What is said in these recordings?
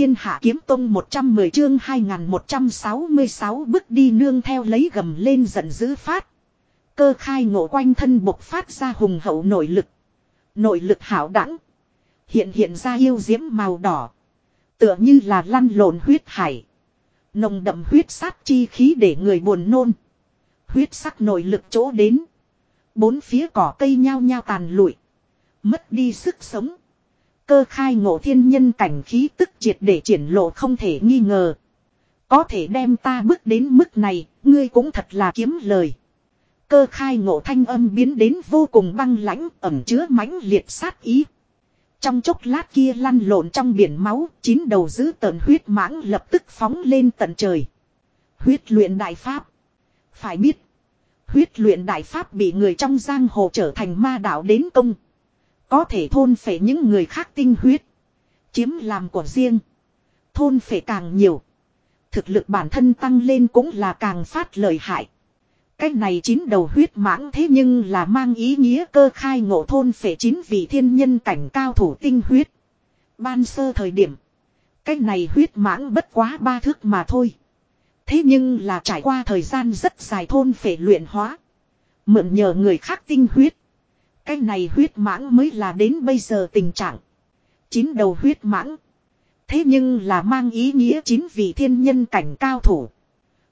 thiên hạ kiếm tông 110 chương 2166 bước đi nương theo lấy gầm lên giận dữ phát. Cơ khai ngộ quanh thân bộc phát ra hùng hậu nội lực. Nội lực hảo đẳng. Hiện hiện ra yêu diễm màu đỏ. Tựa như là lăn lộn huyết hải. Nồng đậm huyết sát chi khí để người buồn nôn. Huyết sắc nội lực chỗ đến. Bốn phía cỏ cây nhao nhao tàn lụi. Mất đi sức sống. Cơ khai ngộ thiên nhân cảnh khí tức triệt để triển lộ không thể nghi ngờ. Có thể đem ta bước đến mức này, ngươi cũng thật là kiếm lời. Cơ khai ngộ thanh âm biến đến vô cùng băng lãnh, ẩm chứa mãnh liệt sát ý. Trong chốc lát kia lăn lộn trong biển máu, chín đầu giữ tợn huyết mãng lập tức phóng lên tận trời. Huyết luyện đại pháp. Phải biết, huyết luyện đại pháp bị người trong giang hồ trở thành ma đạo đến công. Có thể thôn phệ những người khác tinh huyết. Chiếm làm của riêng. Thôn phệ càng nhiều. Thực lực bản thân tăng lên cũng là càng phát lợi hại. Cách này chín đầu huyết mãng thế nhưng là mang ý nghĩa cơ khai ngộ thôn phệ chín vị thiên nhân cảnh cao thủ tinh huyết. Ban sơ thời điểm. Cách này huyết mãng bất quá ba thước mà thôi. Thế nhưng là trải qua thời gian rất dài thôn phệ luyện hóa. Mượn nhờ người khác tinh huyết. Cái này huyết mãng mới là đến bây giờ tình trạng. Chín đầu huyết mãng. Thế nhưng là mang ý nghĩa chín vị thiên nhân cảnh cao thủ.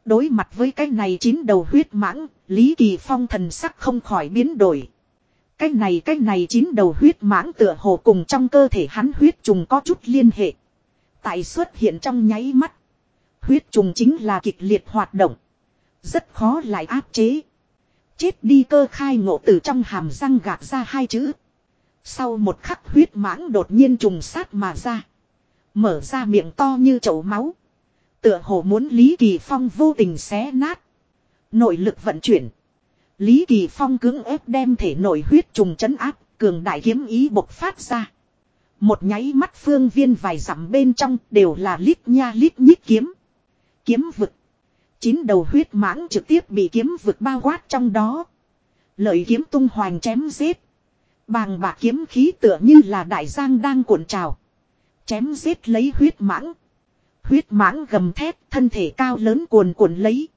Đối mặt với cái này chín đầu huyết mãng, Lý Kỳ Phong thần sắc không khỏi biến đổi. Cái này cái này chín đầu huyết mãng tựa hồ cùng trong cơ thể hắn huyết trùng có chút liên hệ. Tại xuất hiện trong nháy mắt. Huyết trùng chính là kịch liệt hoạt động. Rất khó lại áp chế. Chết đi cơ khai ngộ từ trong hàm răng gạt ra hai chữ. Sau một khắc huyết mãng đột nhiên trùng sát mà ra. Mở ra miệng to như chậu máu. Tựa hồ muốn Lý Kỳ Phong vô tình xé nát. Nội lực vận chuyển. Lý Kỳ Phong cứng ép đem thể nội huyết trùng chấn áp, cường đại kiếm ý bộc phát ra. Một nháy mắt phương viên vài dặm bên trong đều là lít nha lít nhít kiếm. Kiếm vực. Chín đầu huyết mãng trực tiếp bị kiếm vực bao quát trong đó. Lợi kiếm tung hoành chém giết. Bàng bạc kiếm khí tựa như là đại giang đang cuộn trào. Chém giết lấy huyết mãng. Huyết mãng gầm thét, thân thể cao lớn cuồn cuộn lấy.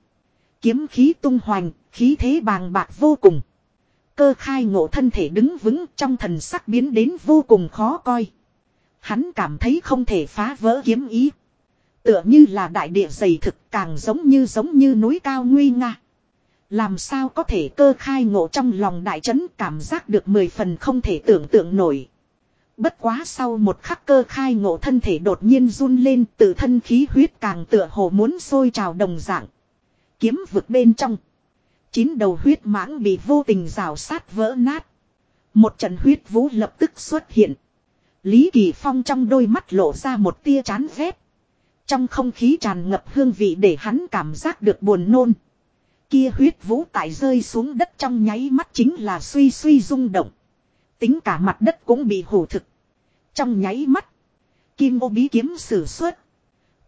Kiếm khí tung hoành, khí thế bàng bạc vô cùng. Cơ khai ngộ thân thể đứng vững trong thần sắc biến đến vô cùng khó coi. Hắn cảm thấy không thể phá vỡ kiếm ý. Tựa như là đại địa dày thực càng giống như giống như núi cao nguy nga. Làm sao có thể cơ khai ngộ trong lòng đại trấn cảm giác được mười phần không thể tưởng tượng nổi. Bất quá sau một khắc cơ khai ngộ thân thể đột nhiên run lên từ thân khí huyết càng tựa hồ muốn sôi trào đồng dạng. Kiếm vực bên trong. Chín đầu huyết mãng bị vô tình rào sát vỡ nát. Một trận huyết vũ lập tức xuất hiện. Lý Kỳ Phong trong đôi mắt lộ ra một tia chán ghét. Trong không khí tràn ngập hương vị để hắn cảm giác được buồn nôn. Kia huyết vũ tại rơi xuống đất trong nháy mắt chính là suy suy rung động. Tính cả mặt đất cũng bị hủ thực. Trong nháy mắt. Kim ô bí kiếm sử xuất.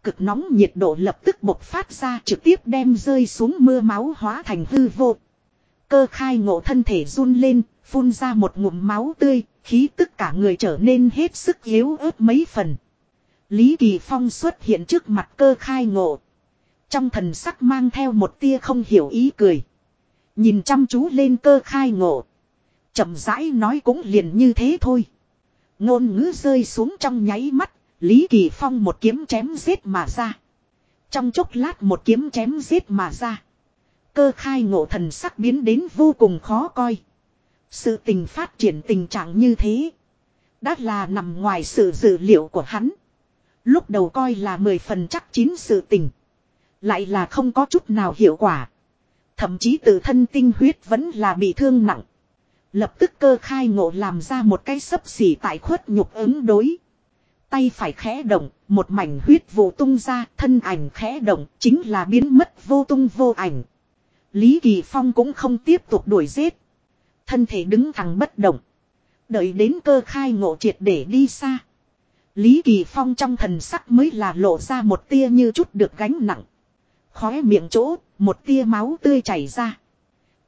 Cực nóng nhiệt độ lập tức bộc phát ra trực tiếp đem rơi xuống mưa máu hóa thành hư vô. Cơ khai ngộ thân thể run lên, phun ra một ngụm máu tươi, khí tức cả người trở nên hết sức yếu ớt mấy phần. Lý Kỳ Phong xuất hiện trước mặt cơ khai ngộ. Trong thần sắc mang theo một tia không hiểu ý cười. Nhìn chăm chú lên cơ khai ngộ. chậm rãi nói cũng liền như thế thôi. Ngôn ngữ rơi xuống trong nháy mắt. Lý Kỳ Phong một kiếm chém giết mà ra. Trong chốc lát một kiếm chém giết mà ra. Cơ khai ngộ thần sắc biến đến vô cùng khó coi. Sự tình phát triển tình trạng như thế. Đã là nằm ngoài sự dự liệu của hắn. Lúc đầu coi là mười phần chắc chín sự tình. Lại là không có chút nào hiệu quả. Thậm chí tự thân tinh huyết vẫn là bị thương nặng. Lập tức cơ khai ngộ làm ra một cái sấp xỉ tại khuất nhục ứng đối. Tay phải khẽ động, một mảnh huyết vụ tung ra, thân ảnh khẽ động, chính là biến mất vô tung vô ảnh. Lý Kỳ Phong cũng không tiếp tục đuổi giết. Thân thể đứng thẳng bất động. Đợi đến cơ khai ngộ triệt để đi xa. Lý Kỳ Phong trong thần sắc mới là lộ ra một tia như chút được gánh nặng. Khóe miệng chỗ, một tia máu tươi chảy ra.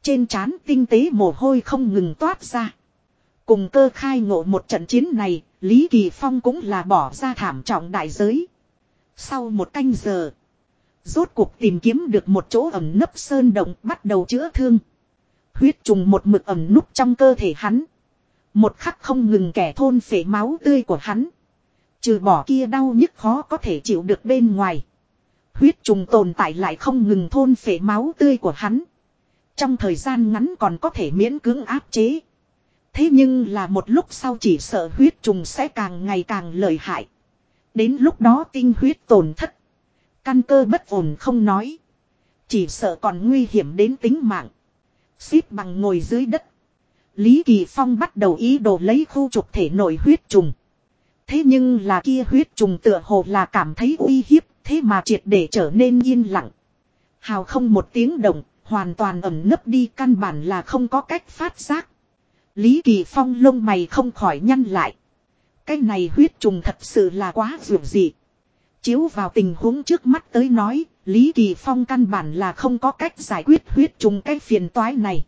Trên trán tinh tế mồ hôi không ngừng toát ra. Cùng cơ khai ngộ một trận chiến này, Lý Kỳ Phong cũng là bỏ ra thảm trọng đại giới. Sau một canh giờ. Rốt cuộc tìm kiếm được một chỗ ẩm nấp sơn động bắt đầu chữa thương. Huyết trùng một mực ẩm núp trong cơ thể hắn. Một khắc không ngừng kẻ thôn phệ máu tươi của hắn. Trừ bỏ kia đau nhức khó có thể chịu được bên ngoài. Huyết trùng tồn tại lại không ngừng thôn phệ máu tươi của hắn. Trong thời gian ngắn còn có thể miễn cưỡng áp chế. Thế nhưng là một lúc sau chỉ sợ huyết trùng sẽ càng ngày càng lợi hại. Đến lúc đó tinh huyết tổn thất. Căn cơ bất ổn không nói. Chỉ sợ còn nguy hiểm đến tính mạng. Xíp bằng ngồi dưới đất. Lý Kỳ Phong bắt đầu ý đồ lấy khu trục thể nội huyết trùng. Thế nhưng là kia huyết trùng tựa hồ là cảm thấy uy hiếp, thế mà triệt để trở nên yên lặng. Hào không một tiếng động, hoàn toàn ẩm nấp đi căn bản là không có cách phát giác. Lý Kỳ Phong lông mày không khỏi nhăn lại. Cái này huyết trùng thật sự là quá dường dị. Chiếu vào tình huống trước mắt tới nói, Lý Kỳ Phong căn bản là không có cách giải quyết huyết trùng cái phiền toái này.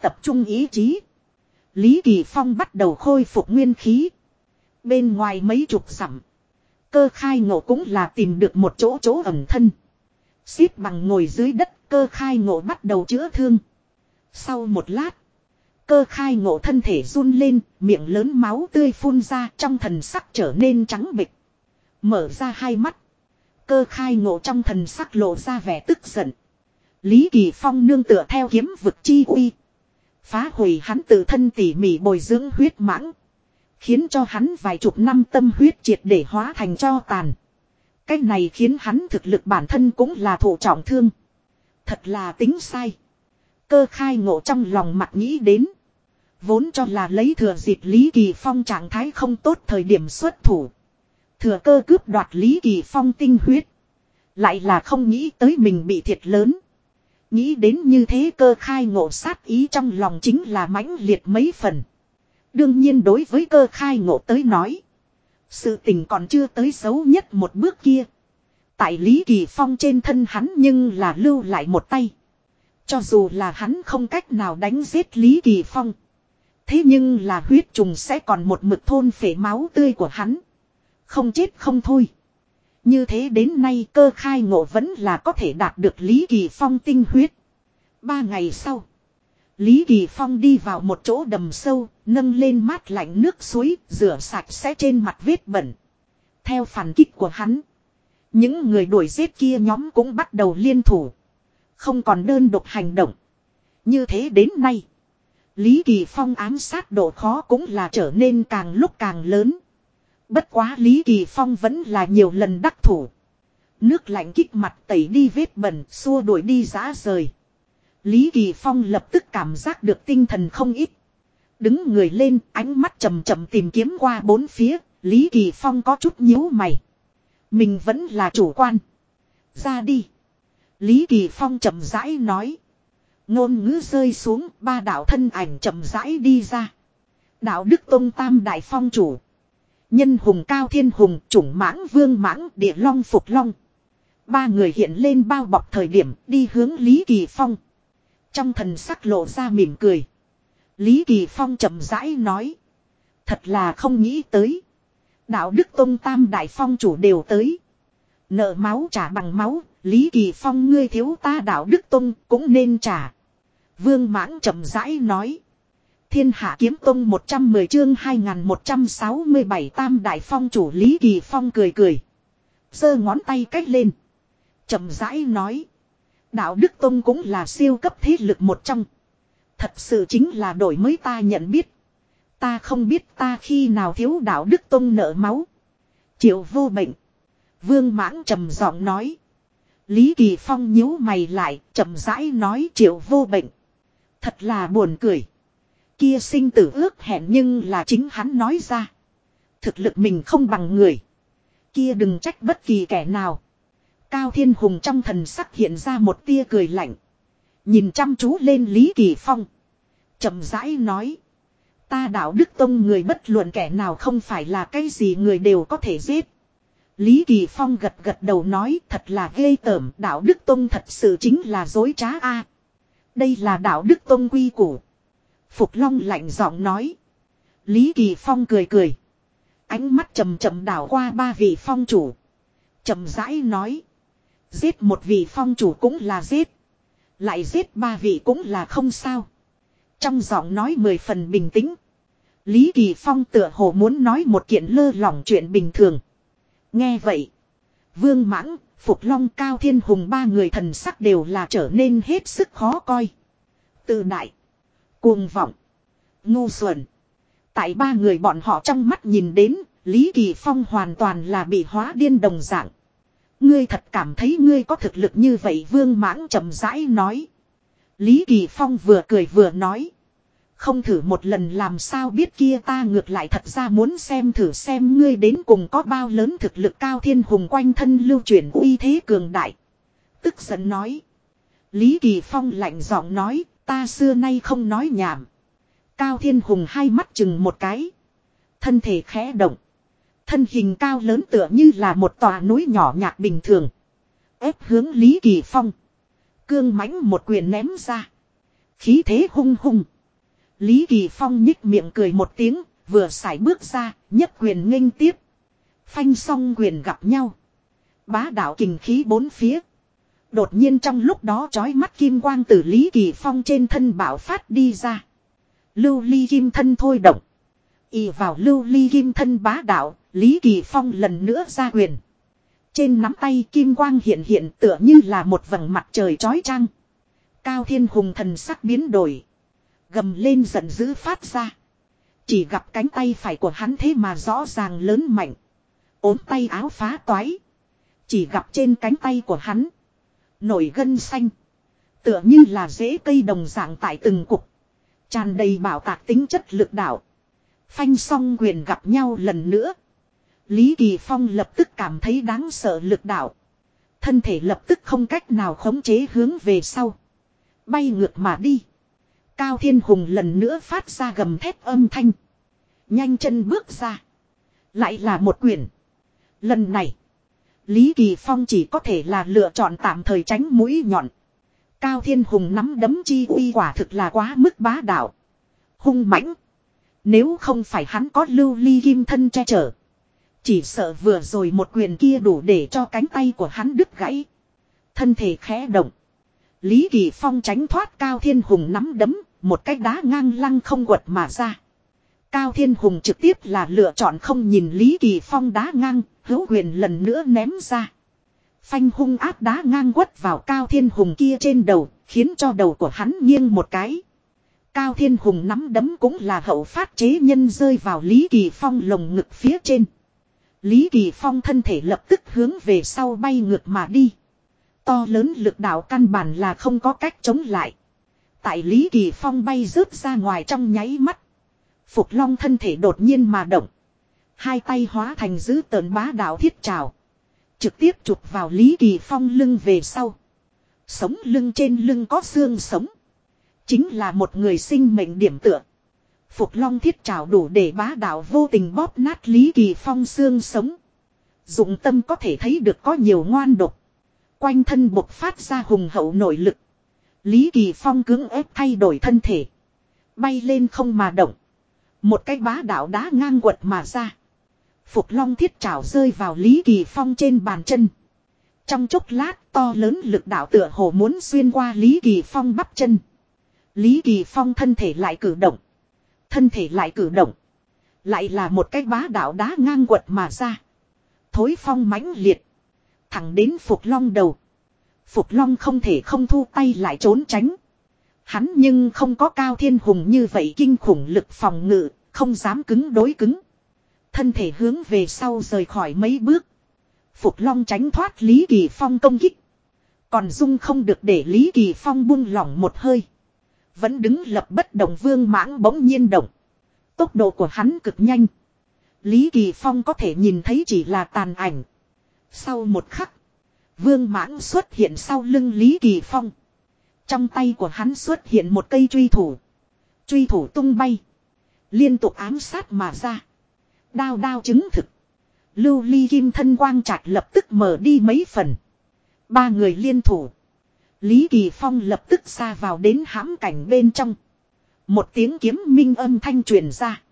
Tập trung ý chí. Lý Kỳ Phong bắt đầu khôi phục nguyên khí. Bên ngoài mấy chục sẵm. Cơ khai ngộ cũng là tìm được một chỗ chỗ ẩn thân. Xít bằng ngồi dưới đất cơ khai ngộ bắt đầu chữa thương. Sau một lát. Cơ khai ngộ thân thể run lên, miệng lớn máu tươi phun ra trong thần sắc trở nên trắng bịch. Mở ra hai mắt. Cơ khai ngộ trong thần sắc lộ ra vẻ tức giận. Lý Kỳ Phong nương tựa theo kiếm vực chi uy. Phá hủy hắn tự thân tỉ mỉ bồi dưỡng huyết mãng. Khiến cho hắn vài chục năm tâm huyết triệt để hóa thành cho tàn. Cái này khiến hắn thực lực bản thân cũng là thụ trọng thương. Thật là tính sai. Cơ khai ngộ trong lòng mặt nghĩ đến. Vốn cho là lấy thừa dịp Lý Kỳ Phong trạng thái không tốt thời điểm xuất thủ. Thừa cơ cướp đoạt Lý Kỳ Phong tinh huyết. Lại là không nghĩ tới mình bị thiệt lớn. Nghĩ đến như thế cơ khai ngộ sát ý trong lòng chính là mãnh liệt mấy phần. Đương nhiên đối với cơ khai ngộ tới nói. Sự tình còn chưa tới xấu nhất một bước kia. Tại Lý Kỳ Phong trên thân hắn nhưng là lưu lại một tay. Cho dù là hắn không cách nào đánh giết Lý Kỳ Phong. Thế nhưng là huyết trùng sẽ còn một mực thôn phể máu tươi của hắn. Không chết không thôi. Như thế đến nay cơ khai ngộ vẫn là có thể đạt được Lý Kỳ Phong tinh huyết. Ba ngày sau. Lý Kỳ Phong đi vào một chỗ đầm sâu, nâng lên mát lạnh nước suối, rửa sạch sẽ trên mặt vết bẩn. Theo phản kích của hắn, những người đuổi giết kia nhóm cũng bắt đầu liên thủ. Không còn đơn độc hành động. Như thế đến nay, Lý Kỳ Phong ám sát độ khó cũng là trở nên càng lúc càng lớn. Bất quá Lý Kỳ Phong vẫn là nhiều lần đắc thủ. Nước lạnh kích mặt tẩy đi vết bẩn, xua đuổi đi giã rời. Lý Kỳ Phong lập tức cảm giác được tinh thần không ít. Đứng người lên, ánh mắt chầm chậm tìm kiếm qua bốn phía, Lý Kỳ Phong có chút nhíu mày. Mình vẫn là chủ quan. Ra đi. Lý Kỳ Phong chậm rãi nói. Ngôn ngữ rơi xuống, ba đạo thân ảnh chậm rãi đi ra. Đạo Đức Tông Tam Đại Phong chủ. Nhân hùng cao thiên hùng, chủng mãng vương mãng, địa long phục long. Ba người hiện lên bao bọc thời điểm đi hướng Lý Kỳ Phong. Trong thần sắc lộ ra mỉm cười. Lý Kỳ Phong chậm rãi nói. Thật là không nghĩ tới. Đạo Đức Tông Tam Đại Phong chủ đều tới. Nợ máu trả bằng máu, Lý Kỳ Phong ngươi thiếu ta Đạo Đức Tông cũng nên trả. Vương Mãng chậm rãi nói. Thiên Hạ Kiếm Tông 110 chương 2167 Tam Đại Phong chủ Lý Kỳ Phong cười cười. giơ ngón tay cách lên. chậm rãi nói. Đạo Đức Tông cũng là siêu cấp thế lực một trong. Thật sự chính là đổi mới ta nhận biết. Ta không biết ta khi nào thiếu đạo Đức Tông nợ máu. Triệu vô bệnh. Vương mãng trầm giọng nói. Lý Kỳ Phong nhíu mày lại, chậm rãi nói triệu vô bệnh. Thật là buồn cười. Kia sinh tử ước hẹn nhưng là chính hắn nói ra. Thực lực mình không bằng người. Kia đừng trách bất kỳ kẻ nào. Cao Thiên Hùng trong thần sắc hiện ra một tia cười lạnh. Nhìn chăm chú lên Lý Kỳ Phong. chậm rãi nói. Ta đạo đức tông người bất luận kẻ nào không phải là cái gì người đều có thể giết. Lý Kỳ Phong gật gật đầu nói, thật là ghê tởm, đạo đức tông thật sự chính là dối trá a. Đây là đạo đức tông quy củ. Phục Long lạnh giọng nói. Lý Kỳ Phong cười cười. Ánh mắt chầm chậm đảo qua ba vị phong chủ. chậm rãi nói. Giết một vị phong chủ cũng là giết. Lại giết ba vị cũng là không sao. Trong giọng nói mười phần bình tĩnh. Lý Kỳ Phong tựa hồ muốn nói một kiện lơ lỏng chuyện bình thường. Nghe vậy. Vương Mãng, Phục Long Cao Thiên Hùng ba người thần sắc đều là trở nên hết sức khó coi. từ đại. Cuồng vọng. Ngu xuẩn. Tại ba người bọn họ trong mắt nhìn đến, Lý Kỳ Phong hoàn toàn là bị hóa điên đồng dạng. Ngươi thật cảm thấy ngươi có thực lực như vậy, vương mãng chậm rãi nói. Lý Kỳ Phong vừa cười vừa nói. Không thử một lần làm sao biết kia ta ngược lại thật ra muốn xem thử xem ngươi đến cùng có bao lớn thực lực cao thiên hùng quanh thân lưu chuyển uy thế cường đại. Tức giận nói. Lý Kỳ Phong lạnh giọng nói, ta xưa nay không nói nhảm. Cao thiên hùng hai mắt chừng một cái. Thân thể khẽ động. Thân hình cao lớn tựa như là một tòa núi nhỏ nhạt bình thường. ép hướng Lý Kỳ Phong. Cương mãnh một quyền ném ra. Khí thế hung hung. Lý Kỳ Phong nhích miệng cười một tiếng, vừa xài bước ra, nhất quyền nghênh tiếp. Phanh song quyền gặp nhau. Bá đạo kình khí bốn phía. Đột nhiên trong lúc đó chói mắt kim quang từ Lý Kỳ Phong trên thân bảo phát đi ra. Lưu ly kim thân thôi động. Y vào lưu ly kim thân bá đạo, Lý Kỳ Phong lần nữa ra quyền. Trên nắm tay kim quang hiện hiện tựa như là một vầng mặt trời chói chang. Cao thiên hùng thần sắc biến đổi. Gầm lên giận dữ phát ra. Chỉ gặp cánh tay phải của hắn thế mà rõ ràng lớn mạnh. ốm tay áo phá toái. Chỉ gặp trên cánh tay của hắn. Nổi gân xanh. Tựa như là rễ cây đồng dạng tại từng cục. Tràn đầy bảo tạc tính chất lực đạo. Phanh song quyền gặp nhau lần nữa. Lý Kỳ Phong lập tức cảm thấy đáng sợ lực đạo. Thân thể lập tức không cách nào khống chế hướng về sau. Bay ngược mà đi. Cao Thiên Hùng lần nữa phát ra gầm thét âm thanh. Nhanh chân bước ra. Lại là một quyển. Lần này. Lý Kỳ Phong chỉ có thể là lựa chọn tạm thời tránh mũi nhọn. Cao Thiên Hùng nắm đấm chi uy quả thực là quá mức bá đạo. Hung mãnh. Nếu không phải hắn có lưu ly kim thân che chở. Chỉ sợ vừa rồi một quyền kia đủ để cho cánh tay của hắn đứt gãy. Thân thể khẽ động. Lý Kỳ Phong tránh thoát Cao Thiên Hùng nắm đấm, một cái đá ngang lăng không quật mà ra. Cao Thiên Hùng trực tiếp là lựa chọn không nhìn Lý Kỳ Phong đá ngang, hữu quyền lần nữa ném ra. Phanh hung áp đá ngang quất vào Cao Thiên Hùng kia trên đầu, khiến cho đầu của hắn nghiêng một cái. Cao Thiên Hùng nắm đấm cũng là hậu phát chế nhân rơi vào Lý Kỳ Phong lồng ngực phía trên. Lý Kỳ Phong thân thể lập tức hướng về sau bay ngược mà đi. To lớn lực đạo căn bản là không có cách chống lại. Tại Lý Kỳ Phong bay rớt ra ngoài trong nháy mắt. Phục Long thân thể đột nhiên mà động. Hai tay hóa thành giữ tờn bá đạo thiết trào. Trực tiếp chụp vào Lý Kỳ Phong lưng về sau. Sống lưng trên lưng có xương sống. Chính là một người sinh mệnh điểm tựa. Phục long thiết trào đủ để bá đạo vô tình bóp nát Lý Kỳ Phong xương sống. Dụng tâm có thể thấy được có nhiều ngoan độc. Quanh thân bộc phát ra hùng hậu nội lực. Lý Kỳ Phong cứng ép thay đổi thân thể. Bay lên không mà động. Một cái bá đạo đá ngang quật mà ra. Phục long thiết trảo rơi vào Lý Kỳ Phong trên bàn chân. Trong chốc lát to lớn lực đạo tựa hồ muốn xuyên qua Lý Kỳ Phong bắp chân. Lý Kỳ Phong thân thể lại cử động. Thân thể lại cử động. Lại là một cái bá đạo đá ngang quật mà ra. Thối phong mãnh liệt. Thẳng đến Phục Long đầu. Phục Long không thể không thu tay lại trốn tránh. Hắn nhưng không có cao thiên hùng như vậy kinh khủng lực phòng ngự, không dám cứng đối cứng. Thân thể hướng về sau rời khỏi mấy bước. Phục Long tránh thoát Lý Kỳ Phong công kích. Còn Dung không được để Lý Kỳ Phong buông lỏng một hơi. Vẫn đứng lập bất động vương mãng bỗng nhiên động. Tốc độ của hắn cực nhanh. Lý Kỳ Phong có thể nhìn thấy chỉ là tàn ảnh. Sau một khắc. Vương mãng xuất hiện sau lưng Lý Kỳ Phong. Trong tay của hắn xuất hiện một cây truy thủ. Truy thủ tung bay. Liên tục ám sát mà ra. Đao đao chứng thực. Lưu ly kim thân quang trạch lập tức mở đi mấy phần. Ba người liên thủ. Lý Kỳ Phong lập tức xa vào đến hãm cảnh bên trong. Một tiếng kiếm minh âm thanh truyền ra.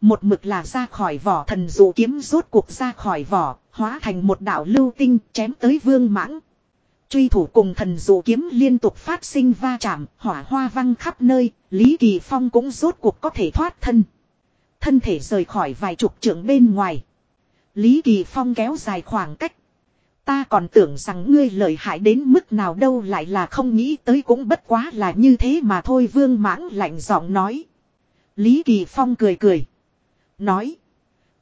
Một mực là ra khỏi vỏ thần dụ kiếm rốt cuộc ra khỏi vỏ, hóa thành một đạo lưu tinh chém tới vương mãng. Truy thủ cùng thần dụ kiếm liên tục phát sinh va chạm, hỏa hoa văng khắp nơi, Lý Kỳ Phong cũng rốt cuộc có thể thoát thân. Thân thể rời khỏi vài chục trượng bên ngoài. Lý Kỳ Phong kéo dài khoảng cách. Ta còn tưởng rằng ngươi lợi hại đến mức nào đâu lại là không nghĩ tới cũng bất quá là như thế mà thôi vương mãng lạnh giọng nói. Lý Kỳ Phong cười cười. Nói.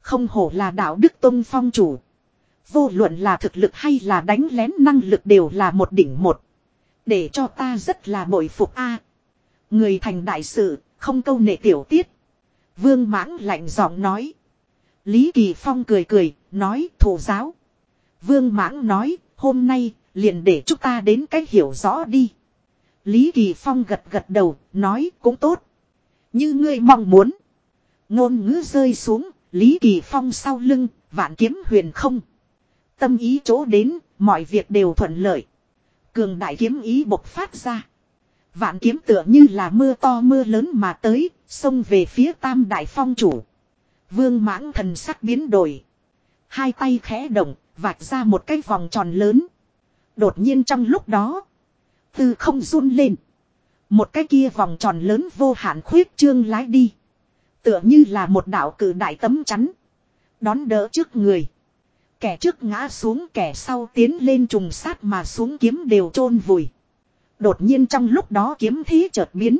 Không hổ là đạo đức tôn phong chủ. Vô luận là thực lực hay là đánh lén năng lực đều là một đỉnh một. Để cho ta rất là bội phục a. người thành đại sự, không câu nệ tiểu tiết. Vương mãng lạnh giọng nói. Lý Kỳ Phong cười cười, nói thủ giáo. Vương mãng nói, hôm nay, liền để chúng ta đến cách hiểu rõ đi. Lý Kỳ Phong gật gật đầu, nói cũng tốt. Như ngươi mong muốn. Ngôn ngữ rơi xuống, Lý Kỳ Phong sau lưng, vạn kiếm huyền không. Tâm ý chỗ đến, mọi việc đều thuận lợi. Cường đại kiếm ý bộc phát ra. Vạn kiếm tựa như là mưa to mưa lớn mà tới, xông về phía tam đại phong chủ. Vương mãng thần sắc biến đổi. Hai tay khẽ động, vạch ra một cái vòng tròn lớn. Đột nhiên trong lúc đó, từ không run lên. Một cái kia vòng tròn lớn vô hạn khuyết trương lái đi. Tựa như là một đạo cử đại tấm chắn. Đón đỡ trước người. Kẻ trước ngã xuống kẻ sau tiến lên trùng sát mà xuống kiếm đều chôn vùi. Đột nhiên trong lúc đó kiếm thí chợt biến.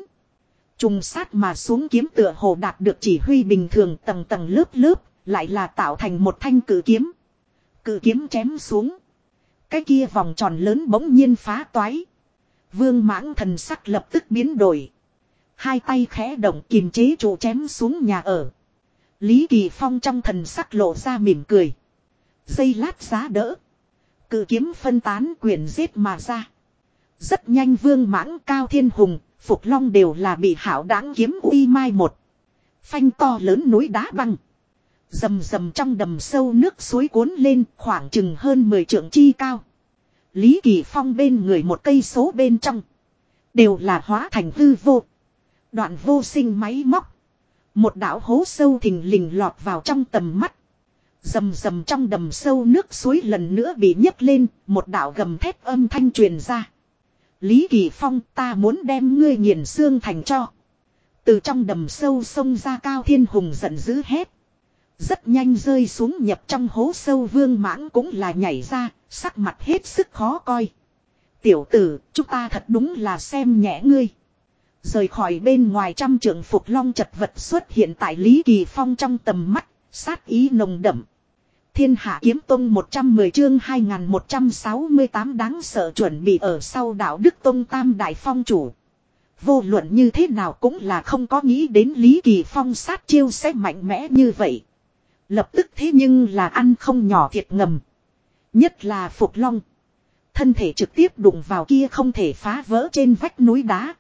Trùng sát mà xuống kiếm tựa hồ đạt được chỉ huy bình thường tầng tầng lớp lớp, lại là tạo thành một thanh cử kiếm cự kiếm chém xuống. Cái kia vòng tròn lớn bỗng nhiên phá toái. Vương mãng thần sắc lập tức biến đổi. Hai tay khẽ động kiềm chế trụ chém xuống nhà ở. Lý Kỳ Phong trong thần sắc lộ ra mỉm cười. Dây lát giá đỡ. Cự kiếm phân tán quyền giết mà ra. Rất nhanh vương mãng cao thiên hùng, phục long đều là bị hảo đáng kiếm uy mai một. Phanh to lớn núi đá băng. Dầm dầm trong đầm sâu nước suối cuốn lên khoảng chừng hơn 10 trượng chi cao. Lý Kỳ Phong bên người một cây số bên trong. Đều là hóa thành hư vô. Đoạn vô sinh máy móc. Một đảo hố sâu thình lình lọt vào trong tầm mắt. Dầm dầm trong đầm sâu nước suối lần nữa bị nhấc lên, một đạo gầm thép âm thanh truyền ra. Lý Kỳ Phong ta muốn đem ngươi nghiền xương thành cho. Từ trong đầm sâu sông ra cao thiên hùng giận dữ hét. Rất nhanh rơi xuống nhập trong hố sâu vương mãng cũng là nhảy ra, sắc mặt hết sức khó coi. Tiểu tử, chúng ta thật đúng là xem nhẹ ngươi. Rời khỏi bên ngoài trăm trưởng phục long chật vật xuất hiện tại Lý Kỳ Phong trong tầm mắt, sát ý nồng đậm. Thiên hạ kiếm tông 110 chương 2168 đáng sợ chuẩn bị ở sau đạo Đức Tông Tam Đại Phong chủ. Vô luận như thế nào cũng là không có nghĩ đến Lý Kỳ Phong sát chiêu sẽ mạnh mẽ như vậy. Lập tức thế nhưng là ăn không nhỏ thiệt ngầm. Nhất là Phục Long. Thân thể trực tiếp đụng vào kia không thể phá vỡ trên vách núi đá.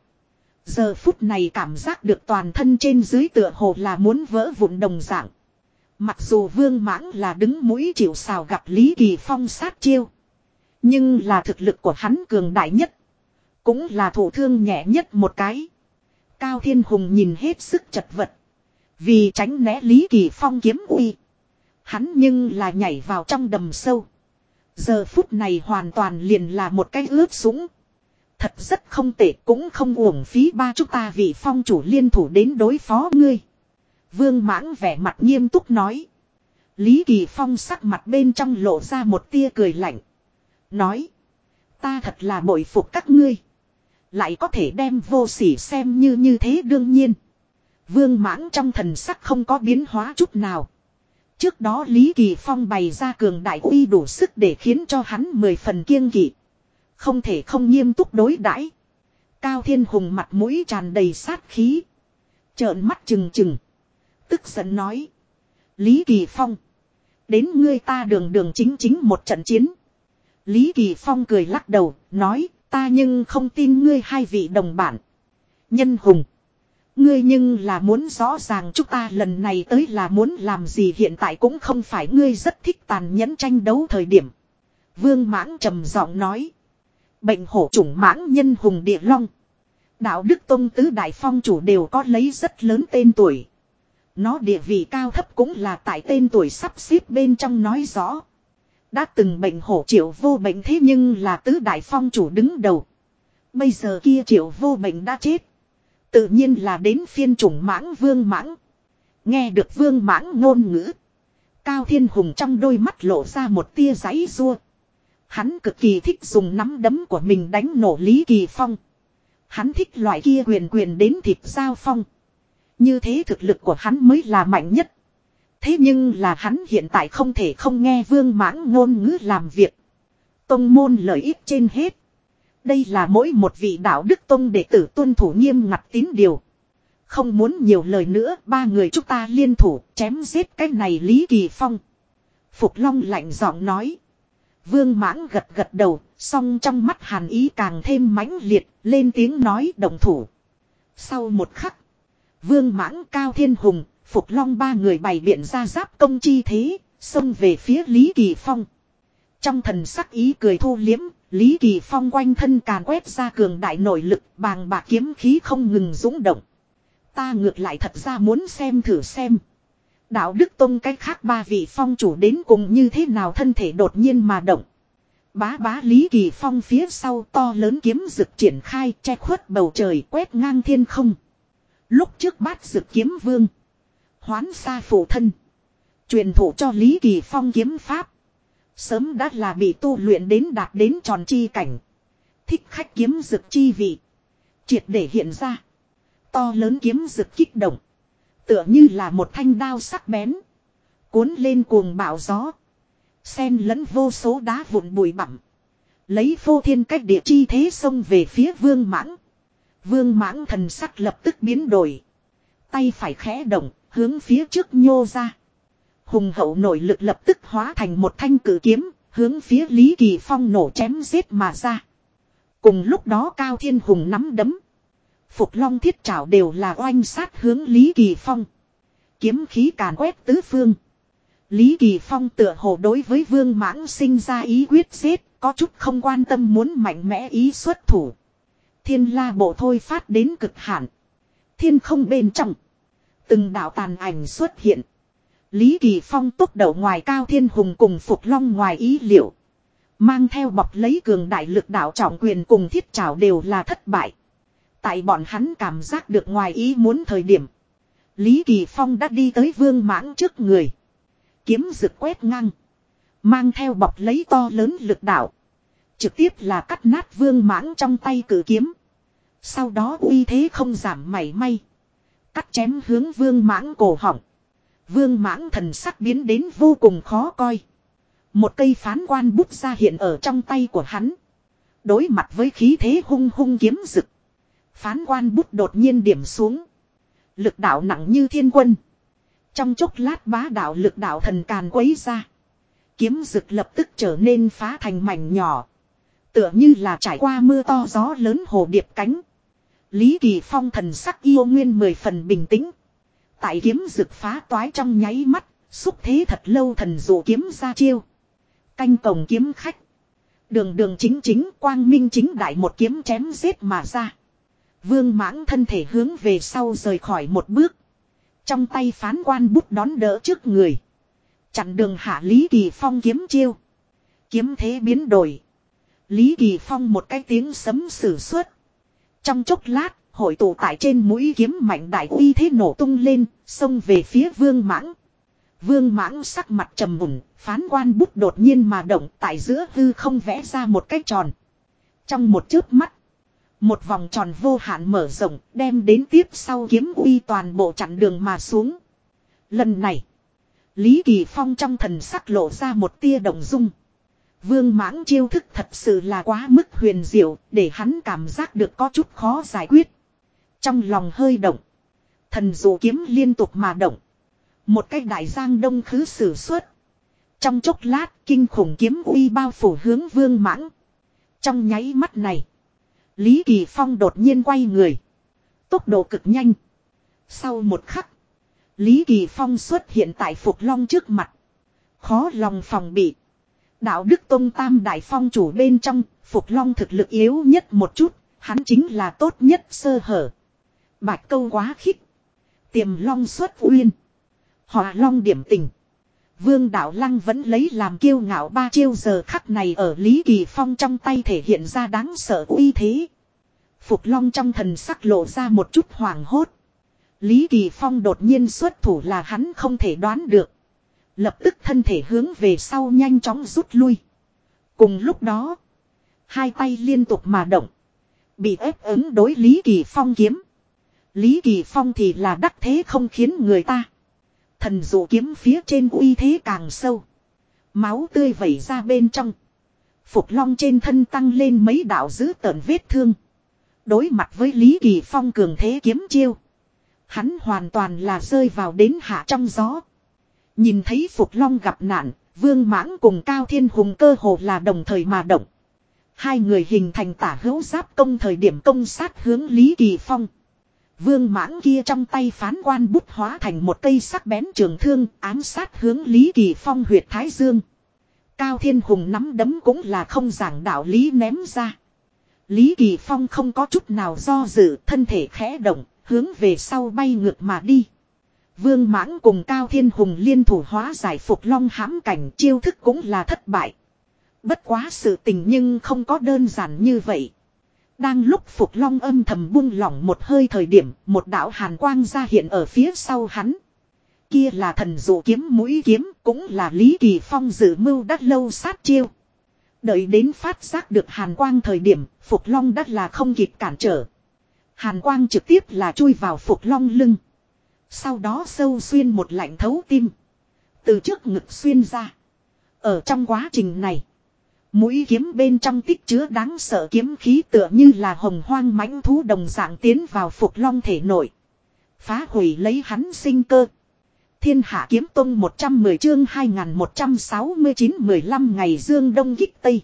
Giờ phút này cảm giác được toàn thân trên dưới tựa hồ là muốn vỡ vụn đồng dạng. Mặc dù vương mãng là đứng mũi chịu sào gặp Lý Kỳ Phong sát chiêu. Nhưng là thực lực của hắn cường đại nhất. Cũng là thủ thương nhẹ nhất một cái. Cao Thiên Hùng nhìn hết sức chật vật. Vì tránh né Lý Kỳ Phong kiếm uy. Hắn nhưng là nhảy vào trong đầm sâu. Giờ phút này hoàn toàn liền là một cái ướp súng. Thật rất không tệ, cũng không uổng phí ba chúng ta vị phong chủ liên thủ đến đối phó ngươi. Vương mãng vẻ mặt nghiêm túc nói. Lý Kỳ Phong sắc mặt bên trong lộ ra một tia cười lạnh. Nói. Ta thật là bội phục các ngươi. Lại có thể đem vô sỉ xem như như thế đương nhiên. Vương mãng trong thần sắc không có biến hóa chút nào. Trước đó Lý Kỳ Phong bày ra cường đại uy đủ sức để khiến cho hắn mười phần kiêng kỵ. Không thể không nghiêm túc đối đãi. Cao Thiên Hùng mặt mũi tràn đầy sát khí. Trợn mắt trừng trừng. Tức giận nói. Lý Kỳ Phong. Đến ngươi ta đường đường chính chính một trận chiến. Lý Kỳ Phong cười lắc đầu, nói, ta nhưng không tin ngươi hai vị đồng bạn Nhân Hùng. Ngươi nhưng là muốn rõ ràng chúng ta lần này tới là muốn làm gì hiện tại cũng không phải ngươi rất thích tàn nhẫn tranh đấu thời điểm. Vương Mãng trầm giọng nói. Bệnh hổ chủng mãng nhân hùng địa long. Đạo Đức Tông Tứ Đại Phong chủ đều có lấy rất lớn tên tuổi. Nó địa vị cao thấp cũng là tại tên tuổi sắp xếp bên trong nói rõ. Đã từng bệnh hổ triệu vô bệnh thế nhưng là tứ đại phong chủ đứng đầu. Bây giờ kia triệu vô bệnh đã chết. Tự nhiên là đến phiên chủng mãng vương mãng. Nghe được vương mãng ngôn ngữ. Cao Thiên Hùng trong đôi mắt lộ ra một tia giấy rua. Hắn cực kỳ thích dùng nắm đấm của mình đánh nổ Lý Kỳ Phong. Hắn thích loại kia quyền quyền đến thịt giao phong. Như thế thực lực của hắn mới là mạnh nhất. Thế nhưng là hắn hiện tại không thể không nghe vương mãng ngôn ngữ làm việc. Tông môn lợi ích trên hết. Đây là mỗi một vị đạo đức tông đệ tử tuân thủ nghiêm ngặt tín điều. Không muốn nhiều lời nữa, ba người chúng ta liên thủ, chém giết cái này Lý Kỳ Phong. Phục Long lạnh giọng nói. Vương mãng gật gật đầu, song trong mắt hàn ý càng thêm mãnh liệt, lên tiếng nói đồng thủ. Sau một khắc, vương mãng cao thiên hùng, Phục Long ba người bày biện ra giáp công chi thế, xông về phía Lý Kỳ Phong. Trong thần sắc ý cười thu liếm, Lý Kỳ Phong quanh thân càn quét ra cường đại nội lực, bàng bạc kiếm khí không ngừng dũng động. Ta ngược lại thật ra muốn xem thử xem. Đạo Đức Tông cách khác ba vị phong chủ đến cùng như thế nào thân thể đột nhiên mà động. Bá bá Lý Kỳ Phong phía sau to lớn kiếm rực triển khai che khuất bầu trời quét ngang thiên không. Lúc trước bát rực kiếm vương. Hoán xa phụ thân. Truyền thụ cho Lý Kỳ Phong kiếm pháp. Sớm đã là bị tu luyện đến đạt đến tròn chi cảnh. Thích khách kiếm rực chi vị. Triệt để hiện ra. To lớn kiếm rực kích động. Tựa như là một thanh đao sắc bén. Cuốn lên cuồng bão gió. Xen lẫn vô số đá vụn bụi bặm. Lấy phô thiên cách địa chi thế xông về phía vương mãng. Vương mãng thần sắc lập tức biến đổi. Tay phải khẽ động, hướng phía trước nhô ra. Hùng hậu nội lực lập tức hóa thành một thanh cử kiếm, hướng phía Lý Kỳ Phong nổ chém giết mà ra. Cùng lúc đó Cao Thiên Hùng nắm đấm. Phục long thiết trảo đều là oanh sát hướng Lý Kỳ Phong. Kiếm khí càn quét tứ phương. Lý Kỳ Phong tựa hồ đối với vương mãng sinh ra ý quyết giết, có chút không quan tâm muốn mạnh mẽ ý xuất thủ. Thiên la bộ thôi phát đến cực hạn. Thiên không bên trong. Từng đạo tàn ảnh xuất hiện. Lý Kỳ Phong tốc đầu ngoài cao thiên hùng cùng Phục Long ngoài ý liệu. Mang theo bọc lấy cường đại lực đạo trọng quyền cùng thiết trảo đều là thất bại. Tại bọn hắn cảm giác được ngoài ý muốn thời điểm. Lý Kỳ Phong đã đi tới vương mãng trước người. Kiếm rực quét ngang. Mang theo bọc lấy to lớn lực đạo. Trực tiếp là cắt nát vương mãng trong tay cử kiếm. Sau đó uy thế không giảm mảy may. Cắt chém hướng vương mãng cổ họng. Vương mãng thần sắc biến đến vô cùng khó coi. Một cây phán quan bút ra hiện ở trong tay của hắn. Đối mặt với khí thế hung hung kiếm rực. Phán quan bút đột nhiên điểm xuống. Lực đạo nặng như thiên quân. Trong chốc lát bá đạo lực đạo thần càn quấy ra. Kiếm rực lập tức trở nên phá thành mảnh nhỏ. Tựa như là trải qua mưa to gió lớn hồ điệp cánh. Lý Kỳ Phong thần sắc yêu nguyên mười phần bình tĩnh. Tại kiếm rực phá toái trong nháy mắt, xúc thế thật lâu thần dụ kiếm ra chiêu. Canh cổng kiếm khách. Đường đường chính chính quang minh chính đại một kiếm chém giết mà ra. Vương mãng thân thể hướng về sau rời khỏi một bước. Trong tay phán quan bút đón đỡ trước người. Chặn đường hạ Lý Kỳ Phong kiếm chiêu. Kiếm thế biến đổi. Lý Kỳ Phong một cái tiếng sấm sử xuất. Trong chốc lát, hội tụ tại trên mũi kiếm mạnh đại uy thế nổ tung lên, xông về phía vương mãng. Vương mãng sắc mặt trầm mùn, phán quan bút đột nhiên mà động tại giữa hư không vẽ ra một cái tròn. Trong một chớp mắt, một vòng tròn vô hạn mở rộng, đem đến tiếp sau kiếm uy toàn bộ chặn đường mà xuống. Lần này, Lý Kỳ Phong trong thần sắc lộ ra một tia động dung. Vương mãng chiêu thức thật sự là quá mức huyền diệu, để hắn cảm giác được có chút khó giải quyết. Trong lòng hơi động. Thần dụ kiếm liên tục mà động. Một cái đại giang đông khứ sử xuất. Trong chốc lát kinh khủng kiếm uy bao phủ hướng vương mãng. Trong nháy mắt này. Lý Kỳ Phong đột nhiên quay người. Tốc độ cực nhanh. Sau một khắc. Lý Kỳ Phong xuất hiện tại Phục Long trước mặt. Khó lòng phòng bị. Đạo Đức Tông Tam Đại Phong chủ bên trong, Phục Long thực lực yếu nhất một chút, hắn chính là tốt nhất sơ hở. Bạch câu quá khích. Tiềm Long xuất uyên. Họa long điểm tình. Vương Đạo Lăng vẫn lấy làm kiêu ngạo ba chiêu giờ khắc này ở Lý Kỳ Phong trong tay thể hiện ra đáng sợ uy thế. Phục Long trong thần sắc lộ ra một chút hoảng hốt. Lý Kỳ Phong đột nhiên xuất thủ là hắn không thể đoán được. Lập tức thân thể hướng về sau nhanh chóng rút lui. Cùng lúc đó, hai tay liên tục mà động. Bị ép ứng đối Lý Kỳ Phong kiếm. Lý Kỳ Phong thì là đắc thế không khiến người ta. Thần dụ kiếm phía trên uy thế càng sâu. Máu tươi vẩy ra bên trong. Phục long trên thân tăng lên mấy đạo dữ tợn vết thương. Đối mặt với Lý Kỳ Phong cường thế kiếm chiêu. Hắn hoàn toàn là rơi vào đến hạ trong gió. Nhìn thấy Phục Long gặp nạn, Vương Mãng cùng Cao Thiên Hùng cơ hồ là đồng thời mà động. Hai người hình thành tả hữu giáp công thời điểm công sát hướng Lý Kỳ Phong. Vương mãng kia trong tay phán quan bút hóa thành một cây sắc bén trường thương ám sát hướng Lý Kỳ Phong huyệt Thái Dương. Cao Thiên Hùng nắm đấm cũng là không giảng đạo lý ném ra. Lý Kỳ Phong không có chút nào do dự thân thể khẽ động, hướng về sau bay ngược mà đi. Vương mãng cùng Cao Thiên Hùng liên thủ hóa giải phục long hãm cảnh chiêu thức cũng là thất bại. Bất quá sự tình nhưng không có đơn giản như vậy. Đang lúc Phục Long âm thầm buông lỏng một hơi thời điểm, một đạo hàn quang ra hiện ở phía sau hắn. Kia là thần dụ kiếm mũi kiếm, cũng là Lý Kỳ Phong dự mưu đắt lâu sát chiêu. Đợi đến phát giác được hàn quang thời điểm, Phục Long đắt là không kịp cản trở. Hàn quang trực tiếp là chui vào Phục Long lưng. Sau đó sâu xuyên một lạnh thấu tim. Từ trước ngực xuyên ra. Ở trong quá trình này. Mũi kiếm bên trong tích chứa đáng sợ kiếm khí tựa như là hồng hoang mãnh thú đồng dạng tiến vào phục long thể nội. Phá hủy lấy hắn sinh cơ. Thiên hạ kiếm tông 110 chương 2169-15 ngày dương đông kích tây.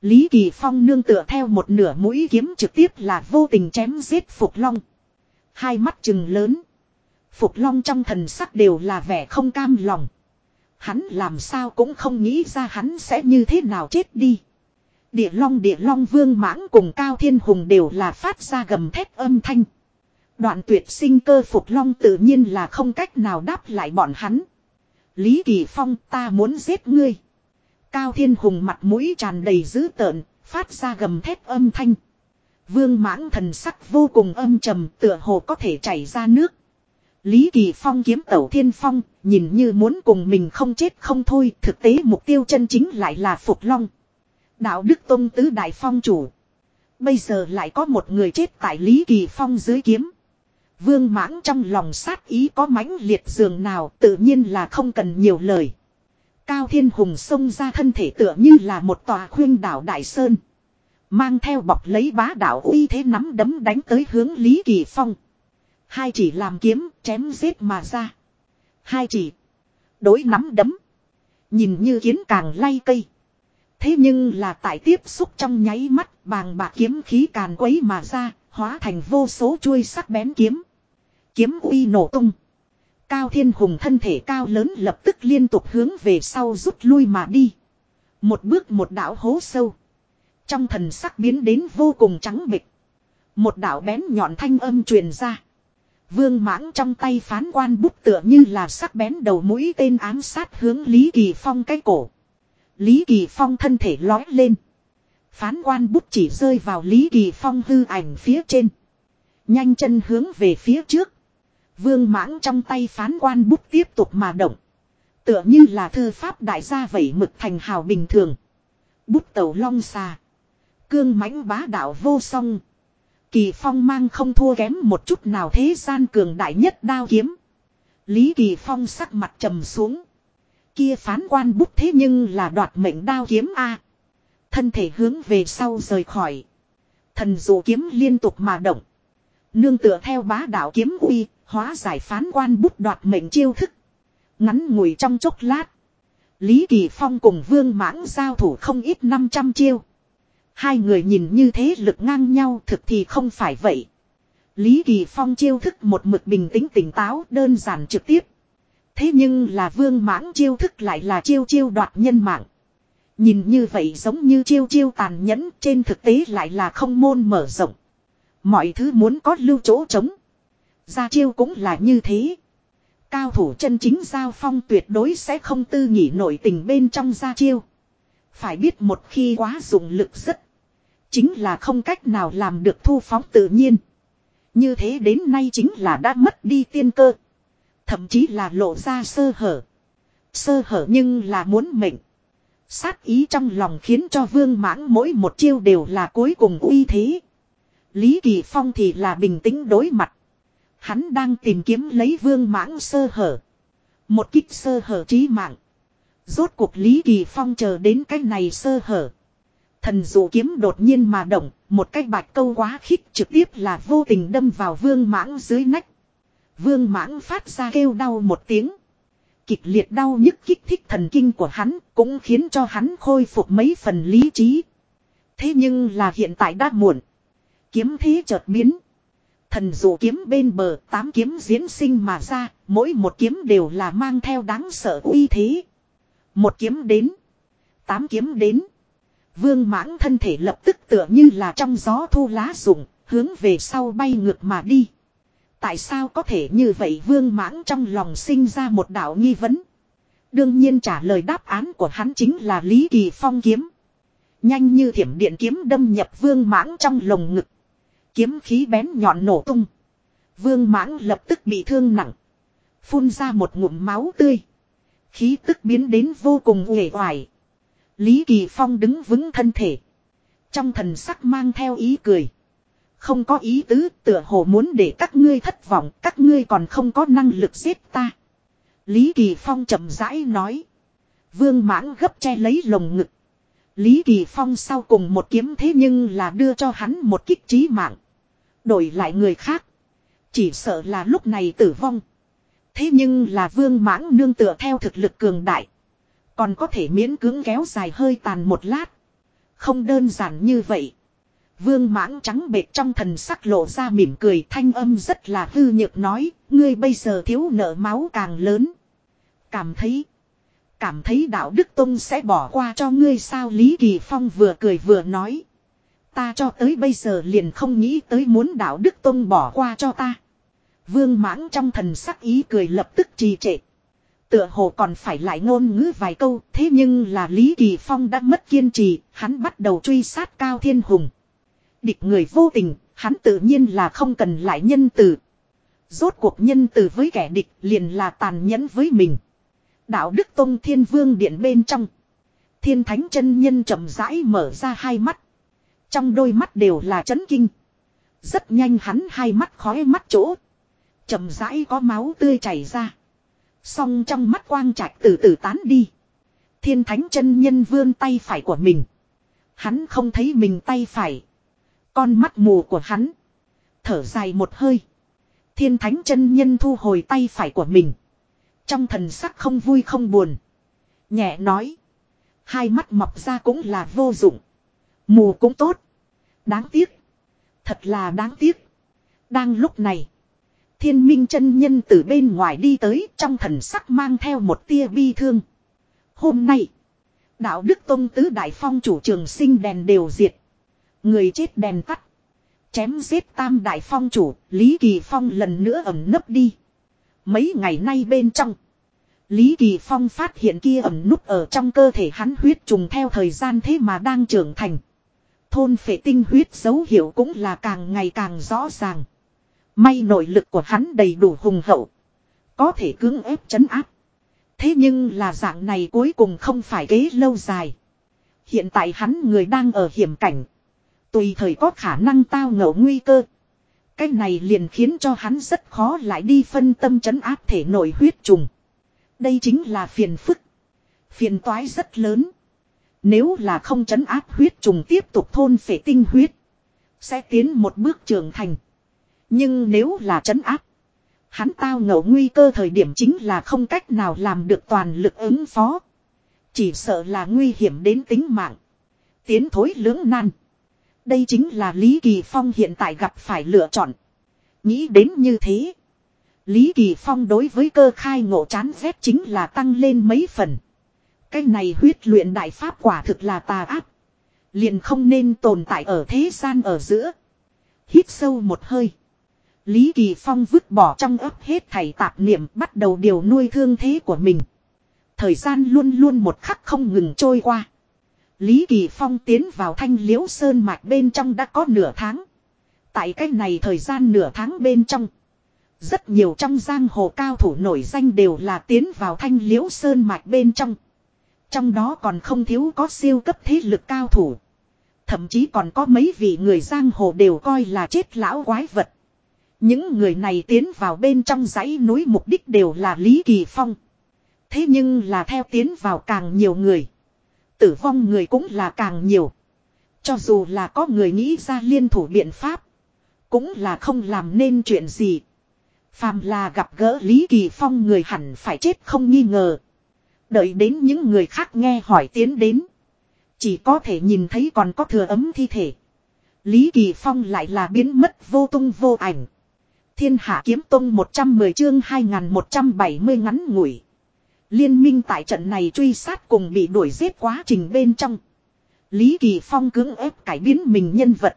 Lý Kỳ Phong nương tựa theo một nửa mũi kiếm trực tiếp là vô tình chém giết Phục Long. Hai mắt trừng lớn. Phục Long trong thần sắc đều là vẻ không cam lòng. Hắn làm sao cũng không nghĩ ra hắn sẽ như thế nào chết đi. Địa long địa long vương mãng cùng cao thiên hùng đều là phát ra gầm thét âm thanh. Đoạn tuyệt sinh cơ phục long tự nhiên là không cách nào đáp lại bọn hắn. Lý Kỳ Phong ta muốn giết ngươi. Cao thiên hùng mặt mũi tràn đầy dữ tợn, phát ra gầm thét âm thanh. Vương mãng thần sắc vô cùng âm trầm tựa hồ có thể chảy ra nước. Lý Kỳ Phong kiếm tẩu thiên phong, nhìn như muốn cùng mình không chết không thôi, thực tế mục tiêu chân chính lại là Phục Long. Đạo Đức Tông Tứ Đại Phong chủ. Bây giờ lại có một người chết tại Lý Kỳ Phong dưới kiếm. Vương mãng trong lòng sát ý có mãnh liệt dường nào tự nhiên là không cần nhiều lời. Cao Thiên Hùng xông ra thân thể tựa như là một tòa khuyên đảo Đại Sơn. Mang theo bọc lấy bá đạo uy thế nắm đấm đánh tới hướng Lý Kỳ Phong. Hai chỉ làm kiếm, chém giết mà ra. Hai chỉ. Đối nắm đấm. Nhìn như kiến càng lay cây. Thế nhưng là tại tiếp xúc trong nháy mắt, bàng bạc kiếm khí càn quấy mà ra. Hóa thành vô số chuôi sắc bén kiếm. Kiếm uy nổ tung. Cao Thiên Hùng thân thể cao lớn lập tức liên tục hướng về sau rút lui mà đi. Một bước một đảo hố sâu. Trong thần sắc biến đến vô cùng trắng bịch. Một đảo bén nhọn thanh âm truyền ra. Vương mãng trong tay phán quan bút tựa như là sắc bén đầu mũi tên ám sát hướng Lý Kỳ Phong cái cổ. Lý Kỳ Phong thân thể lói lên. Phán quan bút chỉ rơi vào Lý Kỳ Phong hư ảnh phía trên. Nhanh chân hướng về phía trước. Vương mãng trong tay phán quan bút tiếp tục mà động. Tựa như là thư pháp đại gia vẩy mực thành hào bình thường. Bút tẩu long xà. Cương mãnh bá đạo vô song. Kỳ Phong mang không thua kém một chút nào thế gian cường đại nhất đao kiếm. Lý Kỳ Phong sắc mặt trầm xuống. Kia phán quan bút thế nhưng là đoạt mệnh đao kiếm A. Thân thể hướng về sau rời khỏi. Thần dụ kiếm liên tục mà động. Nương tựa theo bá đạo kiếm uy, hóa giải phán quan bút đoạt mệnh chiêu thức. Ngắn ngủi trong chốc lát. Lý Kỳ Phong cùng Vương Mãng giao thủ không ít 500 chiêu. Hai người nhìn như thế lực ngang nhau thực thì không phải vậy. Lý Kỳ Phong chiêu thức một mực bình tĩnh tỉnh táo, đơn giản trực tiếp. Thế nhưng là vương mãng chiêu thức lại là chiêu chiêu đoạt nhân mạng. Nhìn như vậy giống như chiêu chiêu tàn nhẫn, trên thực tế lại là không môn mở rộng. Mọi thứ muốn có lưu chỗ trống. Ra chiêu cũng là như thế. Cao thủ chân chính giao phong tuyệt đối sẽ không tư nghỉ nổi tình bên trong ra chiêu. Phải biết một khi quá dùng lực rất. Chính là không cách nào làm được thu phóng tự nhiên. Như thế đến nay chính là đã mất đi tiên cơ. Thậm chí là lộ ra sơ hở. Sơ hở nhưng là muốn mệnh. Sát ý trong lòng khiến cho vương mãng mỗi một chiêu đều là cuối cùng uy thế. Lý Kỳ Phong thì là bình tĩnh đối mặt. Hắn đang tìm kiếm lấy vương mãng sơ hở. Một kích sơ hở trí mạng. Rốt cuộc Lý Kỳ Phong chờ đến cái này sơ hở. Thần dụ kiếm đột nhiên mà động, một cái bạch câu quá khích trực tiếp là vô tình đâm vào vương mãng dưới nách. Vương mãng phát ra kêu đau một tiếng. Kịch liệt đau nhức kích thích thần kinh của hắn cũng khiến cho hắn khôi phục mấy phần lý trí. Thế nhưng là hiện tại đã muộn. Kiếm thế chợt biến. Thần dụ kiếm bên bờ tám kiếm diễn sinh mà ra, mỗi một kiếm đều là mang theo đáng sợ uy thế. Một kiếm đến. Tám kiếm đến. Vương mãng thân thể lập tức tựa như là trong gió thu lá rụng, hướng về sau bay ngược mà đi. Tại sao có thể như vậy vương mãng trong lòng sinh ra một đạo nghi vấn. Đương nhiên trả lời đáp án của hắn chính là Lý Kỳ Phong kiếm. Nhanh như thiểm điện kiếm đâm nhập vương mãng trong lồng ngực. Kiếm khí bén nhọn nổ tung. Vương mãng lập tức bị thương nặng. Phun ra một ngụm máu tươi. Khí tức biến đến vô cùng uể oải. Lý Kỳ Phong đứng vững thân thể. Trong thần sắc mang theo ý cười. Không có ý tứ tựa hồ muốn để các ngươi thất vọng, các ngươi còn không có năng lực giết ta. Lý Kỳ Phong chậm rãi nói. Vương mãng gấp che lấy lồng ngực. Lý Kỳ Phong sau cùng một kiếm thế nhưng là đưa cho hắn một kích trí mạng. Đổi lại người khác. Chỉ sợ là lúc này tử vong. Thế nhưng là vương mãng nương tựa theo thực lực cường đại. Còn có thể miễn cưỡng kéo dài hơi tàn một lát. Không đơn giản như vậy. Vương mãng trắng bệt trong thần sắc lộ ra mỉm cười, thanh âm rất là hư nhược nói. Ngươi bây giờ thiếu nợ máu càng lớn. Cảm thấy. Cảm thấy đạo Đức Tông sẽ bỏ qua cho ngươi sao Lý Kỳ Phong vừa cười vừa nói. Ta cho tới bây giờ liền không nghĩ tới muốn đạo Đức Tông bỏ qua cho ta. Vương mãng trong thần sắc ý cười lập tức trì trệ. Tựa hồ còn phải lại ngôn ngữ vài câu, thế nhưng là Lý Kỳ Phong đã mất kiên trì, hắn bắt đầu truy sát Cao Thiên Hùng. Địch người vô tình, hắn tự nhiên là không cần lại nhân từ. Rốt cuộc nhân từ với kẻ địch liền là tàn nhẫn với mình. Đạo Đức Tông Thiên Vương Điện bên trong. Thiên Thánh chân Nhân chậm rãi mở ra hai mắt. Trong đôi mắt đều là chấn kinh. Rất nhanh hắn hai mắt khói mắt chỗ. chậm rãi có máu tươi chảy ra. Song trong mắt quang trạch từ từ tán đi. Thiên thánh chân nhân vươn tay phải của mình. Hắn không thấy mình tay phải. Con mắt mù của hắn. Thở dài một hơi. Thiên thánh chân nhân thu hồi tay phải của mình. Trong thần sắc không vui không buồn. Nhẹ nói. Hai mắt mọc ra cũng là vô dụng. Mù cũng tốt. Đáng tiếc. Thật là đáng tiếc. Đang lúc này. Thiên minh chân nhân từ bên ngoài đi tới trong thần sắc mang theo một tia bi thương. Hôm nay. Đạo Đức Tông Tứ Đại Phong chủ trường sinh đèn đều diệt. Người chết đèn tắt. Chém giết tam đại phong chủ, Lý Kỳ Phong lần nữa ẩm nấp đi. Mấy ngày nay bên trong. Lý Kỳ Phong phát hiện kia ẩm núp ở trong cơ thể hắn huyết trùng theo thời gian thế mà đang trưởng thành. Thôn phệ tinh huyết dấu hiệu cũng là càng ngày càng rõ ràng. May nội lực của hắn đầy đủ hùng hậu. Có thể cưỡng ép chấn áp. Thế nhưng là dạng này cuối cùng không phải kế lâu dài. Hiện tại hắn người đang ở hiểm cảnh. Tùy thời có khả năng tao ngẫu nguy cơ. Cái này liền khiến cho hắn rất khó lại đi phân tâm chấn áp thể nội huyết trùng. Đây chính là phiền phức. Phiền toái rất lớn. Nếu là không chấn áp huyết trùng tiếp tục thôn phệ tinh huyết. Sẽ tiến một bước trưởng thành. Nhưng nếu là chấn áp. Hắn tao ngẫu nguy cơ thời điểm chính là không cách nào làm được toàn lực ứng phó. Chỉ sợ là nguy hiểm đến tính mạng. Tiến thối lưỡng nan. Đây chính là Lý Kỳ Phong hiện tại gặp phải lựa chọn. Nghĩ đến như thế. Lý Kỳ Phong đối với cơ khai ngộ chán ghét chính là tăng lên mấy phần. Cái này huyết luyện đại pháp quả thực là tà ác. Liền không nên tồn tại ở thế gian ở giữa. Hít sâu một hơi. Lý Kỳ Phong vứt bỏ trong ấp hết thảy tạp niệm, bắt đầu điều nuôi thương thế của mình. Thời gian luôn luôn một khắc không ngừng trôi qua. Lý Kỳ Phong tiến vào thanh liễu sơn mạch bên trong đã có nửa tháng. Tại cách này thời gian nửa tháng bên trong. Rất nhiều trong giang hồ cao thủ nổi danh đều là tiến vào thanh liễu sơn mạch bên trong. Trong đó còn không thiếu có siêu cấp thế lực cao thủ. Thậm chí còn có mấy vị người giang hồ đều coi là chết lão quái vật. Những người này tiến vào bên trong dãy núi mục đích đều là Lý Kỳ Phong. Thế nhưng là theo tiến vào càng nhiều người. Tử vong người cũng là càng nhiều. Cho dù là có người nghĩ ra liên thủ biện pháp. Cũng là không làm nên chuyện gì. Phàm là gặp gỡ Lý Kỳ Phong người hẳn phải chết không nghi ngờ. Đợi đến những người khác nghe hỏi tiến đến. Chỉ có thể nhìn thấy còn có thừa ấm thi thể. Lý Kỳ Phong lại là biến mất vô tung vô ảnh. Thiên Hạ Kiếm Tông 110 chương 2170 ngắn ngủi. Liên minh tại trận này truy sát cùng bị đuổi giết quá trình bên trong. Lý Kỳ Phong cưỡng ép cải biến mình nhân vật.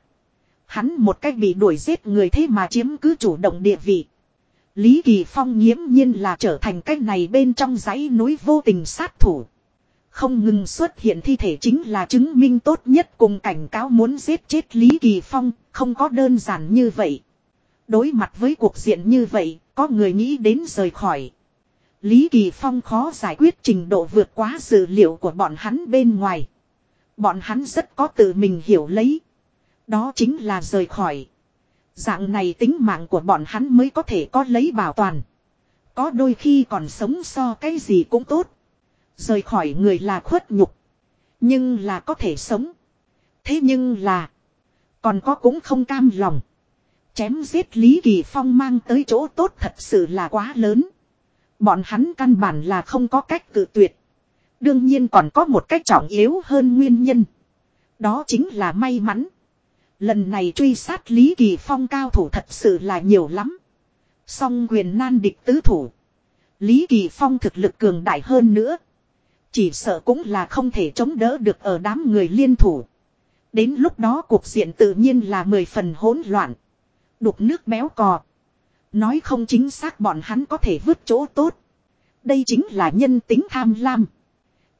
Hắn một cách bị đuổi giết người thế mà chiếm cứ chủ động địa vị. Lý Kỳ Phong nghiễm nhiên là trở thành cách này bên trong dãy núi vô tình sát thủ. Không ngừng xuất hiện thi thể chính là chứng minh tốt nhất cùng cảnh cáo muốn giết chết Lý Kỳ Phong, không có đơn giản như vậy. Đối mặt với cuộc diện như vậy, có người nghĩ đến rời khỏi. Lý Kỳ Phong khó giải quyết trình độ vượt quá dữ liệu của bọn hắn bên ngoài. Bọn hắn rất có tự mình hiểu lấy. Đó chính là rời khỏi. Dạng này tính mạng của bọn hắn mới có thể có lấy bảo toàn. Có đôi khi còn sống so cái gì cũng tốt. Rời khỏi người là khuất nhục. Nhưng là có thể sống. Thế nhưng là. Còn có cũng không cam lòng. Chém giết Lý Kỳ Phong mang tới chỗ tốt thật sự là quá lớn. Bọn hắn căn bản là không có cách tự tuyệt. Đương nhiên còn có một cách trọng yếu hơn nguyên nhân. Đó chính là may mắn. Lần này truy sát Lý Kỳ Phong cao thủ thật sự là nhiều lắm. Song quyền nan địch tứ thủ. Lý Kỳ Phong thực lực cường đại hơn nữa. Chỉ sợ cũng là không thể chống đỡ được ở đám người liên thủ. Đến lúc đó cuộc diện tự nhiên là mười phần hỗn loạn. Đục nước béo cò. Nói không chính xác bọn hắn có thể vứt chỗ tốt. Đây chính là nhân tính tham lam.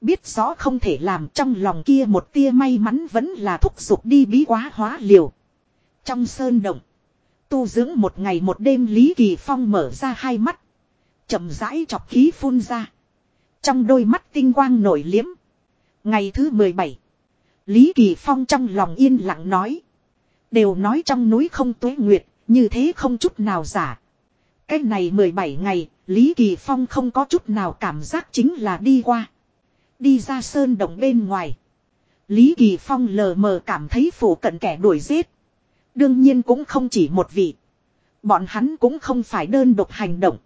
Biết rõ không thể làm trong lòng kia một tia may mắn vẫn là thúc giục đi bí quá hóa liều. Trong sơn động. Tu dưỡng một ngày một đêm Lý Kỳ Phong mở ra hai mắt. chậm rãi chọc khí phun ra. Trong đôi mắt tinh quang nổi liếm. Ngày thứ 17. Lý Kỳ Phong trong lòng yên lặng nói. Đều nói trong núi không tuế nguyệt, như thế không chút nào giả. Cái này 17 ngày, Lý Kỳ Phong không có chút nào cảm giác chính là đi qua. Đi ra sơn động bên ngoài. Lý Kỳ Phong lờ mờ cảm thấy phủ cận kẻ đuổi giết. Đương nhiên cũng không chỉ một vị. Bọn hắn cũng không phải đơn độc hành động.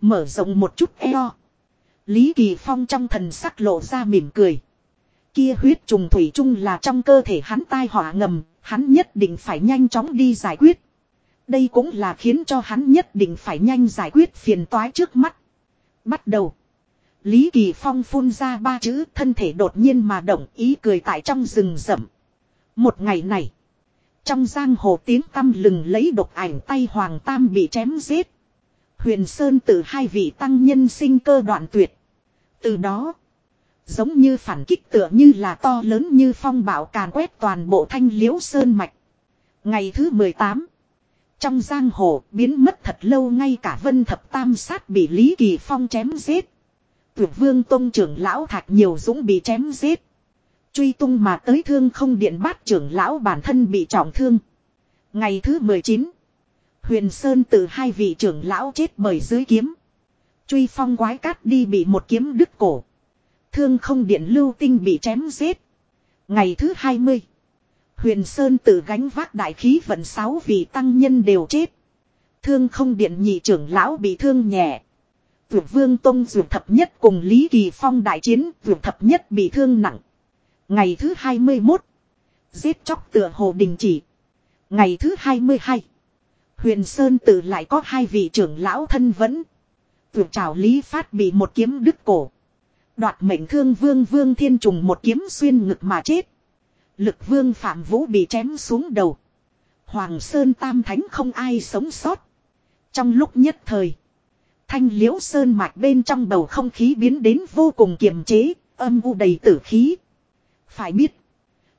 Mở rộng một chút eo. Lý Kỳ Phong trong thần sắc lộ ra mỉm cười. Kia huyết trùng thủy chung là trong cơ thể hắn tai họa ngầm, hắn nhất định phải nhanh chóng đi giải quyết. Đây cũng là khiến cho hắn nhất định phải nhanh giải quyết phiền toái trước mắt. Bắt đầu. Lý Kỳ Phong phun ra ba chữ, thân thể đột nhiên mà động, ý cười tại trong rừng rậm. Một ngày này. Trong giang hồ tiếng tăm lừng lấy độc ảnh tay Hoàng Tam bị chém giết. Huyền Sơn từ hai vị tăng nhân sinh cơ đoạn tuyệt. Từ đó. Giống như phản kích tựa như là to lớn như phong bạo càn quét toàn bộ thanh liễu sơn mạch. Ngày thứ 18. Trong giang hồ, biến mất thật lâu ngay cả vân thập tam sát bị Lý Kỳ Phong chém giết. Tuyệt vương tông trưởng lão thạch nhiều dũng bị chém giết. Truy tung mà tới thương không điện bát trưởng lão bản thân bị trọng thương. Ngày thứ 19. Huyền Sơn từ hai vị trưởng lão chết bởi dưới kiếm. Truy phong quái cát đi bị một kiếm đứt cổ. Thương không điện lưu tinh bị chém giết. Ngày thứ 20. Huyền Sơn tự gánh vác đại khí vận sáu vị tăng nhân đều chết. Thương không điện nhị trưởng lão bị thương nhẹ. Vượt vương tông vượt thập nhất cùng Lý Kỳ Phong đại chiến vượt thập nhất bị thương nặng. Ngày thứ 21. Giết chóc tựa hồ đình chỉ. Ngày thứ 22. Huyền Sơn tự lại có hai vị trưởng lão thân vẫn. Vượt trào Lý Phát bị một kiếm đứt cổ. Đoạt mệnh thương vương vương thiên trùng một kiếm xuyên ngực mà chết. Lực vương Phạm Vũ bị chém xuống đầu. Hoàng Sơn Tam Thánh không ai sống sót. Trong lúc nhất thời. Thanh liễu sơn mạch bên trong bầu không khí biến đến vô cùng kiềm chế, âm u đầy tử khí. Phải biết.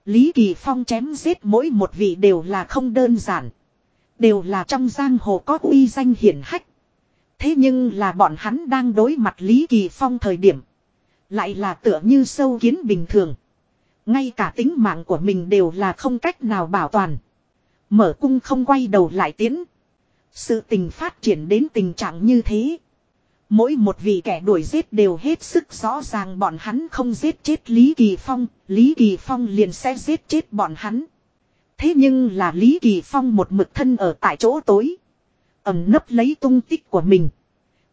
Lý Kỳ Phong chém giết mỗi một vị đều là không đơn giản. Đều là trong giang hồ có uy danh hiển hách. Thế nhưng là bọn hắn đang đối mặt Lý Kỳ Phong thời điểm. Lại là tựa như sâu kiến bình thường. Ngay cả tính mạng của mình đều là không cách nào bảo toàn. Mở cung không quay đầu lại tiến. Sự tình phát triển đến tình trạng như thế. Mỗi một vị kẻ đuổi giết đều hết sức rõ ràng bọn hắn không giết chết Lý Kỳ Phong, Lý Kỳ Phong liền sẽ giết chết bọn hắn. Thế nhưng là Lý Kỳ Phong một mực thân ở tại chỗ tối. Ẩm nấp lấy tung tích của mình.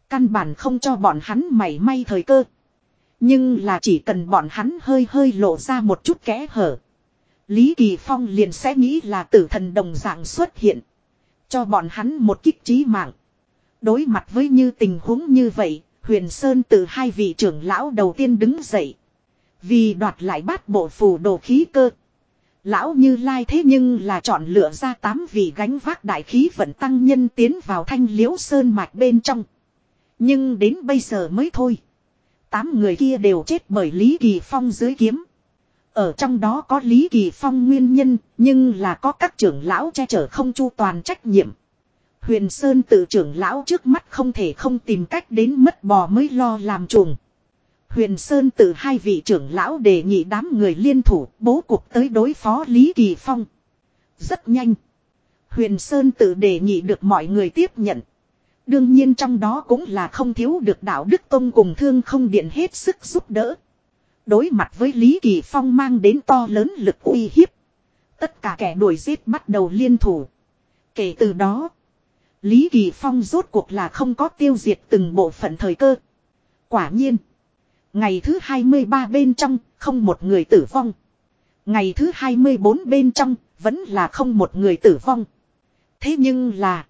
Căn bản không cho bọn hắn mảy may thời cơ. Nhưng là chỉ cần bọn hắn hơi hơi lộ ra một chút kẽ hở. Lý Kỳ Phong liền sẽ nghĩ là tử thần đồng dạng xuất hiện. Cho bọn hắn một kích trí mạng. Đối mặt với như tình huống như vậy, Huyền Sơn từ hai vị trưởng lão đầu tiên đứng dậy. Vì đoạt lại bát bộ phù đồ khí cơ. Lão như lai thế nhưng là chọn lựa ra tám vị gánh vác đại khí vận tăng nhân tiến vào thanh liễu sơn mạch bên trong. Nhưng đến bây giờ mới thôi. Tám người kia đều chết bởi Lý Kỳ Phong dưới kiếm. Ở trong đó có Lý Kỳ Phong nguyên nhân, nhưng là có các trưởng lão che chở không chu toàn trách nhiệm. Huyền Sơn tự trưởng lão trước mắt không thể không tìm cách đến mất bò mới lo làm chuồng. Huyền Sơn tự hai vị trưởng lão đề nghị đám người liên thủ bố cục tới đối phó Lý Kỳ Phong. Rất nhanh. Huyền Sơn tự đề nghị được mọi người tiếp nhận. Đương nhiên trong đó cũng là không thiếu được đạo Đức Tông cùng thương không điện hết sức giúp đỡ. Đối mặt với Lý Kỳ Phong mang đến to lớn lực uy hiếp. Tất cả kẻ đuổi giết bắt đầu liên thủ. Kể từ đó. Lý Kỳ Phong rốt cuộc là không có tiêu diệt từng bộ phận thời cơ. Quả nhiên. Ngày thứ 23 bên trong, không một người tử vong. Ngày thứ 24 bên trong, vẫn là không một người tử vong. Thế nhưng là.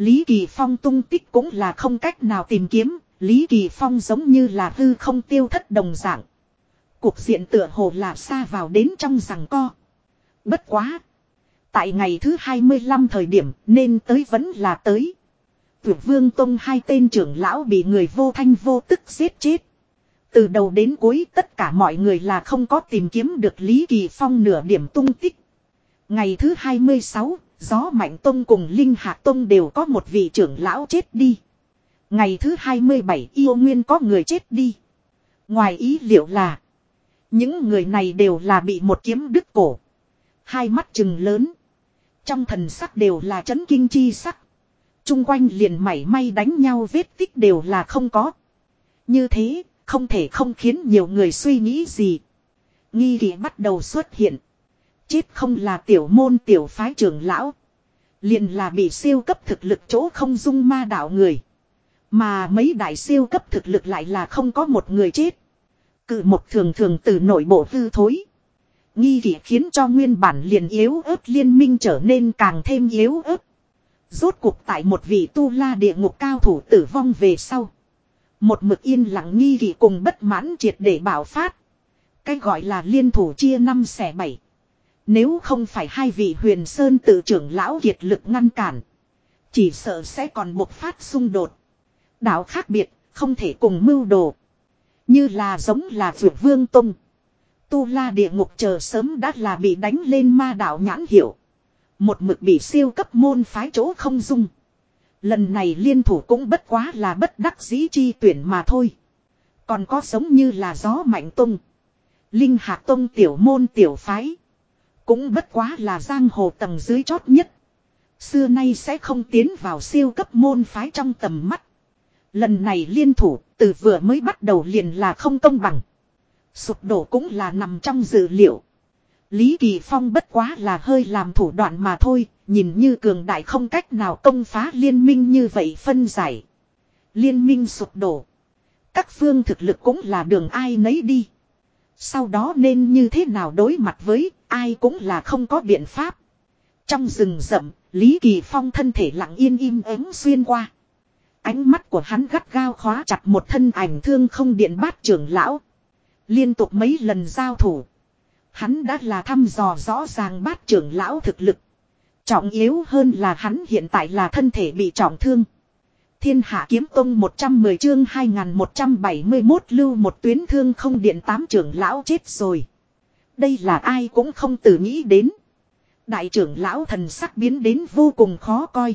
Lý Kỳ Phong tung tích cũng là không cách nào tìm kiếm. Lý Kỳ Phong giống như là hư không tiêu thất đồng dạng. Cuộc diện tựa hồ là xa vào đến trong rằng co. Bất quá. Tại ngày thứ 25 thời điểm nên tới vẫn là tới. Tuyệt vương tông hai tên trưởng lão bị người vô thanh vô tức giết chết. Từ đầu đến cuối tất cả mọi người là không có tìm kiếm được Lý Kỳ Phong nửa điểm tung tích. Ngày thứ 26, Gió Mạnh Tông cùng Linh hạ Tông đều có một vị trưởng lão chết đi. Ngày thứ 27 yêu nguyên có người chết đi. Ngoài ý liệu là những người này đều là bị một kiếm đứt cổ. Hai mắt trừng lớn. Trong thần sắc đều là chấn kinh chi sắc. Trung quanh liền mảy may đánh nhau vết tích đều là không có. Như thế, không thể không khiến nhiều người suy nghĩ gì. Nghi kỷ bắt đầu xuất hiện. Chết không là tiểu môn tiểu phái trưởng lão. Liền là bị siêu cấp thực lực chỗ không dung ma đạo người. Mà mấy đại siêu cấp thực lực lại là không có một người chết. Cự một thường thường từ nội bộ hư thối. Nghi kỷ khiến cho nguyên bản liền yếu ớt liên minh trở nên càng thêm yếu ớt. Rốt cuộc tại một vị tu la địa ngục cao thủ tử vong về sau. Một mực yên lặng nghi kỷ cùng bất mãn triệt để bảo phát. Cái gọi là liên thủ chia năm xẻ bảy. Nếu không phải hai vị huyền sơn tự trưởng lão kiệt lực ngăn cản. Chỉ sợ sẽ còn một phát xung đột. Đạo khác biệt, không thể cùng mưu đồ. Như là giống là vượt vương tung. Tu la địa ngục chờ sớm đã là bị đánh lên ma đạo nhãn hiệu. Một mực bị siêu cấp môn phái chỗ không dung. Lần này liên thủ cũng bất quá là bất đắc dĩ chi tuyển mà thôi. Còn có giống như là gió mạnh tung. Linh hạc tông tiểu môn tiểu phái. Cũng bất quá là giang hồ tầng dưới chót nhất. Xưa nay sẽ không tiến vào siêu cấp môn phái trong tầm mắt. Lần này liên thủ từ vừa mới bắt đầu liền là không công bằng. Sụp đổ cũng là nằm trong dự liệu. Lý Kỳ Phong bất quá là hơi làm thủ đoạn mà thôi, nhìn như cường đại không cách nào công phá liên minh như vậy phân giải. Liên minh sụp đổ. Các phương thực lực cũng là đường ai nấy đi. Sau đó nên như thế nào đối mặt với ai cũng là không có biện pháp. Trong rừng rậm, Lý Kỳ Phong thân thể lặng yên im ắng xuyên qua. Ánh mắt của hắn gắt gao khóa chặt một thân ảnh thương không điện bát trưởng lão. Liên tục mấy lần giao thủ. Hắn đã là thăm dò rõ ràng bát trưởng lão thực lực. Trọng yếu hơn là hắn hiện tại là thân thể bị trọng thương. Thiên hạ kiếm tông 110 chương 2171 lưu một tuyến thương không điện tám trưởng lão chết rồi. Đây là ai cũng không tự nghĩ đến. Đại trưởng lão thần sắc biến đến vô cùng khó coi.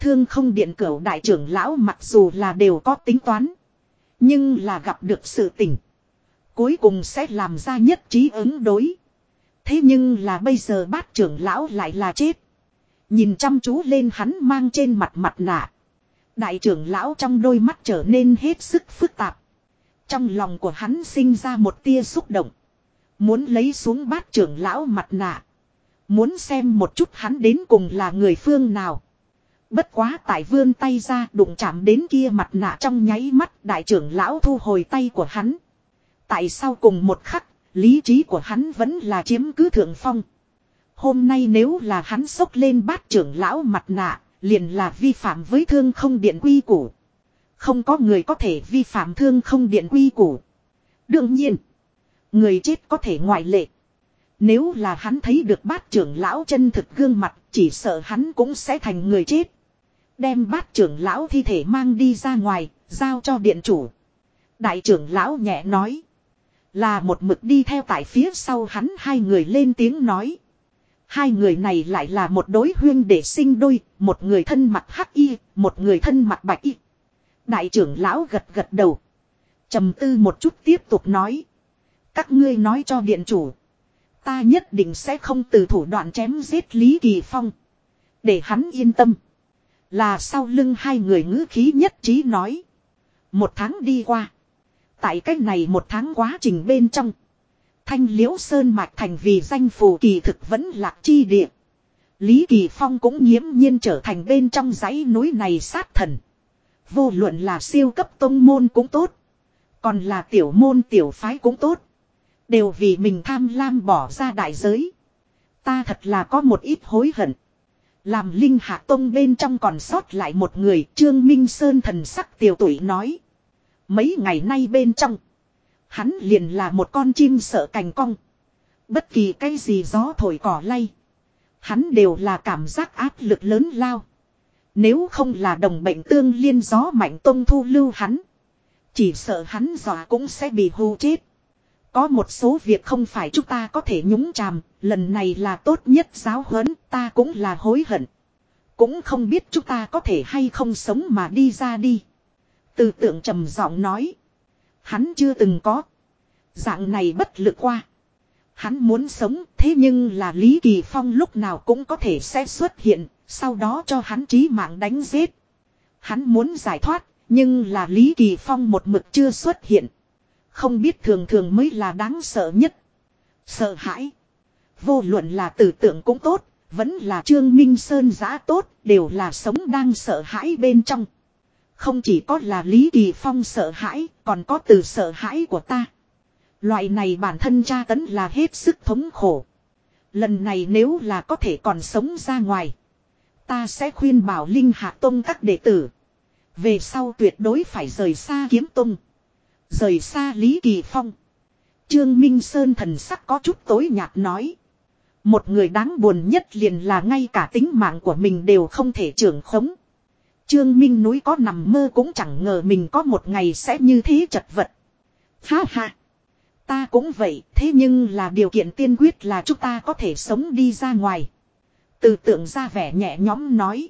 Thương không điện cửu đại trưởng lão mặc dù là đều có tính toán. Nhưng là gặp được sự tỉnh. Cuối cùng sẽ làm ra nhất trí ứng đối. Thế nhưng là bây giờ bát trưởng lão lại là chết. Nhìn chăm chú lên hắn mang trên mặt mặt nạ. Đại trưởng lão trong đôi mắt trở nên hết sức phức tạp. Trong lòng của hắn sinh ra một tia xúc động. Muốn lấy xuống bát trưởng lão mặt nạ. Muốn xem một chút hắn đến cùng là người phương nào. Bất quá tại vươn tay ra đụng chạm đến kia mặt nạ trong nháy mắt đại trưởng lão thu hồi tay của hắn. Tại sao cùng một khắc, lý trí của hắn vẫn là chiếm cứ thượng phong. Hôm nay nếu là hắn sốc lên bát trưởng lão mặt nạ, liền là vi phạm với thương không điện quy củ. Không có người có thể vi phạm thương không điện quy củ. Đương nhiên, người chết có thể ngoại lệ. Nếu là hắn thấy được bát trưởng lão chân thực gương mặt, chỉ sợ hắn cũng sẽ thành người chết. Đem bát trưởng lão thi thể mang đi ra ngoài, giao cho điện chủ. Đại trưởng lão nhẹ nói. Là một mực đi theo tại phía sau hắn hai người lên tiếng nói. Hai người này lại là một đối huyên để sinh đôi, một người thân mặt hắc y, một người thân mặt bạch y. Đại trưởng lão gật gật đầu. trầm tư một chút tiếp tục nói. Các ngươi nói cho điện chủ. Ta nhất định sẽ không từ thủ đoạn chém giết Lý Kỳ Phong. Để hắn yên tâm. Là sau lưng hai người ngữ khí nhất trí nói. Một tháng đi qua. Tại cách này một tháng quá trình bên trong. Thanh liễu sơn mạch thành vì danh phù kỳ thực vẫn lạc chi địa. Lý Kỳ Phong cũng nghiễm nhiên trở thành bên trong dãy núi này sát thần. Vô luận là siêu cấp tông môn cũng tốt. Còn là tiểu môn tiểu phái cũng tốt. Đều vì mình tham lam bỏ ra đại giới. Ta thật là có một ít hối hận. Làm linh hạ tông bên trong còn sót lại một người Trương Minh Sơn thần sắc tiểu tuổi nói. Mấy ngày nay bên trong. Hắn liền là một con chim sợ cành cong. Bất kỳ cái gì gió thổi cỏ lay. Hắn đều là cảm giác áp lực lớn lao. Nếu không là đồng bệnh tương liên gió mạnh tông thu lưu hắn. Chỉ sợ hắn dọa cũng sẽ bị hù chết. Có một số việc không phải chúng ta có thể nhúng chàm, lần này là tốt nhất giáo huấn, ta cũng là hối hận. Cũng không biết chúng ta có thể hay không sống mà đi ra đi. Từ tượng trầm giọng nói. Hắn chưa từng có. Dạng này bất lực qua. Hắn muốn sống thế nhưng là Lý Kỳ Phong lúc nào cũng có thể sẽ xuất hiện, sau đó cho hắn trí mạng đánh giết. Hắn muốn giải thoát, nhưng là Lý Kỳ Phong một mực chưa xuất hiện. Không biết thường thường mới là đáng sợ nhất. Sợ hãi. Vô luận là tử tượng cũng tốt, vẫn là Trương Minh Sơn giã tốt, đều là sống đang sợ hãi bên trong. Không chỉ có là Lý Kỳ Phong sợ hãi, còn có từ sợ hãi của ta. Loại này bản thân tra tấn là hết sức thống khổ. Lần này nếu là có thể còn sống ra ngoài. Ta sẽ khuyên bảo Linh Hạ Tông các đệ tử. Về sau tuyệt đối phải rời xa kiếm tông. Rời xa Lý Kỳ Phong. Trương Minh Sơn thần sắc có chút tối nhạt nói. Một người đáng buồn nhất liền là ngay cả tính mạng của mình đều không thể trưởng khống. Trương Minh núi có nằm mơ cũng chẳng ngờ mình có một ngày sẽ như thế chật vật. Ha ha. Ta cũng vậy, thế nhưng là điều kiện tiên quyết là chúng ta có thể sống đi ra ngoài. Từ tượng ra vẻ nhẹ nhõm nói.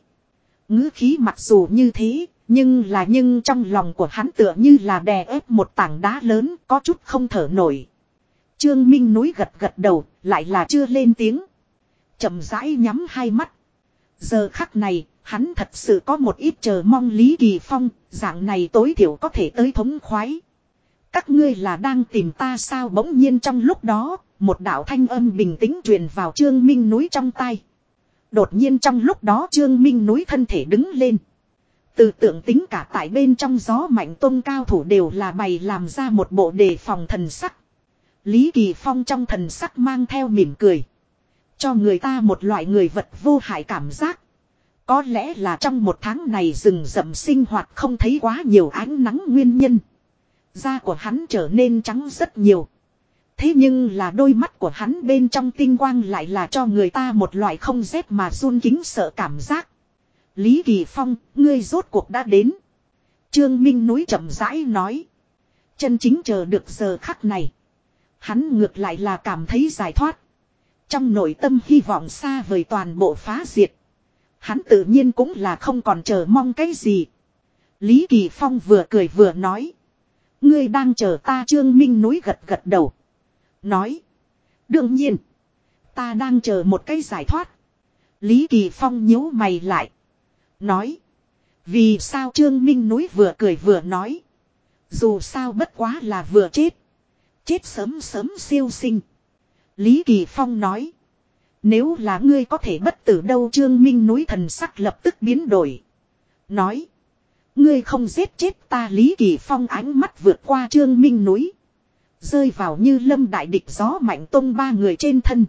ngữ khí mặc dù như thế, nhưng là nhưng trong lòng của hắn tựa như là đè ép một tảng đá lớn có chút không thở nổi. Trương Minh núi gật gật đầu, lại là chưa lên tiếng. chậm rãi nhắm hai mắt. Giờ khắc này, hắn thật sự có một ít chờ mong Lý Kỳ Phong, dạng này tối thiểu có thể tới thống khoái. Các ngươi là đang tìm ta sao bỗng nhiên trong lúc đó, một đạo thanh âm bình tĩnh truyền vào Trương Minh núi trong tay. Đột nhiên trong lúc đó Trương Minh núi thân thể đứng lên. Từ tượng tính cả tại bên trong gió mạnh tôn cao thủ đều là bày làm ra một bộ đề phòng thần sắc. Lý Kỳ Phong trong thần sắc mang theo mỉm cười. Cho người ta một loại người vật vô hại cảm giác. Có lẽ là trong một tháng này rừng rậm sinh hoạt không thấy quá nhiều ánh nắng nguyên nhân. Da của hắn trở nên trắng rất nhiều. Thế nhưng là đôi mắt của hắn bên trong tinh quang lại là cho người ta một loại không rét mà run kính sợ cảm giác. Lý Kỳ Phong, ngươi rốt cuộc đã đến. Trương Minh núi chậm rãi nói. Chân chính chờ được giờ khắc này. Hắn ngược lại là cảm thấy giải thoát. Trong nội tâm hy vọng xa vời toàn bộ phá diệt. Hắn tự nhiên cũng là không còn chờ mong cái gì. Lý Kỳ Phong vừa cười vừa nói. Ngươi đang chờ ta Trương Minh núi gật gật đầu. Nói. Đương nhiên. Ta đang chờ một cái giải thoát. Lý Kỳ Phong nhíu mày lại. Nói. Vì sao Trương Minh núi vừa cười vừa nói. Dù sao bất quá là vừa chết. Chết sớm sớm siêu sinh. Lý Kỳ Phong nói. Nếu là ngươi có thể bất tử đâu Trương Minh núi thần sắc lập tức biến đổi. Nói. Ngươi không giết chết ta Lý Kỳ Phong ánh mắt vượt qua Trương Minh núi. Rơi vào như lâm đại địch gió mạnh tông ba người trên thân.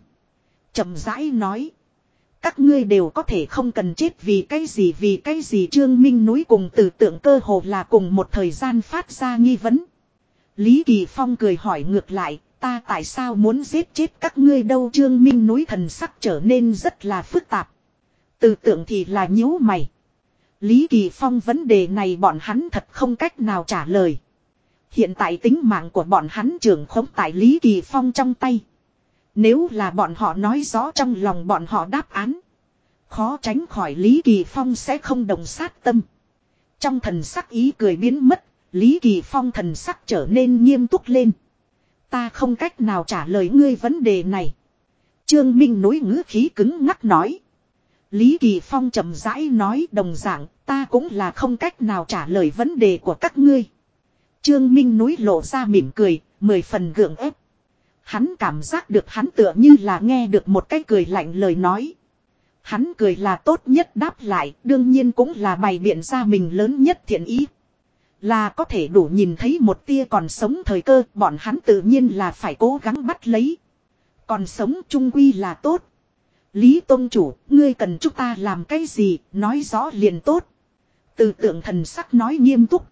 chậm rãi nói. Các ngươi đều có thể không cần chết vì cái gì vì cái gì Trương Minh núi cùng tử tượng cơ hồ là cùng một thời gian phát ra nghi vấn. Lý Kỳ Phong cười hỏi ngược lại, ta tại sao muốn giết chết các ngươi đâu Trương Minh núi thần sắc trở nên rất là phức tạp. Từ tượng thì là nhíu mày. Lý Kỳ Phong vấn đề này bọn hắn thật không cách nào trả lời. Hiện tại tính mạng của bọn hắn trưởng khống tại Lý Kỳ Phong trong tay. Nếu là bọn họ nói rõ trong lòng bọn họ đáp án. Khó tránh khỏi Lý Kỳ Phong sẽ không đồng sát tâm. Trong thần sắc ý cười biến mất, Lý Kỳ Phong thần sắc trở nên nghiêm túc lên. Ta không cách nào trả lời ngươi vấn đề này. Trương Minh nối ngữ khí cứng ngắc nói. Lý Kỳ Phong chậm rãi nói đồng dạng, ta cũng là không cách nào trả lời vấn đề của các ngươi. Trương Minh núi lộ ra mỉm cười, mười phần gượng ép. Hắn cảm giác được hắn tựa như là nghe được một cái cười lạnh lời nói. Hắn cười là tốt nhất đáp lại, đương nhiên cũng là bày biện ra mình lớn nhất thiện ý. Là có thể đủ nhìn thấy một tia còn sống thời cơ, bọn hắn tự nhiên là phải cố gắng bắt lấy. Còn sống trung quy là tốt. Lý Tôn Chủ, ngươi cần chúng ta làm cái gì, nói rõ liền tốt. Từ tượng thần sắc nói nghiêm túc.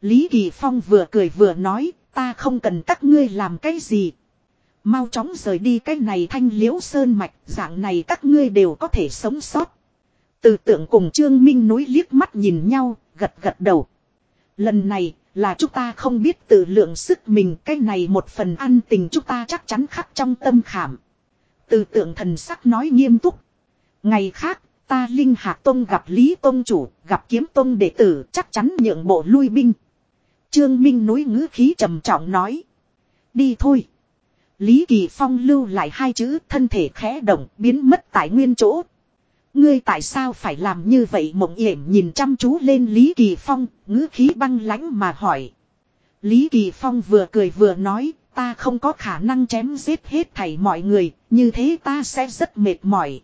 Lý Kỳ Phong vừa cười vừa nói, ta không cần các ngươi làm cái gì. Mau chóng rời đi cái này thanh liễu sơn mạch, dạng này các ngươi đều có thể sống sót. Từ tượng cùng Trương Minh núi liếc mắt nhìn nhau, gật gật đầu. Lần này, là chúng ta không biết tự lượng sức mình, cái này một phần ăn tình chúng ta chắc chắn khắc trong tâm khảm. Từ tượng thần sắc nói nghiêm túc. Ngày khác, ta Linh Hạc Tông gặp Lý Tông Chủ, gặp Kiếm Tông đệ tử, chắc chắn nhượng bộ lui binh. Trương Minh núi ngữ khí trầm trọng nói. Đi thôi. Lý Kỳ Phong lưu lại hai chữ thân thể khẽ động biến mất tại nguyên chỗ. Ngươi tại sao phải làm như vậy mộng yểm nhìn chăm chú lên Lý Kỳ Phong, ngữ khí băng lãnh mà hỏi. Lý Kỳ Phong vừa cười vừa nói, ta không có khả năng chém giết hết thảy mọi người, như thế ta sẽ rất mệt mỏi.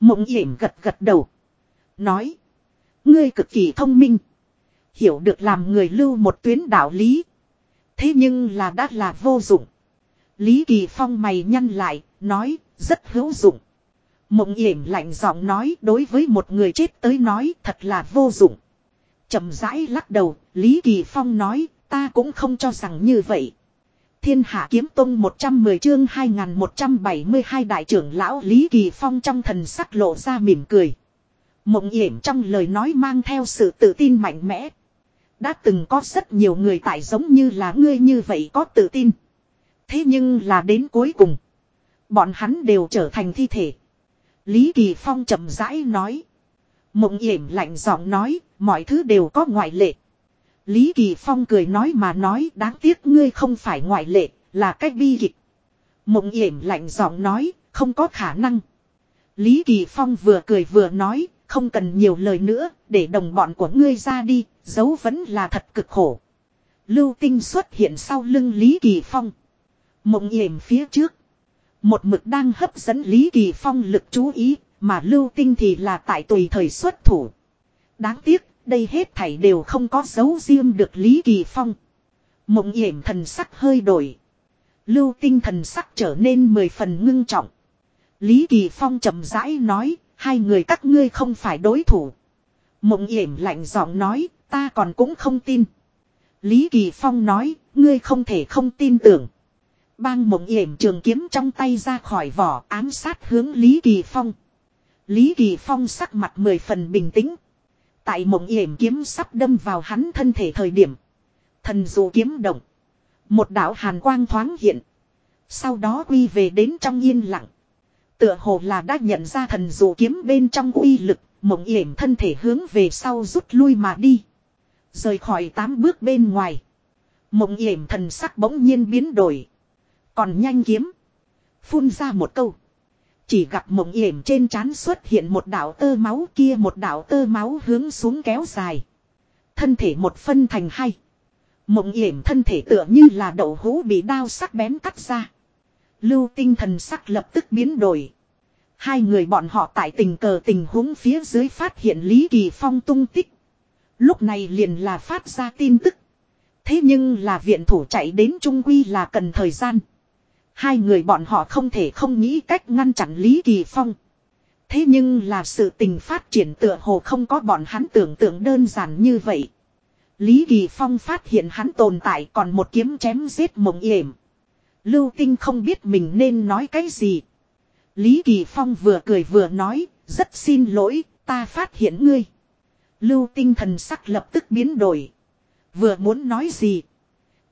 Mộng yểm gật gật đầu. Nói, ngươi cực kỳ thông minh. Hiểu được làm người lưu một tuyến đạo lý. Thế nhưng là đã là vô dụng. Lý Kỳ Phong mày nhăn lại, nói, rất hữu dụng. Mộng yểm lạnh giọng nói đối với một người chết tới nói thật là vô dụng. chậm rãi lắc đầu, Lý Kỳ Phong nói, ta cũng không cho rằng như vậy. Thiên Hạ Kiếm Tông 110 chương 2172 đại trưởng lão Lý Kỳ Phong trong thần sắc lộ ra mỉm cười. Mộng yểm trong lời nói mang theo sự tự tin mạnh mẽ. Đã từng có rất nhiều người tại giống như là ngươi như vậy có tự tin. Thế nhưng là đến cuối cùng. Bọn hắn đều trở thành thi thể. Lý Kỳ Phong chậm rãi nói. Mộng yểm lạnh giọng nói, mọi thứ đều có ngoại lệ. Lý Kỳ Phong cười nói mà nói đáng tiếc ngươi không phải ngoại lệ, là cách bi kịch. Mộng yểm lạnh giọng nói, không có khả năng. Lý Kỳ Phong vừa cười vừa nói, không cần nhiều lời nữa, để đồng bọn của ngươi ra đi, dấu vẫn là thật cực khổ. Lưu tinh xuất hiện sau lưng Lý Kỳ Phong. Mộng yểm phía trước. Một mực đang hấp dẫn Lý Kỳ Phong lực chú ý, mà lưu tinh thì là tại tùy thời xuất thủ. Đáng tiếc, đây hết thảy đều không có dấu riêng được Lý Kỳ Phong. Mộng yểm thần sắc hơi đổi. Lưu tinh thần sắc trở nên mười phần ngưng trọng. Lý Kỳ Phong chậm rãi nói, hai người các ngươi không phải đối thủ. Mộng yểm lạnh giọng nói, ta còn cũng không tin. Lý Kỳ Phong nói, ngươi không thể không tin tưởng. Bang mộng yểm trường kiếm trong tay ra khỏi vỏ, ám sát hướng Lý Kỳ Phong. Lý Kỳ Phong sắc mặt mười phần bình tĩnh. Tại mộng yểm kiếm sắp đâm vào hắn thân thể thời điểm. Thần dụ kiếm động. Một đạo hàn quang thoáng hiện. Sau đó quy về đến trong yên lặng. Tựa hồ là đã nhận ra thần dụ kiếm bên trong uy lực. Mộng yểm thân thể hướng về sau rút lui mà đi. Rời khỏi tám bước bên ngoài. Mộng yểm thần sắc bỗng nhiên biến đổi. Còn nhanh kiếm. Phun ra một câu. Chỉ gặp mộng yểm trên trán xuất hiện một đạo tơ máu kia một đạo tơ máu hướng xuống kéo dài. Thân thể một phân thành hai. Mộng yểm thân thể tựa như là đậu hũ bị đao sắc bén cắt ra. Lưu tinh thần sắc lập tức biến đổi. Hai người bọn họ tại tình cờ tình huống phía dưới phát hiện Lý Kỳ Phong tung tích. Lúc này liền là phát ra tin tức. Thế nhưng là viện thủ chạy đến Trung Quy là cần thời gian. Hai người bọn họ không thể không nghĩ cách ngăn chặn Lý Kỳ Phong. Thế nhưng là sự tình phát triển tựa hồ không có bọn hắn tưởng tượng đơn giản như vậy. Lý Kỳ Phong phát hiện hắn tồn tại còn một kiếm chém giết mộng yểm. Lưu Tinh không biết mình nên nói cái gì. Lý Kỳ Phong vừa cười vừa nói, rất xin lỗi, ta phát hiện ngươi. Lưu Tinh thần sắc lập tức biến đổi. Vừa muốn nói gì.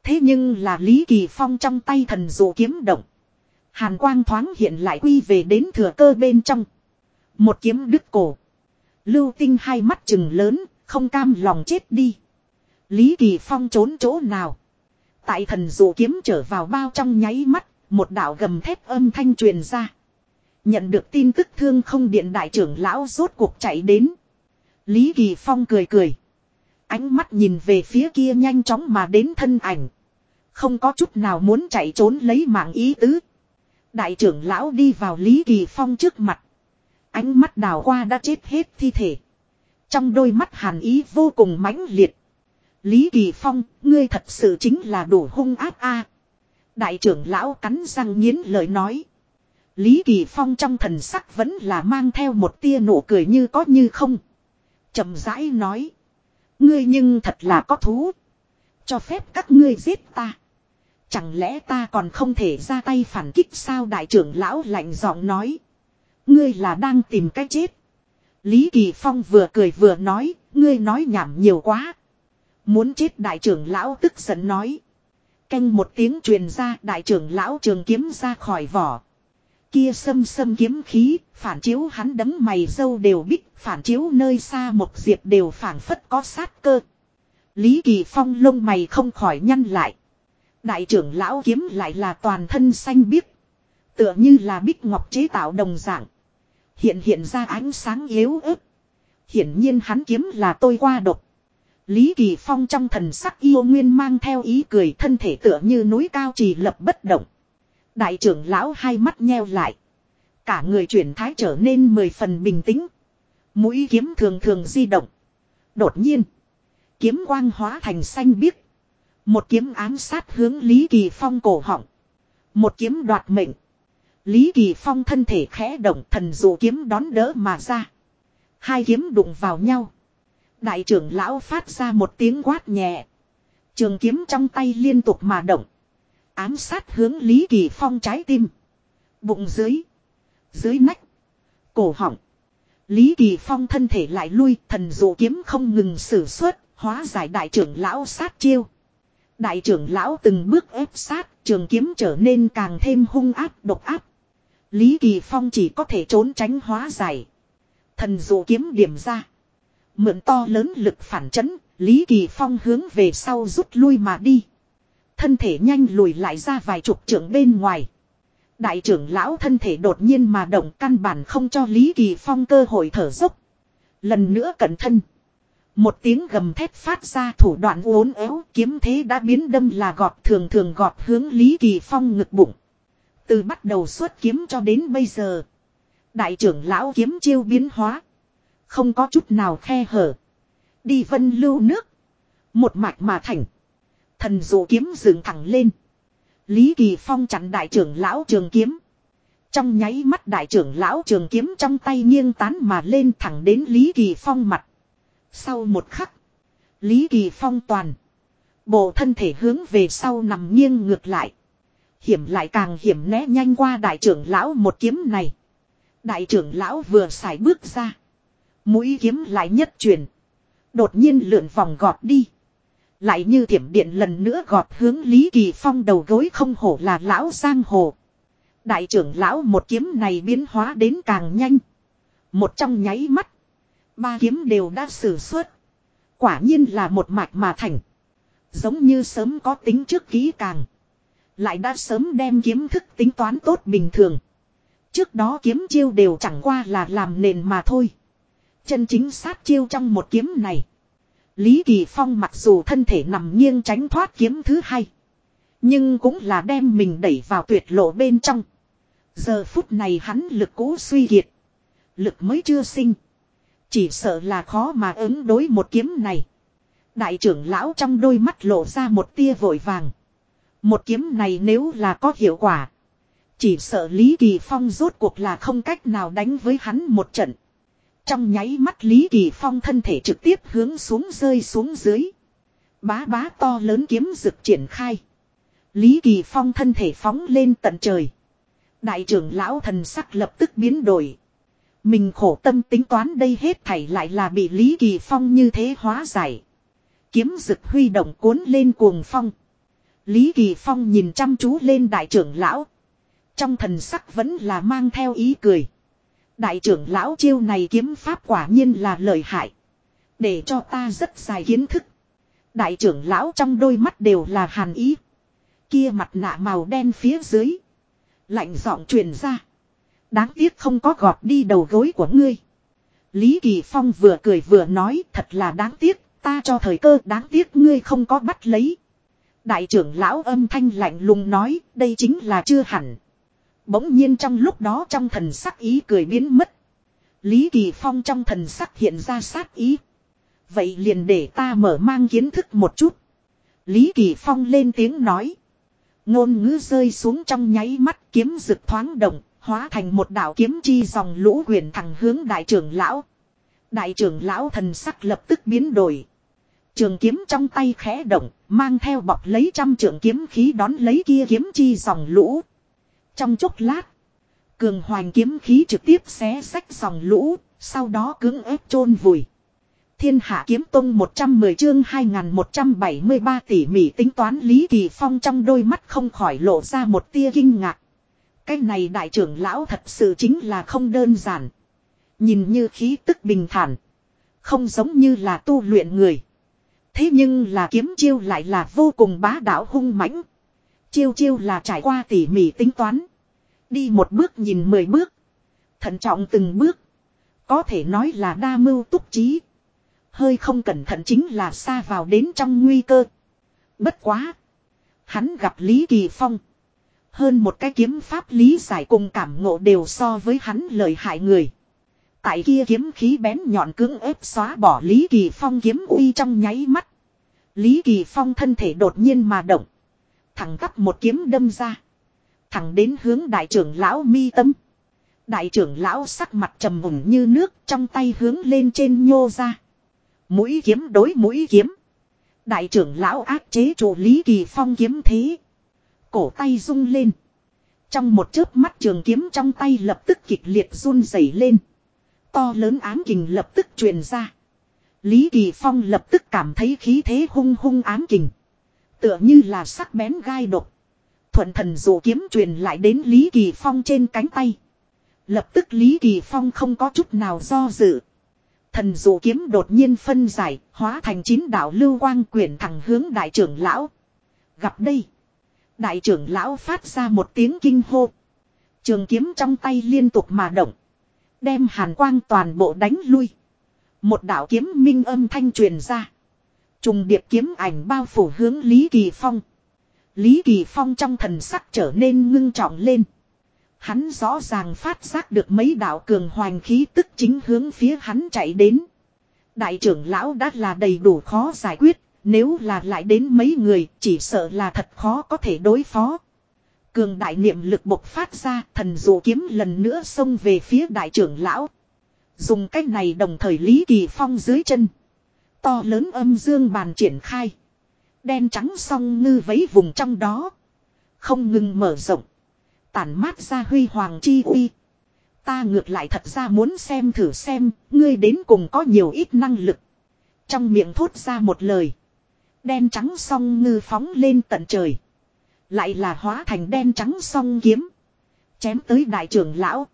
Thế nhưng là Lý Kỳ Phong trong tay thần dụ kiếm động. Hàn quang thoáng hiện lại quy về đến thừa cơ bên trong. Một kiếm đứt cổ. Lưu tinh hai mắt chừng lớn, không cam lòng chết đi. Lý Kỳ Phong trốn chỗ nào. Tại thần dụ kiếm trở vào bao trong nháy mắt, một đạo gầm thép âm thanh truyền ra. Nhận được tin tức thương không điện đại trưởng lão rốt cuộc chạy đến. Lý Kỳ Phong cười cười. Ánh mắt nhìn về phía kia nhanh chóng mà đến thân ảnh. Không có chút nào muốn chạy trốn lấy mạng ý tứ. Đại trưởng lão đi vào Lý Kỳ Phong trước mặt. Ánh mắt đào qua đã chết hết thi thể. Trong đôi mắt hàn ý vô cùng mãnh liệt. Lý Kỳ Phong, ngươi thật sự chính là đủ hung ác a. Đại trưởng lão cắn răng nghiến lời nói. Lý Kỳ Phong trong thần sắc vẫn là mang theo một tia nụ cười như có như không. chậm rãi nói. Ngươi nhưng thật là có thú. Cho phép các ngươi giết ta. Chẳng lẽ ta còn không thể ra tay phản kích sao đại trưởng lão lạnh giọng nói. Ngươi là đang tìm cách chết. Lý Kỳ Phong vừa cười vừa nói, ngươi nói nhảm nhiều quá. Muốn chết đại trưởng lão tức giận nói. Canh một tiếng truyền ra đại trưởng lão trường kiếm ra khỏi vỏ. Kia sâm sâm kiếm khí, phản chiếu hắn đấm mày dâu đều bích, phản chiếu nơi xa một diệp đều phản phất có sát cơ. Lý Kỳ Phong lông mày không khỏi nhăn lại. Đại trưởng lão kiếm lại là toàn thân xanh biếc. Tựa như là bích ngọc chế tạo đồng dạng. Hiện hiện ra ánh sáng yếu ớt. Hiển nhiên hắn kiếm là tôi qua độc. Lý Kỳ Phong trong thần sắc yêu nguyên mang theo ý cười thân thể tựa như núi cao trì lập bất động. Đại trưởng lão hai mắt nheo lại. Cả người chuyển thái trở nên mười phần bình tĩnh. Mũi kiếm thường thường di động. Đột nhiên. Kiếm quang hóa thành xanh biếc. Một kiếm ám sát hướng Lý Kỳ Phong cổ họng. Một kiếm đoạt mệnh. Lý Kỳ Phong thân thể khẽ động, thần dụ kiếm đón đỡ mà ra. Hai kiếm đụng vào nhau. Đại trưởng lão phát ra một tiếng quát nhẹ. Trường kiếm trong tay liên tục mà động. Ám sát hướng Lý Kỳ Phong trái tim. Bụng dưới. Dưới nách. Cổ họng. Lý Kỳ Phong thân thể lại lui, thần dụ kiếm không ngừng sử xuất. Hóa giải đại trưởng lão sát chiêu. Đại trưởng lão từng bước ép sát, trường kiếm trở nên càng thêm hung áp độc áp. Lý Kỳ Phong chỉ có thể trốn tránh hóa giải. Thần dụ kiếm điểm ra. Mượn to lớn lực phản chấn, Lý Kỳ Phong hướng về sau rút lui mà đi. Thân thể nhanh lùi lại ra vài chục trượng bên ngoài. Đại trưởng lão thân thể đột nhiên mà động căn bản không cho Lý Kỳ Phong cơ hội thở dốc. Lần nữa cẩn thân. Một tiếng gầm thét phát ra thủ đoạn uốn éo kiếm thế đã biến đâm là gọt thường thường gọt hướng Lý Kỳ Phong ngực bụng. Từ bắt đầu xuất kiếm cho đến bây giờ. Đại trưởng lão kiếm chiêu biến hóa. Không có chút nào khe hở. Đi vân lưu nước. Một mạch mà thành. Thần dụ kiếm dựng thẳng lên. Lý Kỳ Phong chặn đại trưởng lão trường kiếm. Trong nháy mắt đại trưởng lão trường kiếm trong tay nghiêng tán mà lên thẳng đến Lý Kỳ Phong mặt. Sau một khắc. Lý Kỳ Phong toàn. Bộ thân thể hướng về sau nằm nghiêng ngược lại. Hiểm lại càng hiểm né nhanh qua đại trưởng lão một kiếm này. Đại trưởng lão vừa xài bước ra. Mũi kiếm lại nhất chuyển. Đột nhiên lượn vòng gọt đi. Lại như thiểm điện lần nữa gọt hướng Lý Kỳ Phong đầu gối không hổ là lão giang hồ. Đại trưởng lão một kiếm này biến hóa đến càng nhanh. Một trong nháy mắt. Ba kiếm đều đã sử xuất. Quả nhiên là một mạch mà thành. Giống như sớm có tính trước kỹ càng. Lại đã sớm đem kiếm thức tính toán tốt bình thường. Trước đó kiếm chiêu đều chẳng qua là làm nền mà thôi. Chân chính sát chiêu trong một kiếm này. Lý Kỳ Phong mặc dù thân thể nằm nghiêng tránh thoát kiếm thứ hai. Nhưng cũng là đem mình đẩy vào tuyệt lộ bên trong. Giờ phút này hắn lực cũ suy kiệt. Lực mới chưa sinh. Chỉ sợ là khó mà ứng đối một kiếm này. Đại trưởng lão trong đôi mắt lộ ra một tia vội vàng. Một kiếm này nếu là có hiệu quả. Chỉ sợ Lý Kỳ Phong rốt cuộc là không cách nào đánh với hắn một trận. Trong nháy mắt Lý Kỳ Phong thân thể trực tiếp hướng xuống rơi xuống dưới. Bá bá to lớn kiếm rực triển khai. Lý Kỳ Phong thân thể phóng lên tận trời. Đại trưởng lão thần sắc lập tức biến đổi. Mình khổ tâm tính toán đây hết thảy lại là bị Lý Kỳ Phong như thế hóa giải. Kiếm rực huy động cuốn lên cuồng phong. Lý Kỳ Phong nhìn chăm chú lên đại trưởng lão. Trong thần sắc vẫn là mang theo ý cười. Đại trưởng lão chiêu này kiếm pháp quả nhiên là lợi hại. Để cho ta rất dài kiến thức. Đại trưởng lão trong đôi mắt đều là hàn ý. Kia mặt nạ màu đen phía dưới. Lạnh giọng truyền ra. Đáng tiếc không có gọt đi đầu gối của ngươi. Lý Kỳ Phong vừa cười vừa nói thật là đáng tiếc, ta cho thời cơ đáng tiếc ngươi không có bắt lấy. Đại trưởng lão âm thanh lạnh lùng nói, đây chính là chưa hẳn. Bỗng nhiên trong lúc đó trong thần sắc ý cười biến mất. Lý Kỳ Phong trong thần sắc hiện ra sát ý. Vậy liền để ta mở mang kiến thức một chút. Lý Kỳ Phong lên tiếng nói. Ngôn ngữ rơi xuống trong nháy mắt kiếm rực thoáng động, hóa thành một đạo kiếm chi dòng lũ huyền thẳng hướng đại trưởng lão. Đại trưởng lão thần sắc lập tức biến đổi. Trường kiếm trong tay khẽ động, mang theo bọc lấy trăm trường kiếm khí đón lấy kia kiếm chi dòng lũ. Trong chốc lát, cường hoành kiếm khí trực tiếp xé sách dòng lũ, sau đó cứng ép chôn vùi. Thiên hạ kiếm tông 110 chương 2173 tỉ mỉ tính toán Lý Kỳ Phong trong đôi mắt không khỏi lộ ra một tia kinh ngạc. Cái này đại trưởng lão thật sự chính là không đơn giản. Nhìn như khí tức bình thản. Không giống như là tu luyện người. Thế nhưng là kiếm chiêu lại là vô cùng bá đạo hung mãnh. Chiêu chiêu là trải qua tỉ mỉ tính toán. Đi một bước nhìn mười bước. Thận trọng từng bước. Có thể nói là đa mưu túc trí. Hơi không cẩn thận chính là xa vào đến trong nguy cơ. Bất quá. Hắn gặp Lý Kỳ Phong. Hơn một cái kiếm pháp lý giải cùng cảm ngộ đều so với hắn lợi hại người. Tại kia kiếm khí bén nhọn cứng ép xóa bỏ Lý Kỳ Phong kiếm uy trong nháy mắt. Lý Kỳ Phong thân thể đột nhiên mà động. Thẳng tắp một kiếm đâm ra. Thẳng đến hướng đại trưởng lão mi tâm. Đại trưởng lão sắc mặt trầm mùng như nước, trong tay hướng lên trên nhô ra. Mũi kiếm đối mũi kiếm. Đại trưởng lão áp chế chủ Lý Kỳ Phong kiếm thế. Cổ tay rung lên. Trong một chớp mắt trường kiếm trong tay lập tức kịch liệt run rẩy lên. To lớn ám kình lập tức truyền ra. Lý Kỳ Phong lập tức cảm thấy khí thế hung hung ám kình. Tựa như là sắc bén gai độc. Thuận thần dụ kiếm truyền lại đến Lý Kỳ Phong trên cánh tay. Lập tức Lý Kỳ Phong không có chút nào do dự. Thần dụ kiếm đột nhiên phân giải, hóa thành chín đạo lưu quang quyển thẳng hướng đại trưởng lão. Gặp đây. Đại trưởng lão phát ra một tiếng kinh hô. Trường kiếm trong tay liên tục mà động. Đem hàn quang toàn bộ đánh lui. Một đạo kiếm minh âm thanh truyền ra. Trùng điệp kiếm ảnh bao phủ hướng Lý Kỳ Phong. Lý Kỳ Phong trong thần sắc trở nên ngưng trọng lên. Hắn rõ ràng phát giác được mấy đạo cường hoành khí tức chính hướng phía hắn chạy đến. Đại trưởng lão đã là đầy đủ khó giải quyết, nếu là lại đến mấy người chỉ sợ là thật khó có thể đối phó. Cường đại niệm lực bộc phát ra thần dụ kiếm lần nữa xông về phía đại trưởng lão. Dùng cách này đồng thời Lý Kỳ Phong dưới chân. To lớn âm dương bàn triển khai. Đen trắng song ngư vấy vùng trong đó. Không ngừng mở rộng. Tản mát ra huy hoàng chi uy. Ta ngược lại thật ra muốn xem thử xem, ngươi đến cùng có nhiều ít năng lực. Trong miệng thốt ra một lời. Đen trắng song ngư phóng lên tận trời. Lại là hóa thành đen trắng song kiếm. Chém tới đại trưởng lão.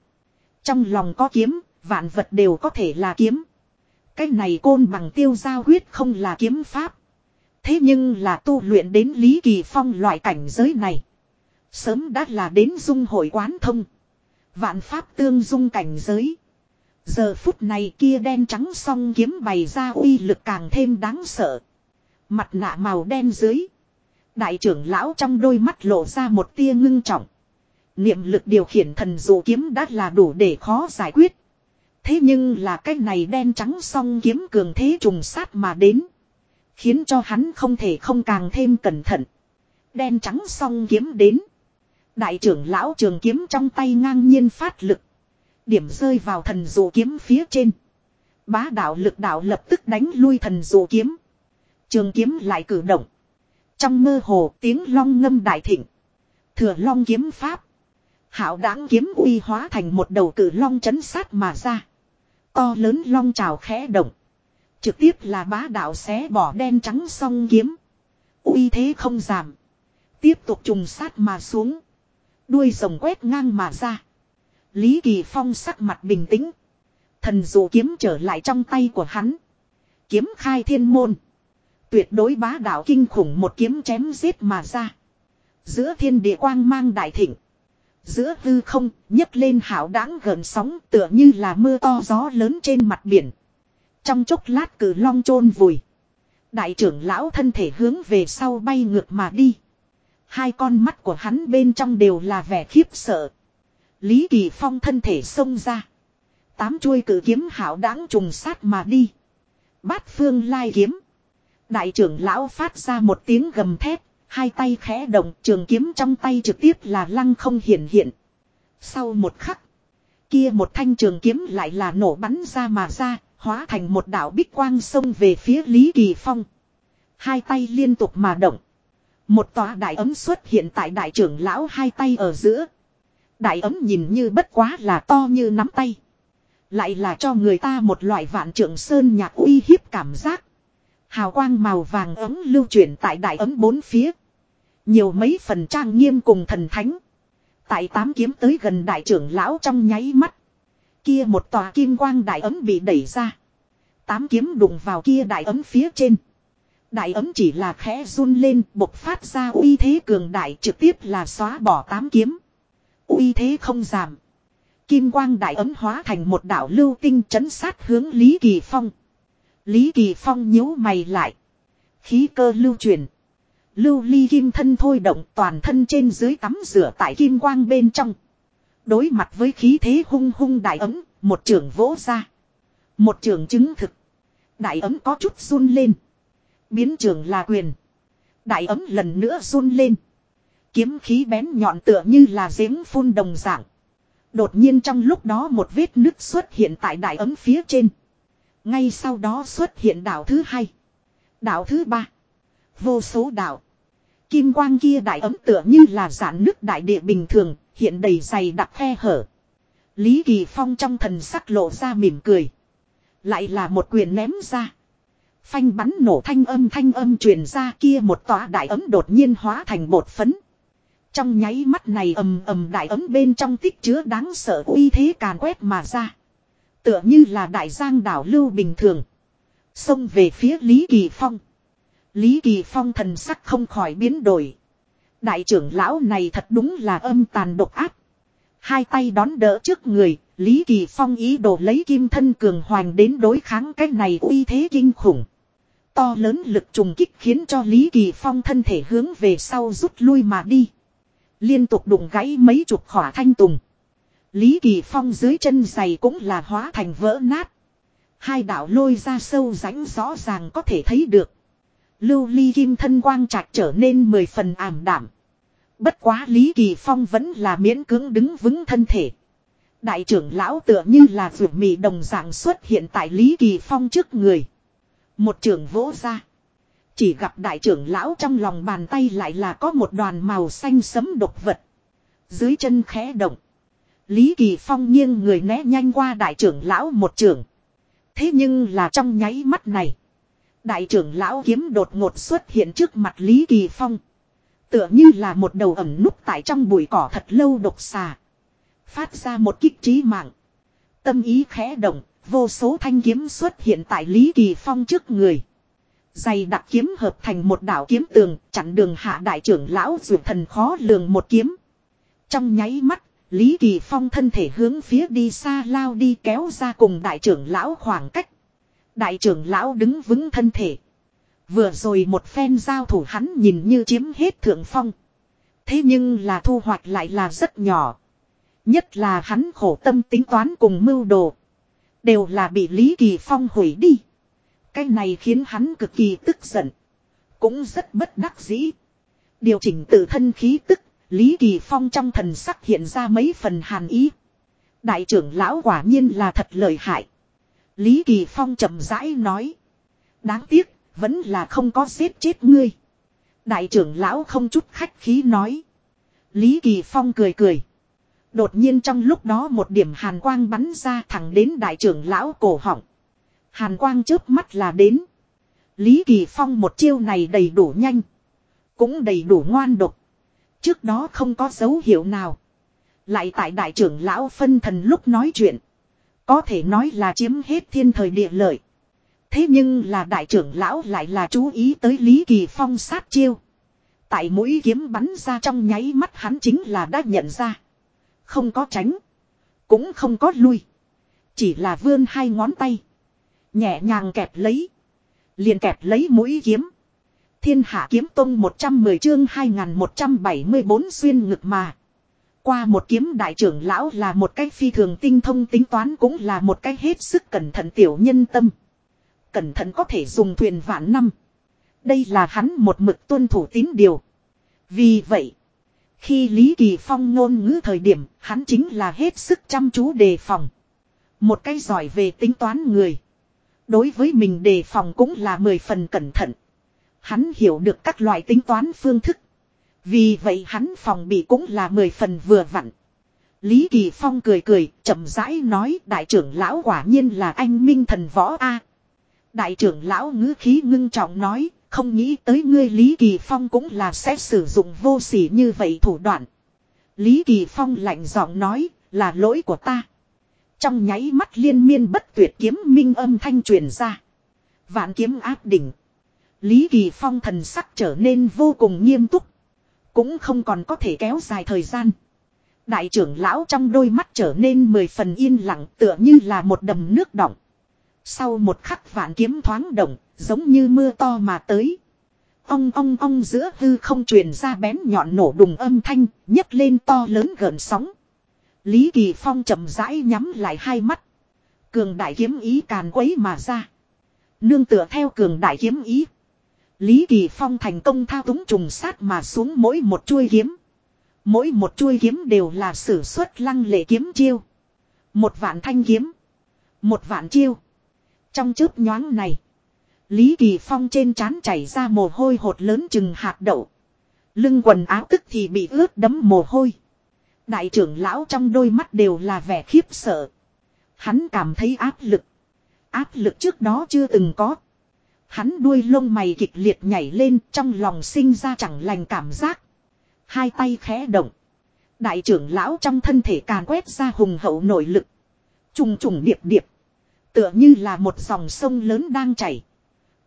Trong lòng có kiếm, vạn vật đều có thể là kiếm. Cái này côn bằng tiêu giao huyết không là kiếm pháp. Thế nhưng là tu luyện đến Lý Kỳ Phong loại cảnh giới này. Sớm đã là đến dung hội quán thông. Vạn pháp tương dung cảnh giới. Giờ phút này kia đen trắng song kiếm bày ra uy lực càng thêm đáng sợ. Mặt nạ màu đen dưới. Đại trưởng lão trong đôi mắt lộ ra một tia ngưng trọng. Niệm lực điều khiển thần dụ kiếm đã là đủ để khó giải quyết. Thế nhưng là cái này đen trắng song kiếm cường thế trùng sát mà đến. Khiến cho hắn không thể không càng thêm cẩn thận. Đen trắng song kiếm đến. Đại trưởng lão trường kiếm trong tay ngang nhiên phát lực. Điểm rơi vào thần dụ kiếm phía trên. Bá đạo lực đạo lập tức đánh lui thần dụ kiếm. Trường kiếm lại cử động. Trong mơ hồ, tiếng long ngâm đại thịnh. Thừa long kiếm pháp. Hảo đáng kiếm uy hóa thành một đầu cử long chấn sát mà ra. To lớn long trào khẽ động. Trực tiếp là bá đạo xé bỏ đen trắng song kiếm. uy thế không giảm. Tiếp tục trùng sát mà xuống. Đuôi rồng quét ngang mà ra. Lý Kỳ Phong sắc mặt bình tĩnh. Thần dụ kiếm trở lại trong tay của hắn. Kiếm khai thiên môn. Tuyệt đối bá đạo kinh khủng một kiếm chém giết mà ra. Giữa thiên địa quang mang đại thịnh. Giữa hư không, nhấc lên hảo đáng gần sóng tựa như là mưa to gió lớn trên mặt biển. Trong chốc lát cử long chôn vùi. Đại trưởng lão thân thể hướng về sau bay ngược mà đi. Hai con mắt của hắn bên trong đều là vẻ khiếp sợ. Lý Kỳ Phong thân thể xông ra. Tám chuôi cử kiếm hảo đáng trùng sát mà đi. Bát phương lai kiếm. Đại trưởng lão phát ra một tiếng gầm thép, Hai tay khẽ động trường kiếm trong tay trực tiếp là lăng không hiển hiện. Sau một khắc. Kia một thanh trường kiếm lại là nổ bắn ra mà ra. Hóa thành một đạo bích quang xông về phía Lý Kỳ Phong. Hai tay liên tục mà động. Một tòa đại ấm xuất hiện tại đại trưởng lão hai tay ở giữa. Đại ấm nhìn như bất quá là to như nắm tay. Lại là cho người ta một loại vạn trưởng sơn nhạc uy hiếp cảm giác. Hào quang màu vàng ấm lưu chuyển tại đại ấm bốn phía. Nhiều mấy phần trang nghiêm cùng thần thánh. Tại tám kiếm tới gần đại trưởng lão trong nháy mắt. Kia một tòa kim quang đại ấm bị đẩy ra. Tám kiếm đụng vào kia đại ấm phía trên. Đại ấm chỉ là khẽ run lên, bộc phát ra uy thế cường đại trực tiếp là xóa bỏ tám kiếm. Uy thế không giảm. Kim quang đại ấm hóa thành một đạo lưu tinh chấn sát hướng Lý Kỳ Phong. Lý Kỳ Phong nhíu mày lại. Khí cơ lưu truyền. Lưu ly kim thân thôi động toàn thân trên dưới tắm rửa tại kim quang bên trong. Đối mặt với khí thế hung hung đại ấm, một trường vỗ ra. Một trường chứng thực. Đại ấm có chút run lên. Biến trường là quyền. Đại ấm lần nữa run lên. Kiếm khí bén nhọn tựa như là giếng phun đồng dạng. Đột nhiên trong lúc đó một vết nứt xuất hiện tại đại ấm phía trên. Ngay sau đó xuất hiện đảo thứ hai. Đảo thứ ba. Vô số đảo. Kim quang kia đại ấm tựa như là giản nước đại địa bình thường, hiện đầy dày đặc khe hở. Lý Kỳ Phong trong thần sắc lộ ra mỉm cười. Lại là một quyền ném ra. Phanh bắn nổ thanh âm thanh âm truyền ra kia một tòa đại ấm đột nhiên hóa thành bột phấn. Trong nháy mắt này ầm ầm đại ấm bên trong tích chứa đáng sợ uy thế càn quét mà ra. Tựa như là đại giang đảo lưu bình thường. Xông về phía Lý Kỳ Phong. Lý Kỳ Phong thần sắc không khỏi biến đổi. Đại trưởng lão này thật đúng là âm tàn độc ác. Hai tay đón đỡ trước người, Lý Kỳ Phong ý đồ lấy kim thân cường hoành đến đối kháng cái này uy thế kinh khủng. To lớn lực trùng kích khiến cho Lý Kỳ Phong thân thể hướng về sau rút lui mà đi. Liên tục đụng gãy mấy chục khỏa thanh tùng. Lý Kỳ Phong dưới chân giày cũng là hóa thành vỡ nát. Hai đạo lôi ra sâu rãnh rõ ràng có thể thấy được. Lưu ly kim thân quang trạch trở nên mười phần ảm đảm. Bất quá Lý Kỳ Phong vẫn là miễn cưỡng đứng vững thân thể. Đại trưởng lão tựa như là ruột mì đồng dạng xuất hiện tại Lý Kỳ Phong trước người. Một trưởng vỗ ra. Chỉ gặp đại trưởng lão trong lòng bàn tay lại là có một đoàn màu xanh sấm độc vật. Dưới chân khẽ động. Lý Kỳ Phong nghiêng người né nhanh qua đại trưởng lão một trưởng. Thế nhưng là trong nháy mắt này. Đại trưởng lão kiếm đột ngột xuất hiện trước mặt Lý Kỳ Phong. Tựa như là một đầu ẩm núp tại trong bụi cỏ thật lâu độc xà. Phát ra một kích trí mạng. Tâm ý khẽ động, vô số thanh kiếm xuất hiện tại Lý Kỳ Phong trước người. Dày đặc kiếm hợp thành một đảo kiếm tường, chặn đường hạ đại trưởng lão dù thần khó lường một kiếm. Trong nháy mắt, Lý Kỳ Phong thân thể hướng phía đi xa lao đi kéo ra cùng đại trưởng lão khoảng cách. Đại trưởng lão đứng vững thân thể. Vừa rồi một phen giao thủ hắn nhìn như chiếm hết thượng phong. Thế nhưng là thu hoạch lại là rất nhỏ. Nhất là hắn khổ tâm tính toán cùng mưu đồ. Đều là bị Lý Kỳ Phong hủy đi. Cái này khiến hắn cực kỳ tức giận. Cũng rất bất đắc dĩ. Điều chỉnh tự thân khí tức, Lý Kỳ Phong trong thần sắc hiện ra mấy phần hàn ý. Đại trưởng lão quả nhiên là thật lợi hại. Lý Kỳ Phong chậm rãi nói. Đáng tiếc, vẫn là không có giết chết ngươi. Đại trưởng lão không chút khách khí nói. Lý Kỳ Phong cười cười. Đột nhiên trong lúc đó một điểm hàn quang bắn ra thẳng đến đại trưởng lão cổ họng. Hàn quang chớp mắt là đến. Lý Kỳ Phong một chiêu này đầy đủ nhanh. Cũng đầy đủ ngoan độc. Trước đó không có dấu hiệu nào. Lại tại đại trưởng lão phân thần lúc nói chuyện. Có thể nói là chiếm hết thiên thời địa lợi. Thế nhưng là đại trưởng lão lại là chú ý tới Lý Kỳ Phong sát chiêu. Tại mũi kiếm bắn ra trong nháy mắt hắn chính là đã nhận ra. Không có tránh. Cũng không có lui. Chỉ là vươn hai ngón tay. Nhẹ nhàng kẹp lấy. Liền kẹp lấy mũi kiếm. Thiên hạ kiếm tông 110 chương 2174 xuyên ngực mà. Qua một kiếm đại trưởng lão là một cách phi thường tinh thông tính toán cũng là một cách hết sức cẩn thận tiểu nhân tâm. Cẩn thận có thể dùng thuyền vạn năm. Đây là hắn một mực tuân thủ tín điều. Vì vậy, khi Lý Kỳ Phong ngôn ngữ thời điểm, hắn chính là hết sức chăm chú đề phòng. Một cái giỏi về tính toán người. Đối với mình đề phòng cũng là mười phần cẩn thận. Hắn hiểu được các loại tính toán phương thức. Vì vậy hắn phòng bị cũng là mười phần vừa vặn. Lý Kỳ Phong cười cười, chậm rãi nói đại trưởng lão quả nhiên là anh minh thần võ A. Đại trưởng lão ngữ khí ngưng trọng nói, không nghĩ tới ngươi Lý Kỳ Phong cũng là sẽ sử dụng vô sỉ như vậy thủ đoạn. Lý Kỳ Phong lạnh giọng nói, là lỗi của ta. Trong nháy mắt liên miên bất tuyệt kiếm minh âm thanh truyền ra. Vạn kiếm áp đỉnh. Lý Kỳ Phong thần sắc trở nên vô cùng nghiêm túc. Cũng không còn có thể kéo dài thời gian. Đại trưởng lão trong đôi mắt trở nên mười phần yên lặng tựa như là một đầm nước động. Sau một khắc vạn kiếm thoáng động, giống như mưa to mà tới. Ông ong ong giữa hư không truyền ra bén nhọn nổ đùng âm thanh, nhấc lên to lớn gần sóng. Lý Kỳ Phong chậm rãi nhắm lại hai mắt. Cường đại kiếm ý càn quấy mà ra. Nương tựa theo cường đại kiếm ý. Lý Kỳ Phong thành công thao túng trùng sát mà xuống mỗi một chuôi kiếm. Mỗi một chuôi kiếm đều là sử xuất lăng lệ kiếm chiêu. Một vạn thanh kiếm. Một vạn chiêu. Trong chớp nhoáng này. Lý Kỳ Phong trên trán chảy ra mồ hôi hột lớn chừng hạt đậu. Lưng quần áo tức thì bị ướt đấm mồ hôi. Đại trưởng lão trong đôi mắt đều là vẻ khiếp sợ. Hắn cảm thấy áp lực. Áp lực trước đó chưa từng có. Hắn đuôi lông mày kịch liệt nhảy lên trong lòng sinh ra chẳng lành cảm giác. Hai tay khẽ động. Đại trưởng lão trong thân thể càn quét ra hùng hậu nội lực. Trùng trùng điệp điệp. Tựa như là một dòng sông lớn đang chảy.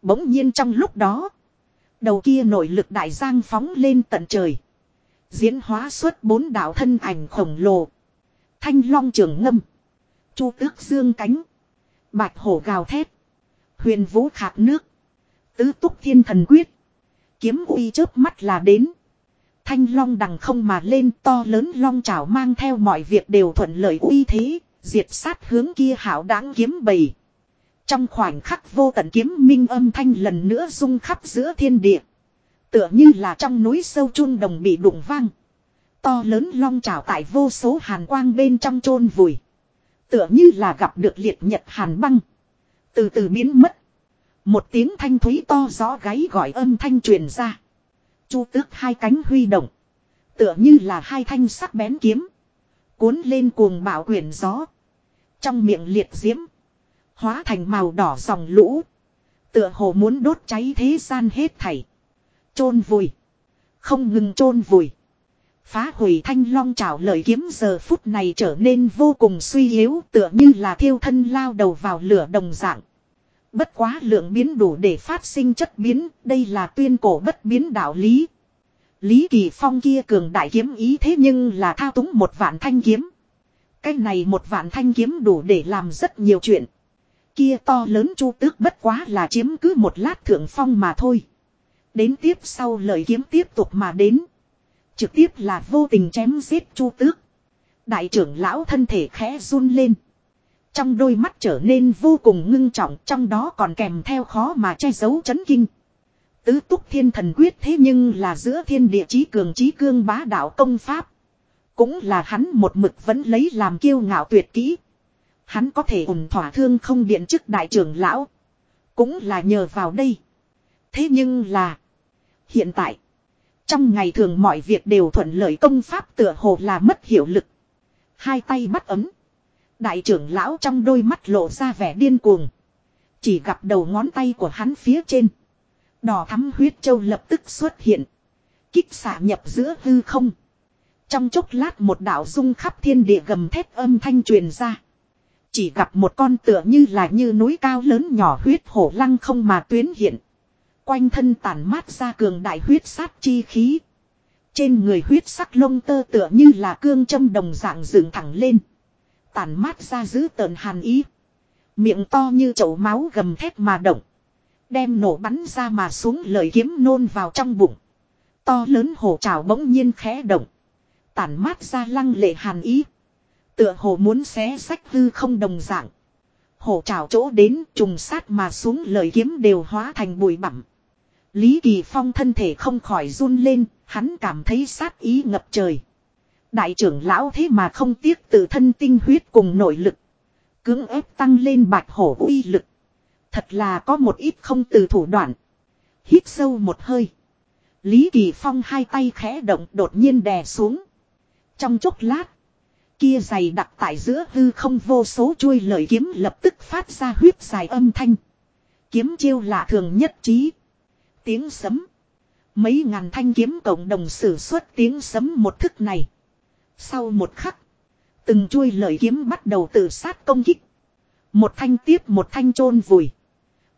Bỗng nhiên trong lúc đó. Đầu kia nội lực đại giang phóng lên tận trời. Diễn hóa xuất bốn đạo thân ảnh khổng lồ. Thanh long trường ngâm. Chu tước dương cánh. Bạch hổ gào thét. Huyền vũ khạc nước. Tứ túc thiên thần quyết. Kiếm uy chớp mắt là đến. Thanh long đằng không mà lên to lớn long chảo mang theo mọi việc đều thuận lợi uy thế. Diệt sát hướng kia hảo đáng kiếm bầy. Trong khoảnh khắc vô tận kiếm minh âm thanh lần nữa rung khắp giữa thiên địa. Tựa như là trong núi sâu chun đồng bị đụng vang. To lớn long trào tại vô số hàn quang bên trong chôn vùi. Tựa như là gặp được liệt nhật hàn băng. Từ từ biến mất. Một tiếng thanh thúy to gió gáy gọi âm thanh truyền ra. Chu tước hai cánh huy động. Tựa như là hai thanh sắc bén kiếm. Cuốn lên cuồng bạo quyển gió. Trong miệng liệt diễm. Hóa thành màu đỏ dòng lũ. Tựa hồ muốn đốt cháy thế gian hết thảy. chôn vùi. Không ngừng chôn vùi. Phá hủy thanh long trảo lời kiếm giờ phút này trở nên vô cùng suy yếu, tựa như là thiêu thân lao đầu vào lửa đồng dạng. Bất quá lượng biến đủ để phát sinh chất biến, đây là tuyên cổ bất biến đạo lý. Lý Kỳ Phong kia cường đại kiếm ý thế nhưng là thao túng một vạn thanh kiếm. Cái này một vạn thanh kiếm đủ để làm rất nhiều chuyện. Kia to lớn chu tước bất quá là chiếm cứ một lát thượng phong mà thôi. Đến tiếp sau lời kiếm tiếp tục mà đến. Trực tiếp là vô tình chém giết chu tước. Đại trưởng lão thân thể khẽ run lên. Trong đôi mắt trở nên vô cùng ngưng trọng, trong đó còn kèm theo khó mà che giấu chấn kinh. Tứ túc thiên thần quyết thế nhưng là giữa thiên địa chí cường chí cương bá đạo công pháp. Cũng là hắn một mực vẫn lấy làm kiêu ngạo tuyệt kỹ. Hắn có thể ủng thỏa thương không điện chức đại trưởng lão. Cũng là nhờ vào đây. Thế nhưng là. Hiện tại. Trong ngày thường mọi việc đều thuận lợi công pháp tựa hồ là mất hiệu lực. Hai tay bắt ấm. Đại trưởng lão trong đôi mắt lộ ra vẻ điên cuồng. Chỉ gặp đầu ngón tay của hắn phía trên. Đỏ thắm huyết châu lập tức xuất hiện. Kích xạ nhập giữa hư không. Trong chốc lát một đạo rung khắp thiên địa gầm thét âm thanh truyền ra. Chỉ gặp một con tựa như là như núi cao lớn nhỏ huyết hổ lăng không mà tuyến hiện. Quanh thân tản mát ra cường đại huyết sát chi khí. Trên người huyết sắc lông tơ tựa như là cương châm đồng dạng dựng thẳng lên. Tản mát ra giữ tợn hàn ý. Miệng to như chậu máu gầm thét mà động. Đem nổ bắn ra mà xuống lời kiếm nôn vào trong bụng. To lớn hổ trào bỗng nhiên khẽ động. Tản mát ra lăng lệ hàn ý. Tựa hồ muốn xé sách hư không đồng dạng. Hổ trào chỗ đến trùng sát mà xuống lời kiếm đều hóa thành bụi bặm. Lý Kỳ Phong thân thể không khỏi run lên, hắn cảm thấy sát ý ngập trời. Đại trưởng lão thế mà không tiếc tự thân tinh huyết cùng nội lực. Cưỡng ép tăng lên bạch hổ uy lực. Thật là có một ít không từ thủ đoạn. Hít sâu một hơi. Lý Kỳ Phong hai tay khẽ động đột nhiên đè xuống. Trong chốc lát. Kia dày đặt tại giữa hư không vô số chuôi lợi kiếm lập tức phát ra huyết dài âm thanh. Kiếm chiêu lạ thường nhất trí. Tiếng sấm. Mấy ngàn thanh kiếm cộng đồng sử xuất tiếng sấm một thức này. Sau một khắc. Từng chuôi lợi kiếm bắt đầu tự sát công kích. Một thanh tiếp một thanh chôn vùi.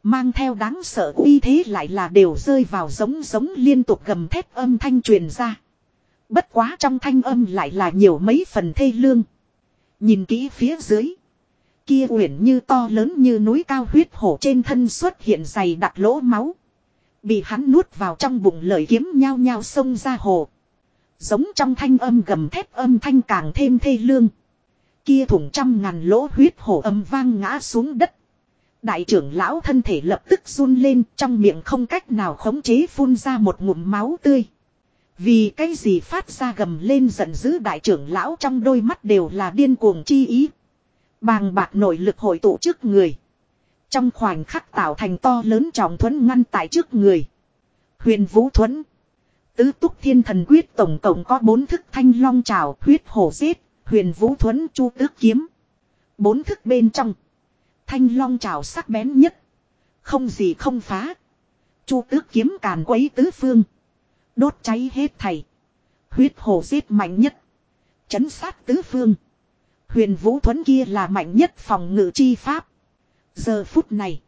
Mang theo đáng sợ uy thế lại là đều rơi vào giống giống liên tục gầm thép âm thanh truyền ra. Bất quá trong thanh âm lại là nhiều mấy phần thê lương. Nhìn kỹ phía dưới. Kia uyển như to lớn như núi cao huyết hổ trên thân xuất hiện dày đặc lỗ máu. Bị hắn nuốt vào trong bụng lời kiếm nhao nhao sông ra hồ. Giống trong thanh âm gầm thép âm thanh càng thêm thê lương. Kia thủng trăm ngàn lỗ huyết hổ âm vang ngã xuống đất. Đại trưởng lão thân thể lập tức run lên, trong miệng không cách nào khống chế phun ra một ngụm máu tươi. Vì cái gì phát ra gầm lên giận dữ đại trưởng lão trong đôi mắt đều là điên cuồng chi ý. Bàng bạc nội lực hội tụ trước người. Trong khoảnh khắc tạo thành to lớn trọng thuẫn ngăn tại trước người. Huyền vũ thuẫn. Tứ túc thiên thần quyết tổng cộng có bốn thức thanh long trào huyết hổ giết, huyền vũ Thuấn, chu tước kiếm. Bốn thức bên trong. Thanh long trào sắc bén nhất. Không gì không phá. Chu tước kiếm càn quấy tứ phương. Đốt cháy hết thầy. Huyết hổ giết mạnh nhất. Chấn sát tứ phương. Huyền vũ Thuấn kia là mạnh nhất phòng ngự chi pháp. Giờ phút này.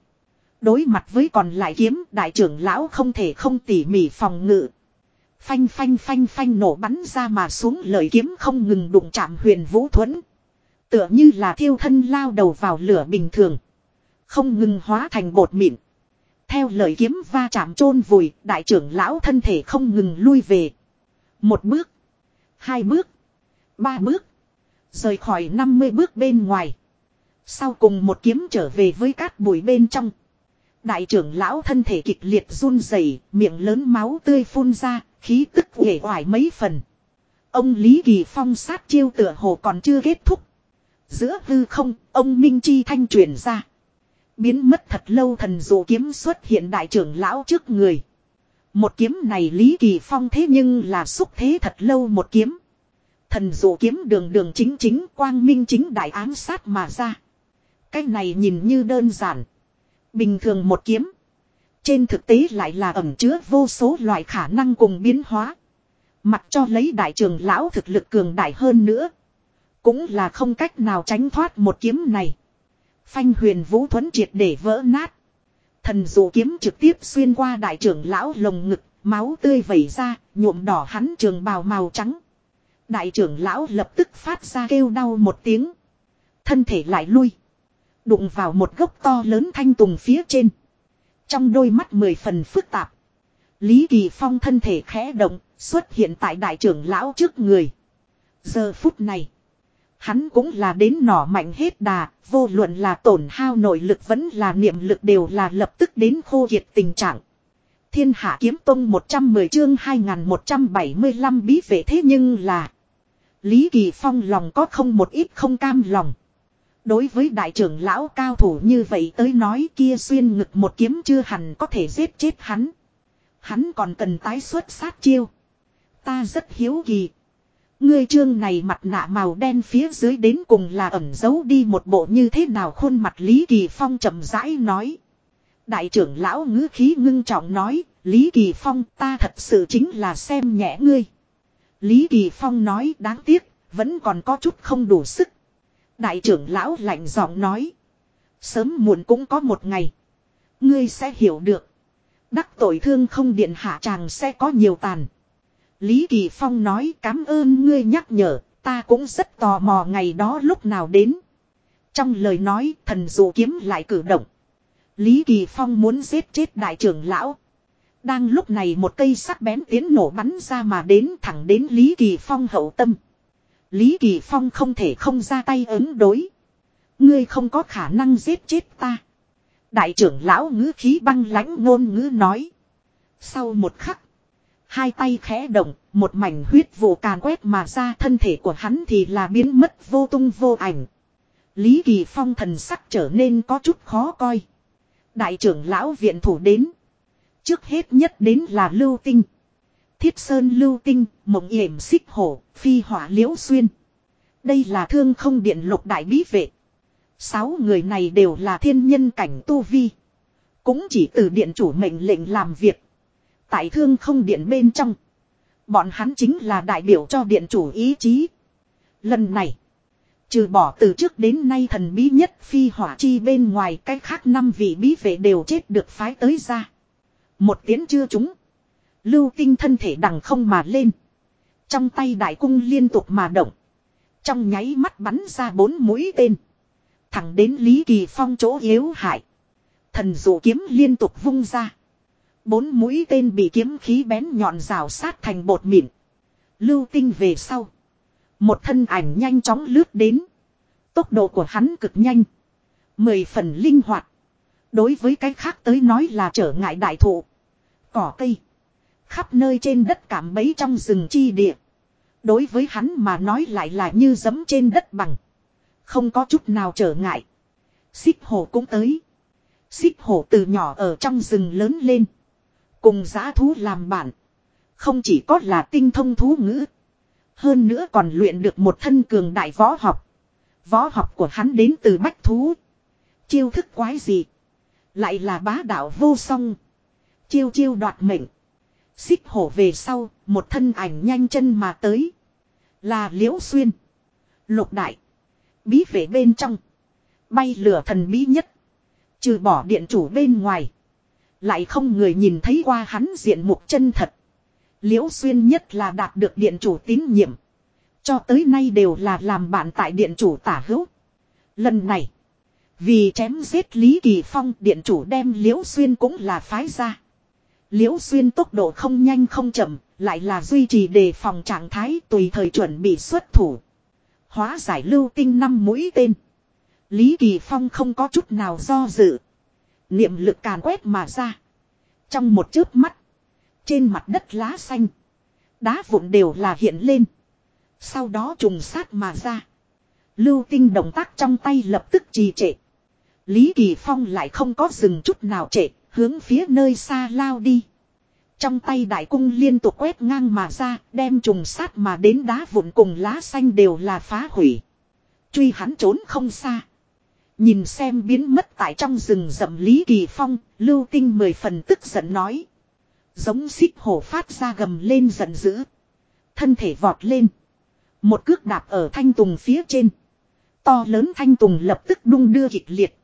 Đối mặt với còn lại kiếm đại trưởng lão không thể không tỉ mỉ phòng ngự. Phanh phanh phanh phanh nổ bắn ra mà xuống lời kiếm không ngừng đụng chạm huyền vũ thuẫn. Tựa như là thiêu thân lao đầu vào lửa bình thường. Không ngừng hóa thành bột mịn. Theo lời kiếm va chạm chôn vùi, đại trưởng lão thân thể không ngừng lui về. Một bước. Hai bước. Ba bước. Rời khỏi 50 bước bên ngoài. Sau cùng một kiếm trở về với cát bụi bên trong. Đại trưởng lão thân thể kịch liệt run rẩy, miệng lớn máu tươi phun ra, khí tức uể oải mấy phần. Ông Lý Kỳ Phong sát chiêu tựa hồ còn chưa kết thúc. Giữa hư không, ông Minh Chi thanh truyền ra. Biến mất thật lâu thần dụ kiếm xuất hiện đại trưởng lão trước người. Một kiếm này Lý Kỳ Phong thế nhưng là xúc thế thật lâu một kiếm. Thần dụ kiếm đường đường chính chính quang minh chính đại ám sát mà ra. Cái này nhìn như đơn giản. Bình thường một kiếm. Trên thực tế lại là ẩm chứa vô số loại khả năng cùng biến hóa. Mặc cho lấy đại trường lão thực lực cường đại hơn nữa. Cũng là không cách nào tránh thoát một kiếm này. Phanh huyền vũ thuẫn triệt để vỡ nát. Thần dụ kiếm trực tiếp xuyên qua đại trưởng lão lồng ngực, máu tươi vẩy ra, nhuộm đỏ hắn trường bào màu trắng. Đại trưởng lão lập tức phát ra kêu đau một tiếng. Thân thể lại lui. Đụng vào một gốc to lớn thanh tùng phía trên. Trong đôi mắt mười phần phức tạp. Lý Kỳ Phong thân thể khẽ động, xuất hiện tại đại trưởng lão trước người. Giờ phút này. Hắn cũng là đến nỏ mạnh hết đà, vô luận là tổn hao nội lực vẫn là niệm lực đều là lập tức đến khô kiệt tình trạng. Thiên hạ kiếm tông 110 chương 2175 bí vệ thế nhưng là Lý Kỳ Phong lòng có không một ít không cam lòng. Đối với đại trưởng lão cao thủ như vậy tới nói kia xuyên ngực một kiếm chưa hẳn có thể giết chết hắn. Hắn còn cần tái xuất sát chiêu. Ta rất hiếu kỳ. Ngươi trương này mặt nạ màu đen phía dưới đến cùng là ẩn giấu đi một bộ như thế nào khuôn mặt Lý Kỳ Phong chậm rãi nói. Đại trưởng lão ngữ khí ngưng trọng nói, Lý Kỳ Phong ta thật sự chính là xem nhẹ ngươi. Lý Kỳ Phong nói đáng tiếc, vẫn còn có chút không đủ sức. Đại trưởng lão lạnh giọng nói. Sớm muộn cũng có một ngày. Ngươi sẽ hiểu được. Đắc tội thương không điện hạ chàng sẽ có nhiều tàn. Lý Kỳ Phong nói cảm ơn ngươi nhắc nhở, ta cũng rất tò mò ngày đó lúc nào đến. Trong lời nói thần dụ kiếm lại cử động. Lý Kỳ Phong muốn giết chết đại trưởng lão. Đang lúc này một cây sắc bén tiến nổ bắn ra mà đến thẳng đến Lý Kỳ Phong hậu tâm. Lý Kỳ Phong không thể không ra tay ứng đối. Ngươi không có khả năng giết chết ta. Đại trưởng lão ngữ khí băng lãnh ngôn ngữ nói. Sau một khắc. Hai tay khẽ động, một mảnh huyết vụ càn quét mà ra thân thể của hắn thì là biến mất vô tung vô ảnh. Lý Kỳ Phong thần sắc trở nên có chút khó coi. Đại trưởng lão viện thủ đến. Trước hết nhất đến là Lưu Tinh. Thiết Sơn Lưu Tinh, Mộng yểm Xích Hổ, Phi Hỏa Liễu Xuyên. Đây là thương không điện lục đại bí vệ. Sáu người này đều là thiên nhân cảnh tu vi. Cũng chỉ từ điện chủ mệnh lệnh làm việc. Tại thương không điện bên trong. Bọn hắn chính là đại biểu cho điện chủ ý chí. Lần này. Trừ bỏ từ trước đến nay thần bí nhất phi hỏa chi bên ngoài cái khác năm vị bí vệ đều chết được phái tới ra. Một tiếng chưa trúng. Lưu tinh thân thể đằng không mà lên. Trong tay đại cung liên tục mà động. Trong nháy mắt bắn ra bốn mũi tên. Thẳng đến Lý Kỳ Phong chỗ yếu hại. Thần dụ kiếm liên tục vung ra. Bốn mũi tên bị kiếm khí bén nhọn rào sát thành bột mịn. Lưu tinh về sau. Một thân ảnh nhanh chóng lướt đến. Tốc độ của hắn cực nhanh. Mười phần linh hoạt. Đối với cái khác tới nói là trở ngại đại thụ. Cỏ cây. Khắp nơi trên đất cảm bấy trong rừng chi địa. Đối với hắn mà nói lại là như giấm trên đất bằng. Không có chút nào trở ngại. Xích hổ cũng tới. Xích hổ từ nhỏ ở trong rừng lớn lên. Cùng giã thú làm bạn. Không chỉ có là tinh thông thú ngữ. Hơn nữa còn luyện được một thân cường đại võ học. Võ học của hắn đến từ bách thú. Chiêu thức quái gì. Lại là bá đạo vô song. Chiêu chiêu đoạt mệnh. Xích hổ về sau, một thân ảnh nhanh chân mà tới. Là liễu xuyên. Lục đại. Bí vệ bên trong. Bay lửa thần bí nhất. Trừ bỏ điện chủ bên ngoài. Lại không người nhìn thấy qua hắn diện mục chân thật. Liễu xuyên nhất là đạt được điện chủ tín nhiệm. Cho tới nay đều là làm bạn tại điện chủ tả hữu. Lần này. Vì chém giết Lý Kỳ Phong điện chủ đem Liễu Xuyên cũng là phái ra. Liễu Xuyên tốc độ không nhanh không chậm, lại là duy trì đề phòng trạng thái tùy thời chuẩn bị xuất thủ. Hóa giải lưu tinh năm mũi tên. Lý Kỳ Phong không có chút nào do dự. Niệm lực càn quét mà ra. Trong một chớp mắt. Trên mặt đất lá xanh. Đá vụn đều là hiện lên. Sau đó trùng sát mà ra. Lưu tinh động tác trong tay lập tức trì trệ. Lý Kỳ Phong lại không có dừng chút nào trệ, hướng phía nơi xa lao đi. Trong tay đại cung liên tục quét ngang mà ra, đem trùng sát mà đến đá vụn cùng lá xanh đều là phá hủy. Truy hắn trốn không xa. Nhìn xem biến mất tại trong rừng rậm Lý Kỳ Phong, lưu tinh mười phần tức giận nói. Giống xích hổ phát ra gầm lên giận dữ. Thân thể vọt lên. Một cước đạp ở thanh tùng phía trên. To lớn thanh tùng lập tức đung đưa kịch liệt.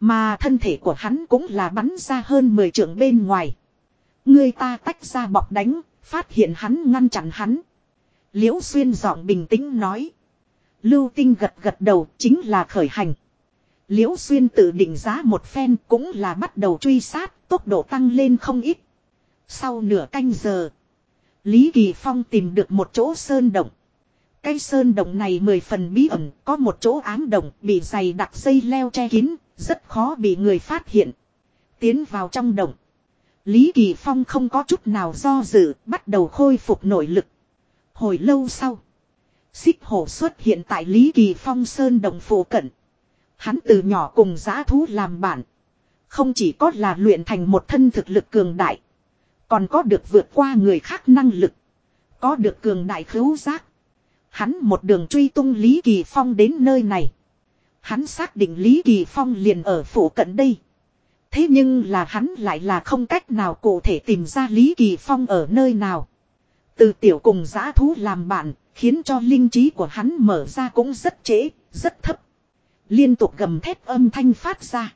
Mà thân thể của hắn cũng là bắn ra hơn 10 trượng bên ngoài. Người ta tách ra bọc đánh, phát hiện hắn ngăn chặn hắn. Liễu xuyên giọng bình tĩnh nói. Lưu tinh gật gật đầu chính là khởi hành. Liễu xuyên tự định giá một phen cũng là bắt đầu truy sát, tốc độ tăng lên không ít. Sau nửa canh giờ, Lý Kỳ Phong tìm được một chỗ sơn động. Cái sơn động này mười phần bí ẩn, có một chỗ ám động bị dày đặc dây leo che kín, rất khó bị người phát hiện. Tiến vào trong động. Lý Kỳ Phong không có chút nào do dự, bắt đầu khôi phục nội lực. Hồi lâu sau, xích hổ xuất hiện tại Lý Kỳ Phong sơn động phổ cận. Hắn từ nhỏ cùng giã thú làm bạn. Không chỉ có là luyện thành một thân thực lực cường đại. Còn có được vượt qua người khác năng lực. Có được cường đại khứu giác. Hắn một đường truy tung Lý Kỳ Phong đến nơi này. Hắn xác định Lý Kỳ Phong liền ở phủ cận đây. Thế nhưng là hắn lại là không cách nào cụ thể tìm ra Lý Kỳ Phong ở nơi nào. Từ tiểu cùng giã thú làm bạn, khiến cho linh trí của hắn mở ra cũng rất trễ, rất thấp. Liên tục gầm thép âm thanh phát ra.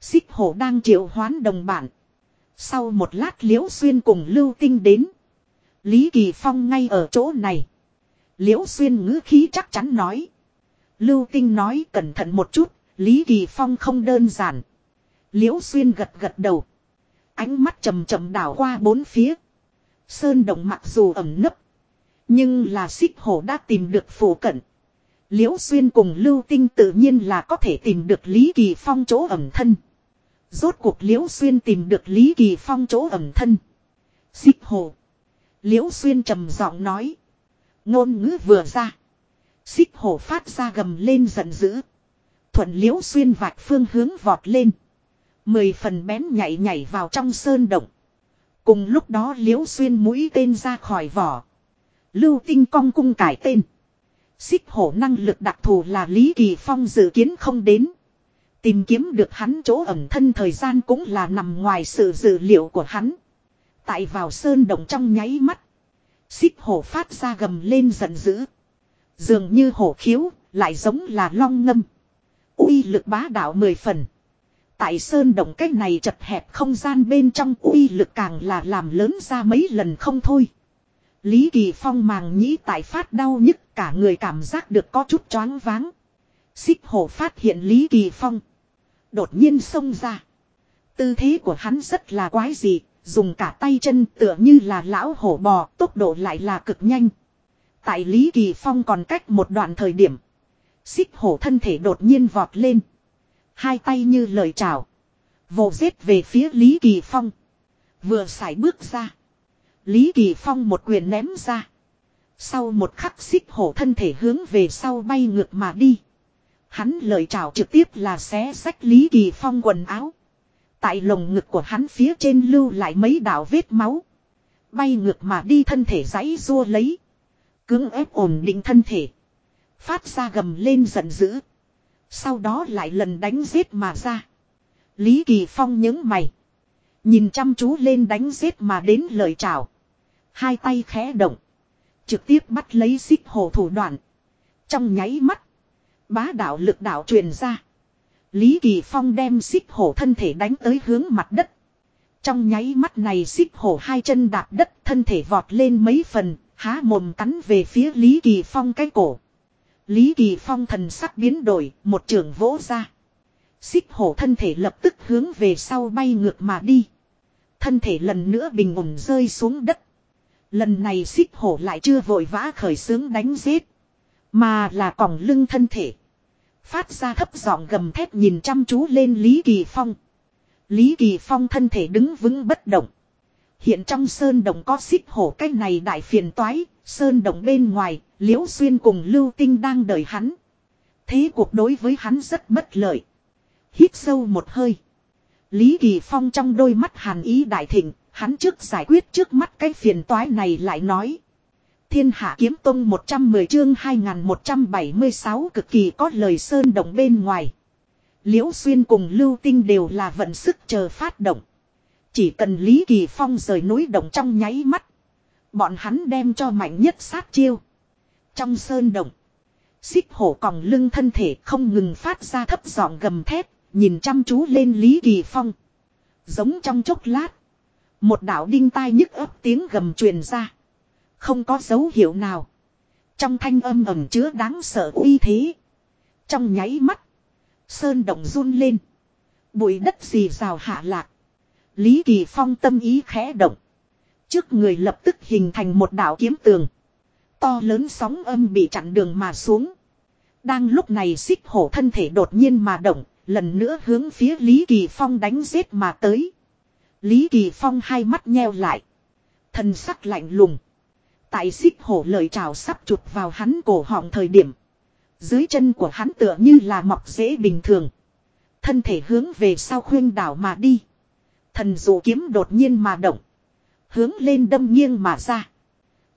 Xích hổ đang triệu hoán đồng bạn. Sau một lát liễu xuyên cùng lưu tinh đến. Lý Kỳ Phong ngay ở chỗ này. Liễu xuyên ngữ khí chắc chắn nói. Lưu tinh nói cẩn thận một chút, Lý Kỳ Phong không đơn giản. Liễu xuyên gật gật đầu. Ánh mắt chầm chậm đảo qua bốn phía. Sơn động mặc dù ẩm nấp. Nhưng là xích hổ đã tìm được phổ cận. Liễu xuyên cùng lưu tinh tự nhiên là có thể tìm được Lý Kỳ Phong chỗ ẩm thân. Rốt cuộc Liễu Xuyên tìm được Lý Kỳ Phong chỗ ẩm thân. Xích hồ. Liễu Xuyên trầm giọng nói. Ngôn ngữ vừa ra. Xích Hổ phát ra gầm lên giận dữ. Thuận Liễu Xuyên vạch phương hướng vọt lên. Mười phần bén nhảy nhảy vào trong sơn động. Cùng lúc đó Liễu Xuyên mũi tên ra khỏi vỏ. Lưu tinh cong cung cải tên. Xích hổ năng lực đặc thù là Lý Kỳ Phong dự kiến không đến. Tìm kiếm được hắn chỗ ẩn thân thời gian cũng là nằm ngoài sự dự liệu của hắn. Tại vào sơn động trong nháy mắt. Xích hổ phát ra gầm lên giận dữ. Dường như hổ khiếu, lại giống là long ngâm. uy lực bá đạo mười phần. Tại sơn động cách này chật hẹp không gian bên trong uy lực càng là làm lớn ra mấy lần không thôi. Lý Kỳ Phong màng nhĩ tại phát đau nhức cả người cảm giác được có chút choáng váng. Xích hổ phát hiện Lý Kỳ Phong. Đột nhiên xông ra. Tư thế của hắn rất là quái dị, dùng cả tay chân tựa như là lão hổ bò, tốc độ lại là cực nhanh. Tại Lý Kỳ Phong còn cách một đoạn thời điểm. Xích hổ thân thể đột nhiên vọt lên. Hai tay như lời chào. Vồ giết về phía Lý Kỳ Phong. Vừa xài bước ra. Lý Kỳ Phong một quyền ném ra. Sau một khắc xích hổ thân thể hướng về sau bay ngược mà đi. Hắn lời chào trực tiếp là xé sách Lý Kỳ Phong quần áo. Tại lồng ngực của hắn phía trên lưu lại mấy đạo vết máu. Bay ngược mà đi thân thể giãy rua lấy. Cưỡng ép ổn định thân thể. Phát ra gầm lên giận dữ. Sau đó lại lần đánh giết mà ra. Lý Kỳ Phong nhớ mày. Nhìn chăm chú lên đánh giết mà đến lời chào. Hai tay khẽ động. Trực tiếp bắt lấy xích hồ thủ đoạn. Trong nháy mắt. Bá đạo lực đạo truyền ra. Lý Kỳ Phong đem xích hổ thân thể đánh tới hướng mặt đất. Trong nháy mắt này xích hổ hai chân đạp đất thân thể vọt lên mấy phần, há mồm cắn về phía Lý Kỳ Phong cái cổ. Lý Kỳ Phong thần sắc biến đổi, một trường vỗ ra. Xích hổ thân thể lập tức hướng về sau bay ngược mà đi. Thân thể lần nữa bình ổn rơi xuống đất. Lần này xích hổ lại chưa vội vã khởi xướng đánh giết. Mà là còng lưng thân thể. Phát ra thấp giọng gầm thét nhìn chăm chú lên Lý Kỳ Phong. Lý Kỳ Phong thân thể đứng vững bất động. Hiện trong sơn động có xích hổ cái này đại phiền toái, sơn động bên ngoài, liễu xuyên cùng lưu tinh đang đợi hắn. Thế cuộc đối với hắn rất bất lợi. Hít sâu một hơi. Lý Kỳ Phong trong đôi mắt hàn ý đại thịnh, hắn trước giải quyết trước mắt cái phiền toái này lại nói. Thiên Hạ Kiếm Tông 110 chương 2176 cực kỳ có lời sơn động bên ngoài. Liễu Xuyên cùng Lưu Tinh đều là vận sức chờ phát động. Chỉ cần Lý Kỳ Phong rời núi động trong nháy mắt. Bọn hắn đem cho mạnh nhất sát chiêu. Trong sơn động. Xích hổ còng lưng thân thể không ngừng phát ra thấp giọng gầm thép. Nhìn chăm chú lên Lý Kỳ Phong. Giống trong chốc lát. Một đạo đinh tai nhức ấp tiếng gầm truyền ra. Không có dấu hiệu nào. Trong thanh âm ẩm chứa đáng sợ uy thế. Trong nháy mắt. Sơn động run lên. Bụi đất xì rào hạ lạc. Lý Kỳ Phong tâm ý khẽ động. Trước người lập tức hình thành một đảo kiếm tường. To lớn sóng âm bị chặn đường mà xuống. Đang lúc này xích hổ thân thể đột nhiên mà động, lần nữa hướng phía Lý Kỳ Phong đánh giết mà tới. Lý Kỳ Phong hai mắt nheo lại. Thần sắc lạnh lùng. Tại xích hổ lời chào sắp chụp vào hắn cổ họng thời điểm. Dưới chân của hắn tựa như là mọc dễ bình thường. Thân thể hướng về sau khuyên đảo mà đi. Thần dụ kiếm đột nhiên mà động. Hướng lên đâm nghiêng mà ra.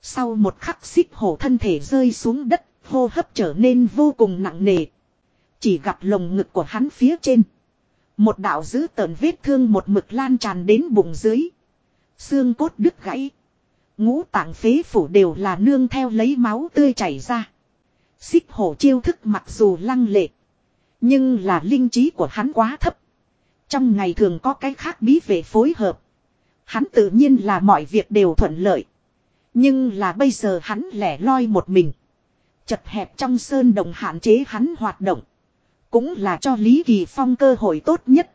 Sau một khắc xích hổ thân thể rơi xuống đất, hô hấp trở nên vô cùng nặng nề. Chỉ gặp lồng ngực của hắn phía trên. Một đạo dữ tợn vết thương một mực lan tràn đến bụng dưới. Xương cốt đứt gãy. Ngũ tạng phế phủ đều là nương theo lấy máu tươi chảy ra. Xích hổ chiêu thức mặc dù lăng lệ. Nhưng là linh trí của hắn quá thấp. Trong ngày thường có cái khác bí về phối hợp. Hắn tự nhiên là mọi việc đều thuận lợi. Nhưng là bây giờ hắn lẻ loi một mình. Chật hẹp trong sơn đồng hạn chế hắn hoạt động. Cũng là cho Lý Kỳ Phong cơ hội tốt nhất.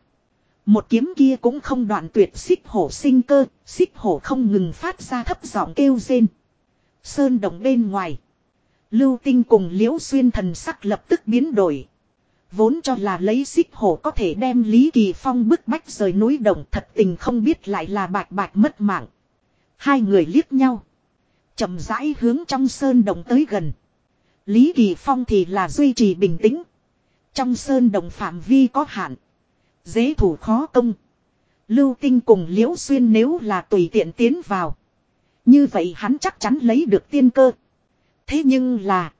Một kiếm kia cũng không đoạn tuyệt xích hổ sinh cơ, xích hổ không ngừng phát ra thấp giọng kêu rên. Sơn đồng bên ngoài. Lưu tinh cùng liễu xuyên thần sắc lập tức biến đổi. Vốn cho là lấy xích hổ có thể đem Lý Kỳ Phong bức bách rời núi đồng thật tình không biết lại là bạch bạch mất mạng. Hai người liếc nhau. chậm rãi hướng trong sơn đồng tới gần. Lý Kỳ Phong thì là duy trì bình tĩnh. Trong sơn đồng phạm vi có hạn. Dễ thủ khó công. Lưu tinh cùng liễu xuyên nếu là tùy tiện tiến vào. Như vậy hắn chắc chắn lấy được tiên cơ. Thế nhưng là.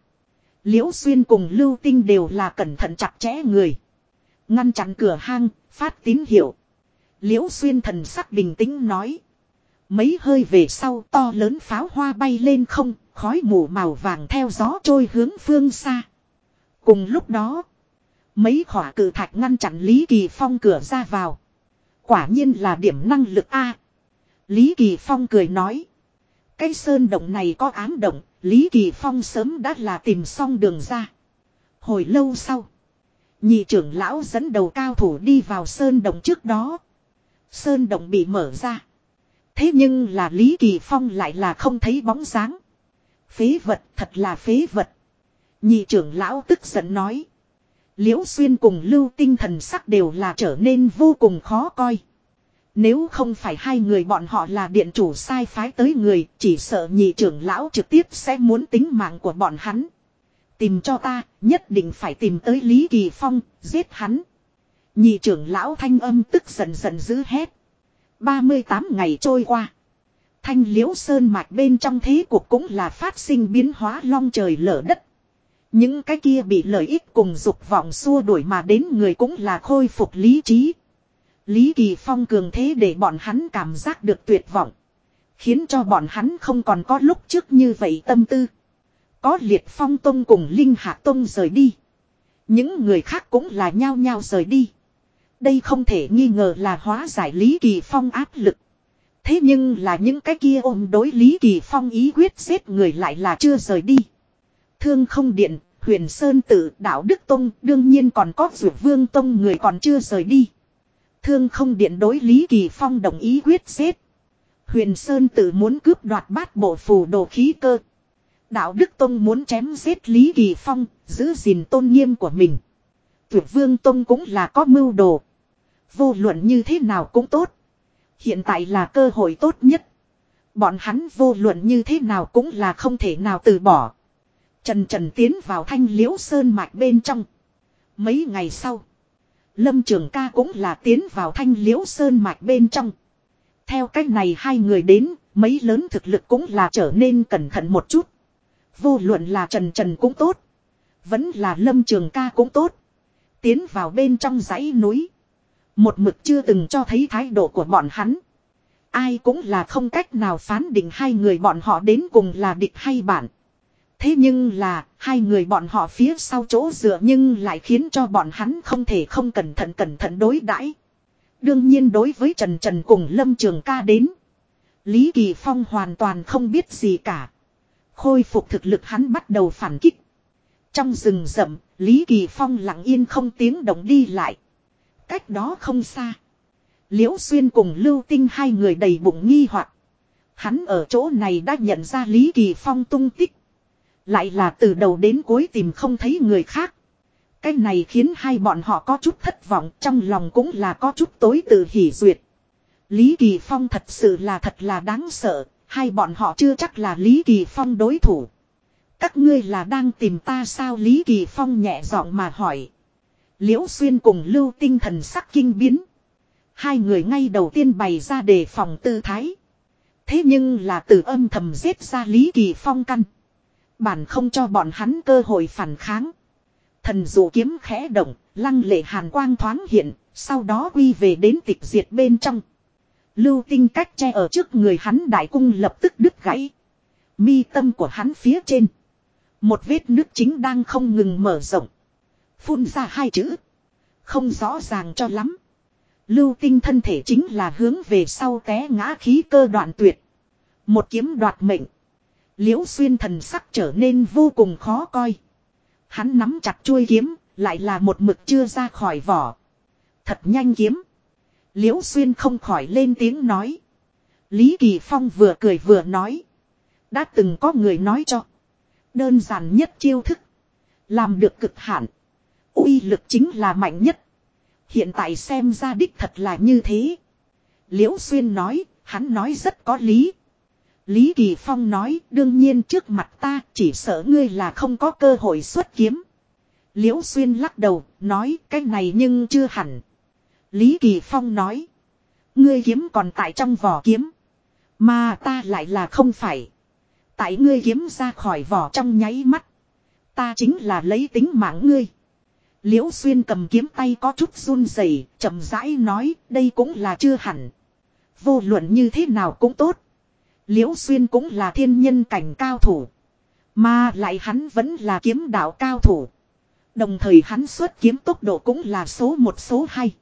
Liễu xuyên cùng lưu tinh đều là cẩn thận chặt chẽ người. Ngăn chặn cửa hang, phát tín hiệu. Liễu xuyên thần sắc bình tĩnh nói. Mấy hơi về sau to lớn pháo hoa bay lên không, khói mù màu vàng theo gió trôi hướng phương xa. Cùng lúc đó, mấy khỏa cử thạch ngăn chặn Lý Kỳ Phong cửa ra vào. Quả nhiên là điểm năng lực A. Lý Kỳ Phong cười nói. Cái sơn động này có ám động, Lý Kỳ Phong sớm đã là tìm xong đường ra. Hồi lâu sau, nhị trưởng lão dẫn đầu cao thủ đi vào sơn động trước đó. Sơn động bị mở ra. Thế nhưng là Lý Kỳ Phong lại là không thấy bóng dáng. Phế vật thật là phế vật. Nhị trưởng lão tức giận nói. Liễu xuyên cùng lưu tinh thần sắc đều là trở nên vô cùng khó coi. Nếu không phải hai người bọn họ là điện chủ sai phái tới người, chỉ sợ nhị trưởng lão trực tiếp sẽ muốn tính mạng của bọn hắn. Tìm cho ta, nhất định phải tìm tới Lý Kỳ Phong, giết hắn. Nhị trưởng lão thanh âm tức giận giận dữ hét. 38 ngày trôi qua. Thanh liễu sơn mạch bên trong thế cuộc cũng là phát sinh biến hóa long trời lở đất. Những cái kia bị lợi ích cùng dục vọng xua đuổi mà đến người cũng là khôi phục lý trí. Lý Kỳ Phong cường thế để bọn hắn cảm giác được tuyệt vọng. Khiến cho bọn hắn không còn có lúc trước như vậy tâm tư. Có liệt phong tông cùng linh hạ tông rời đi. Những người khác cũng là nhao nhao rời đi. Đây không thể nghi ngờ là hóa giải Lý Kỳ Phong áp lực. Thế nhưng là những cái kia ôm đối Lý Kỳ Phong ý quyết giết người lại là chưa rời đi. Thương không điện, huyền Sơn tự, đạo Đức Tông, đương nhiên còn có dược vương Tông người còn chưa rời đi. Thương không điện đối Lý Kỳ Phong đồng ý quyết xếp. Huyền Sơn tự muốn cướp đoạt bát bộ phù đồ khí cơ. Đạo Đức Tông muốn chém giết Lý Kỳ Phong, giữ gìn tôn nghiêm của mình. Tuyệt Vương Tông cũng là có mưu đồ. Vô luận như thế nào cũng tốt. Hiện tại là cơ hội tốt nhất. Bọn hắn vô luận như thế nào cũng là không thể nào từ bỏ. Trần Trần tiến vào thanh liễu sơn mạch bên trong. Mấy ngày sau. Lâm Trường ca cũng là tiến vào thanh liễu sơn mạch bên trong. Theo cách này hai người đến, mấy lớn thực lực cũng là trở nên cẩn thận một chút. Vô luận là Trần Trần cũng tốt. Vẫn là Lâm Trường ca cũng tốt. Tiến vào bên trong dãy núi. Một mực chưa từng cho thấy thái độ của bọn hắn. Ai cũng là không cách nào phán định hai người bọn họ đến cùng là địch hay bạn. Thế nhưng là, hai người bọn họ phía sau chỗ dựa nhưng lại khiến cho bọn hắn không thể không cẩn thận cẩn thận đối đãi. Đương nhiên đối với Trần Trần cùng Lâm Trường ca đến. Lý Kỳ Phong hoàn toàn không biết gì cả. Khôi phục thực lực hắn bắt đầu phản kích. Trong rừng rậm, Lý Kỳ Phong lặng yên không tiếng động đi lại. Cách đó không xa. Liễu Xuyên cùng Lưu Tinh hai người đầy bụng nghi hoặc. Hắn ở chỗ này đã nhận ra Lý Kỳ Phong tung tích. Lại là từ đầu đến cuối tìm không thấy người khác. Cái này khiến hai bọn họ có chút thất vọng trong lòng cũng là có chút tối tự hỉ duyệt. Lý Kỳ Phong thật sự là thật là đáng sợ, hai bọn họ chưa chắc là Lý Kỳ Phong đối thủ. Các ngươi là đang tìm ta sao Lý Kỳ Phong nhẹ giọng mà hỏi. Liễu Xuyên cùng lưu tinh thần sắc kinh biến. Hai người ngay đầu tiên bày ra đề phòng tư thái. Thế nhưng là từ âm thầm giết ra Lý Kỳ Phong căn. Bản không cho bọn hắn cơ hội phản kháng. Thần dụ kiếm khẽ động, lăng lệ hàn quang thoáng hiện, sau đó quy về đến tịch diệt bên trong. Lưu tinh cách che ở trước người hắn đại cung lập tức đứt gãy. Mi tâm của hắn phía trên. Một vết nước chính đang không ngừng mở rộng. Phun ra hai chữ. Không rõ ràng cho lắm. Lưu tinh thân thể chính là hướng về sau té ngã khí cơ đoạn tuyệt. Một kiếm đoạt mệnh. Liễu xuyên thần sắc trở nên vô cùng khó coi. Hắn nắm chặt chuôi kiếm, lại là một mực chưa ra khỏi vỏ. Thật nhanh kiếm. Liễu xuyên không khỏi lên tiếng nói. Lý Kỳ Phong vừa cười vừa nói. Đã từng có người nói cho. Đơn giản nhất chiêu thức. Làm được cực hạn. uy lực chính là mạnh nhất. Hiện tại xem ra đích thật là như thế. Liễu Xuyên nói, hắn nói rất có lý. Lý Kỳ Phong nói, đương nhiên trước mặt ta chỉ sợ ngươi là không có cơ hội xuất kiếm. Liễu Xuyên lắc đầu, nói cái này nhưng chưa hẳn. Lý Kỳ Phong nói, ngươi kiếm còn tại trong vỏ kiếm. Mà ta lại là không phải. Tại ngươi kiếm ra khỏi vỏ trong nháy mắt. Ta chính là lấy tính mạng ngươi. Liễu xuyên cầm kiếm tay có chút run rẩy, chậm rãi nói, đây cũng là chưa hẳn. Vô luận như thế nào cũng tốt. Liễu xuyên cũng là thiên nhân cảnh cao thủ. Mà lại hắn vẫn là kiếm đạo cao thủ. Đồng thời hắn xuất kiếm tốc độ cũng là số một số hai.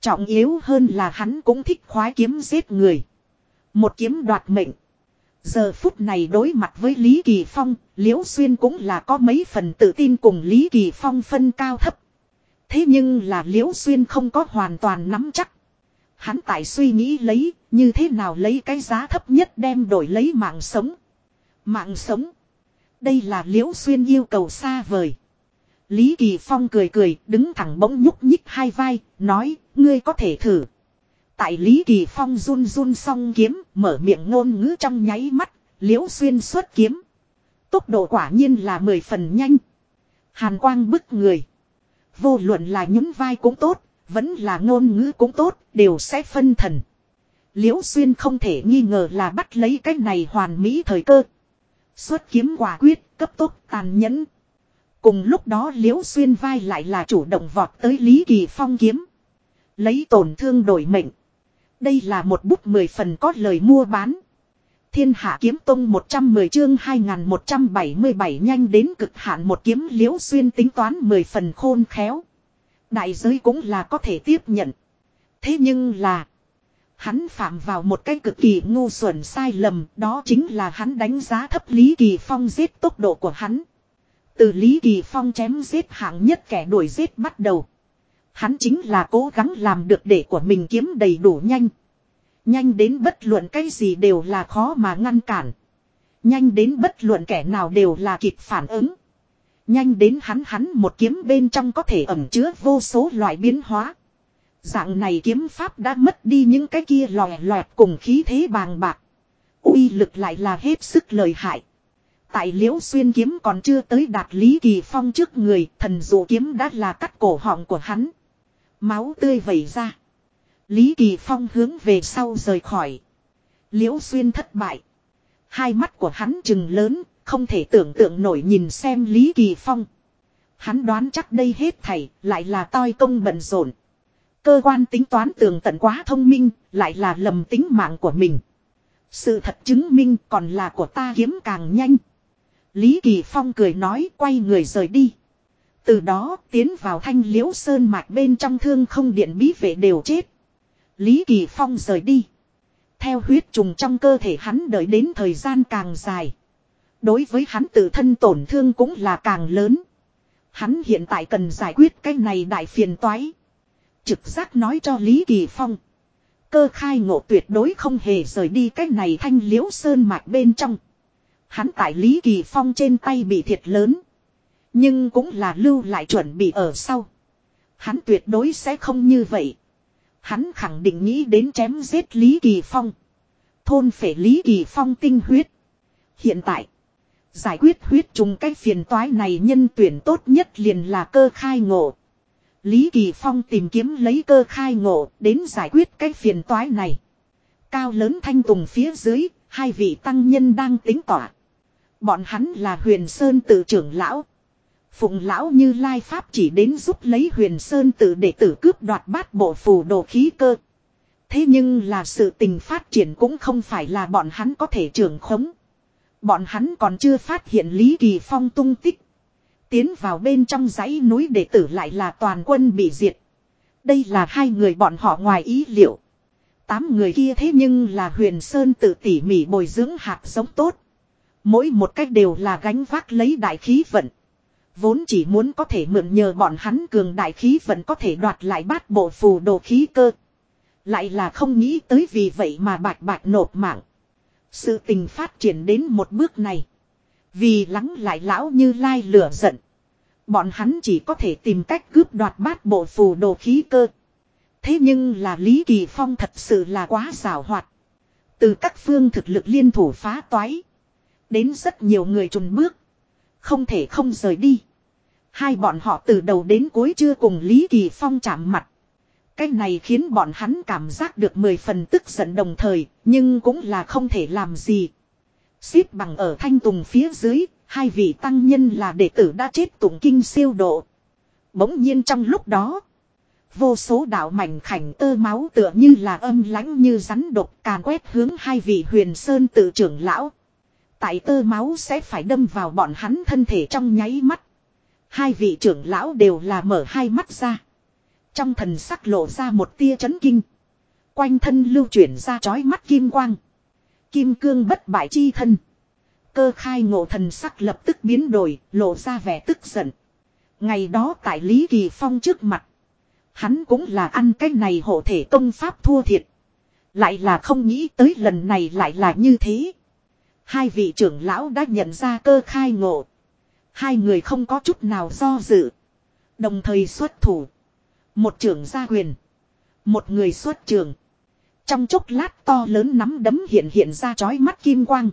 Trọng yếu hơn là hắn cũng thích khoái kiếm giết người. Một kiếm đoạt mệnh. Giờ phút này đối mặt với Lý Kỳ Phong, Liễu Xuyên cũng là có mấy phần tự tin cùng Lý Kỳ Phong phân cao thấp. Thế nhưng là Liễu Xuyên không có hoàn toàn nắm chắc. Hắn tại suy nghĩ lấy, như thế nào lấy cái giá thấp nhất đem đổi lấy mạng sống. Mạng sống. Đây là Liễu Xuyên yêu cầu xa vời. Lý Kỳ Phong cười cười, đứng thẳng bỗng nhúc nhích hai vai, nói, ngươi có thể thử. Tại Lý Kỳ Phong run run song kiếm, mở miệng ngôn ngữ trong nháy mắt, liễu xuyên xuất kiếm. Tốc độ quả nhiên là mười phần nhanh. Hàn quang bức người. Vô luận là những vai cũng tốt, vẫn là ngôn ngữ cũng tốt, đều sẽ phân thần. Liễu xuyên không thể nghi ngờ là bắt lấy cái này hoàn mỹ thời cơ. Xuất kiếm quả quyết, cấp tốc, tàn nhẫn. Cùng lúc đó liễu xuyên vai lại là chủ động vọt tới Lý Kỳ Phong kiếm. Lấy tổn thương đổi mệnh. Đây là một bút mười phần có lời mua bán. Thiên hạ kiếm tông 110 chương 2177 nhanh đến cực hạn một kiếm liễu xuyên tính toán mười phần khôn khéo. Đại giới cũng là có thể tiếp nhận. Thế nhưng là. Hắn phạm vào một cái cực kỳ ngu xuẩn sai lầm, đó chính là hắn đánh giá thấp Lý Kỳ Phong giết tốc độ của hắn. Từ Lý Kỳ Phong chém giết hạng nhất kẻ đuổi giết bắt đầu. Hắn chính là cố gắng làm được để của mình kiếm đầy đủ nhanh. Nhanh đến bất luận cái gì đều là khó mà ngăn cản. Nhanh đến bất luận kẻ nào đều là kịp phản ứng. Nhanh đến hắn hắn một kiếm bên trong có thể ẩm chứa vô số loại biến hóa. Dạng này kiếm pháp đã mất đi những cái kia lòe loẹt cùng khí thế bàng bạc. uy lực lại là hết sức lời hại. Tại liễu xuyên kiếm còn chưa tới đạt Lý Kỳ Phong trước người, thần dụ kiếm đã là cắt cổ họng của hắn. Máu tươi vẩy ra. Lý Kỳ Phong hướng về sau rời khỏi. Liễu Xuyên thất bại. Hai mắt của hắn trừng lớn, không thể tưởng tượng nổi nhìn xem Lý Kỳ Phong. Hắn đoán chắc đây hết thảy, lại là toi công bận rộn. Cơ quan tính toán tường tận quá thông minh, lại là lầm tính mạng của mình. Sự thật chứng minh còn là của ta kiếm càng nhanh. Lý Kỳ Phong cười nói quay người rời đi. Từ đó tiến vào thanh liễu sơn mạch bên trong thương không điện bí vệ đều chết. Lý Kỳ Phong rời đi. Theo huyết trùng trong cơ thể hắn đợi đến thời gian càng dài. Đối với hắn tự thân tổn thương cũng là càng lớn. Hắn hiện tại cần giải quyết cái này đại phiền toái. Trực giác nói cho Lý Kỳ Phong. Cơ khai ngộ tuyệt đối không hề rời đi cái này thanh liễu sơn mạch bên trong. Hắn tại Lý Kỳ Phong trên tay bị thiệt lớn. Nhưng cũng là lưu lại chuẩn bị ở sau. Hắn tuyệt đối sẽ không như vậy. Hắn khẳng định nghĩ đến chém giết Lý Kỳ Phong. Thôn phệ Lý Kỳ Phong tinh huyết. Hiện tại. Giải quyết huyết trùng cái phiền toái này nhân tuyển tốt nhất liền là cơ khai ngộ. Lý Kỳ Phong tìm kiếm lấy cơ khai ngộ đến giải quyết cái phiền toái này. Cao lớn thanh tùng phía dưới, hai vị tăng nhân đang tính tỏa. Bọn hắn là huyền sơn tự trưởng lão. Phụng lão như lai pháp chỉ đến giúp lấy huyền sơn tự để tử cướp đoạt bát bộ phù đồ khí cơ. Thế nhưng là sự tình phát triển cũng không phải là bọn hắn có thể trưởng khống. Bọn hắn còn chưa phát hiện Lý Kỳ Phong tung tích. Tiến vào bên trong dãy núi đệ tử lại là toàn quân bị diệt. Đây là hai người bọn họ ngoài ý liệu. Tám người kia thế nhưng là huyền sơn tự tỉ mỉ bồi dưỡng hạt giống tốt. Mỗi một cách đều là gánh vác lấy đại khí vận. Vốn chỉ muốn có thể mượn nhờ bọn hắn cường đại khí vận có thể đoạt lại bát bộ phù đồ khí cơ. Lại là không nghĩ tới vì vậy mà bạch bạch nộp mạng. Sự tình phát triển đến một bước này. Vì lắng lại lão như lai lửa giận. Bọn hắn chỉ có thể tìm cách cướp đoạt bát bộ phù đồ khí cơ. Thế nhưng là Lý Kỳ Phong thật sự là quá xảo hoạt. Từ các phương thực lực liên thủ phá toái. Đến rất nhiều người trùn bước. Không thể không rời đi. Hai bọn họ từ đầu đến cuối chưa cùng Lý Kỳ Phong chạm mặt. Cái này khiến bọn hắn cảm giác được mười phần tức giận đồng thời, nhưng cũng là không thể làm gì. Xếp bằng ở thanh tùng phía dưới, hai vị tăng nhân là đệ tử đã chết tụng kinh siêu độ. Bỗng nhiên trong lúc đó, vô số đạo mảnh khảnh tơ máu tựa như là âm lãnh như rắn độc càn quét hướng hai vị huyền sơn tự trưởng lão. Tại tơ máu sẽ phải đâm vào bọn hắn thân thể trong nháy mắt. Hai vị trưởng lão đều là mở hai mắt ra. Trong thần sắc lộ ra một tia chấn kinh. Quanh thân lưu chuyển ra chói mắt kim quang. Kim cương bất bại chi thân. Cơ khai ngộ thần sắc lập tức biến đổi, lộ ra vẻ tức giận. Ngày đó tại Lý Kỳ Phong trước mặt. Hắn cũng là ăn cái này hộ thể công pháp thua thiệt. Lại là không nghĩ tới lần này lại là như thế. Hai vị trưởng lão đã nhận ra cơ khai ngộ. Hai người không có chút nào do dự. Đồng thời xuất thủ. Một trưởng gia quyền. Một người xuất trường. Trong chốc lát to lớn nắm đấm hiện hiện ra chói mắt kim quang.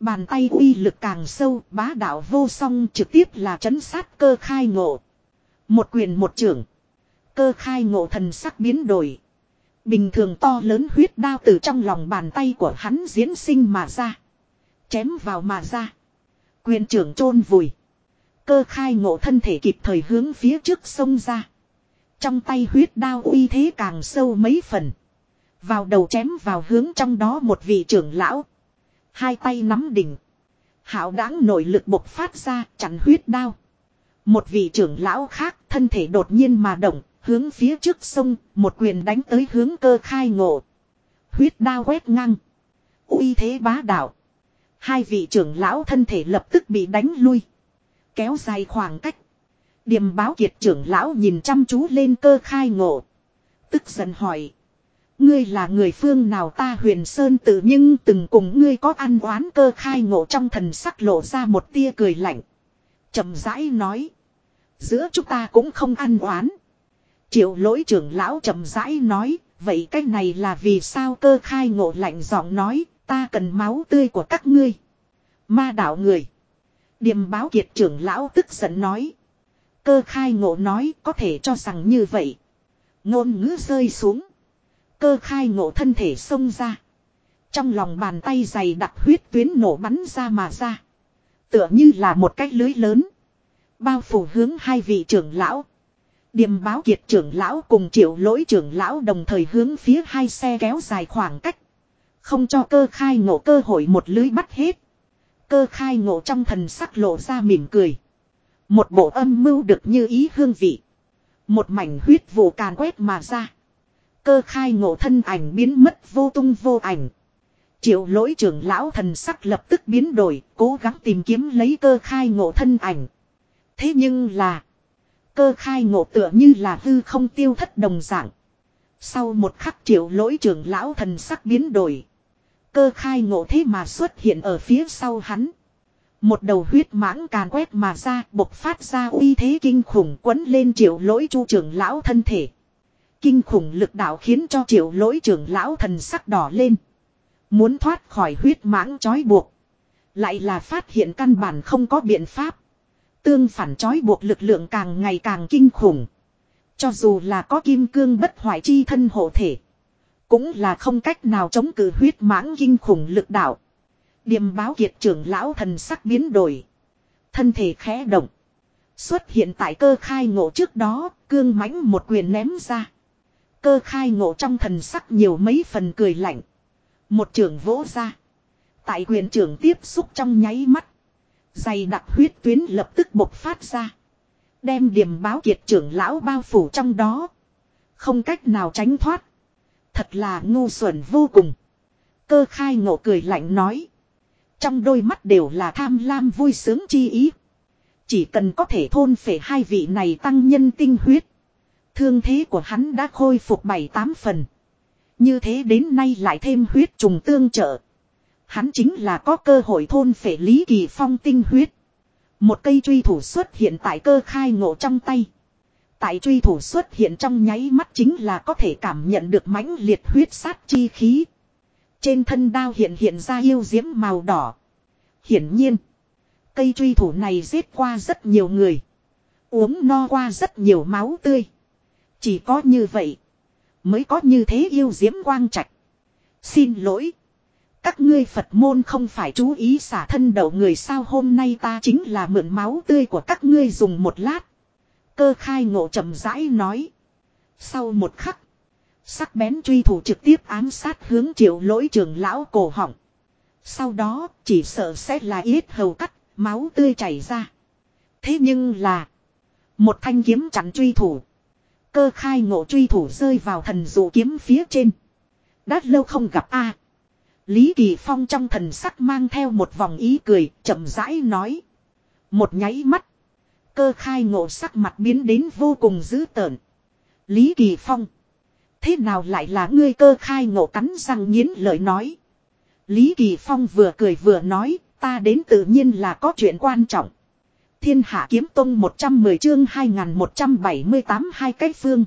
Bàn tay uy lực càng sâu, bá đạo vô song trực tiếp là chấn sát cơ khai ngộ. Một quyền một trưởng. Cơ khai ngộ thần sắc biến đổi. Bình thường to lớn huyết đao từ trong lòng bàn tay của hắn diễn sinh mà ra. Chém vào mà ra. Quyền trưởng chôn vùi. Cơ khai ngộ thân thể kịp thời hướng phía trước sông ra. Trong tay huyết đao uy thế càng sâu mấy phần. Vào đầu chém vào hướng trong đó một vị trưởng lão. Hai tay nắm đỉnh. Hảo đáng nội lực bộc phát ra chặn huyết đao. Một vị trưởng lão khác thân thể đột nhiên mà động, hướng phía trước sông, một quyền đánh tới hướng cơ khai ngộ. Huyết đao quét ngang. uy thế bá đạo. Hai vị trưởng lão thân thể lập tức bị đánh lui. Kéo dài khoảng cách. Điềm báo kiệt trưởng lão nhìn chăm chú lên cơ khai ngộ. Tức giận hỏi. Ngươi là người phương nào ta huyền sơn tự nhưng từng cùng ngươi có ăn oán cơ khai ngộ trong thần sắc lộ ra một tia cười lạnh. chậm rãi nói. Giữa chúng ta cũng không ăn oán. Triệu lỗi trưởng lão chậm rãi nói. Vậy cái này là vì sao cơ khai ngộ lạnh giọng nói. Ta cần máu tươi của các ngươi. Ma đạo người. Điềm báo kiệt trưởng lão tức giận nói. Cơ khai ngộ nói có thể cho rằng như vậy. Ngôn ngữ rơi xuống. Cơ khai ngộ thân thể xông ra. Trong lòng bàn tay dày đặc huyết tuyến nổ bắn ra mà ra. Tựa như là một cái lưới lớn. Bao phủ hướng hai vị trưởng lão. Điềm báo kiệt trưởng lão cùng triệu lỗi trưởng lão đồng thời hướng phía hai xe kéo dài khoảng cách. Không cho cơ khai ngộ cơ hội một lưới bắt hết. Cơ khai ngộ trong thần sắc lộ ra mỉm cười. Một bộ âm mưu được như ý hương vị. Một mảnh huyết vụ càn quét mà ra. Cơ khai ngộ thân ảnh biến mất vô tung vô ảnh. Triệu lỗi trưởng lão thần sắc lập tức biến đổi, cố gắng tìm kiếm lấy cơ khai ngộ thân ảnh. Thế nhưng là, cơ khai ngộ tựa như là hư không tiêu thất đồng dạng. Sau một khắc triệu lỗi trưởng lão thần sắc biến đổi. Cơ khai ngộ thế mà xuất hiện ở phía sau hắn. Một đầu huyết mãng càn quét mà ra bộc phát ra uy thế kinh khủng quấn lên triệu lỗi chu trưởng lão thân thể. Kinh khủng lực đạo khiến cho triệu lỗi trưởng lão thần sắc đỏ lên. Muốn thoát khỏi huyết mãng trói buộc. Lại là phát hiện căn bản không có biện pháp. Tương phản trói buộc lực lượng càng ngày càng kinh khủng. Cho dù là có kim cương bất hoại chi thân hộ thể. Cũng là không cách nào chống cự huyết mãng kinh khủng lực đạo. Điềm báo kiệt trưởng lão thần sắc biến đổi. Thân thể khẽ động. Xuất hiện tại cơ khai ngộ trước đó, cương mãnh một quyền ném ra. Cơ khai ngộ trong thần sắc nhiều mấy phần cười lạnh. Một trưởng vỗ ra. Tại quyền trưởng tiếp xúc trong nháy mắt. Dày đặc huyết tuyến lập tức bộc phát ra. Đem điểm báo kiệt trưởng lão bao phủ trong đó. Không cách nào tránh thoát. Thật là ngu xuẩn vô cùng. Cơ khai ngộ cười lạnh nói. Trong đôi mắt đều là tham lam vui sướng chi ý. Chỉ cần có thể thôn phệ hai vị này tăng nhân tinh huyết. Thương thế của hắn đã khôi phục bảy tám phần. Như thế đến nay lại thêm huyết trùng tương trợ. Hắn chính là có cơ hội thôn phệ Lý Kỳ Phong tinh huyết. Một cây truy thủ xuất hiện tại cơ khai ngộ trong tay. Tại truy thủ xuất hiện trong nháy mắt chính là có thể cảm nhận được mãnh liệt huyết sát chi khí. Trên thân đao hiện hiện ra yêu diễm màu đỏ. Hiển nhiên, cây truy thủ này giết qua rất nhiều người. Uống no qua rất nhiều máu tươi. Chỉ có như vậy, mới có như thế yêu diễm quang trạch. Xin lỗi. Các ngươi Phật môn không phải chú ý xả thân đầu người sao hôm nay ta chính là mượn máu tươi của các ngươi dùng một lát. Cơ khai ngộ chậm rãi nói. Sau một khắc. Sắc bén truy thủ trực tiếp ám sát hướng triệu lỗi trường lão cổ họng. Sau đó chỉ sợ sẽ là yết hầu cắt, máu tươi chảy ra. Thế nhưng là. Một thanh kiếm chặn truy thủ. Cơ khai ngộ truy thủ rơi vào thần dụ kiếm phía trên. Đã lâu không gặp a Lý Kỳ Phong trong thần sắc mang theo một vòng ý cười, chậm rãi nói. Một nháy mắt. Cơ khai ngộ sắc mặt biến đến vô cùng dữ tợn. Lý Kỳ Phong. Thế nào lại là ngươi cơ khai ngộ cắn răng nghiến lời nói. Lý Kỳ Phong vừa cười vừa nói, ta đến tự nhiên là có chuyện quan trọng. Thiên Hạ Kiếm Tông 110 chương 2178 hai cách phương.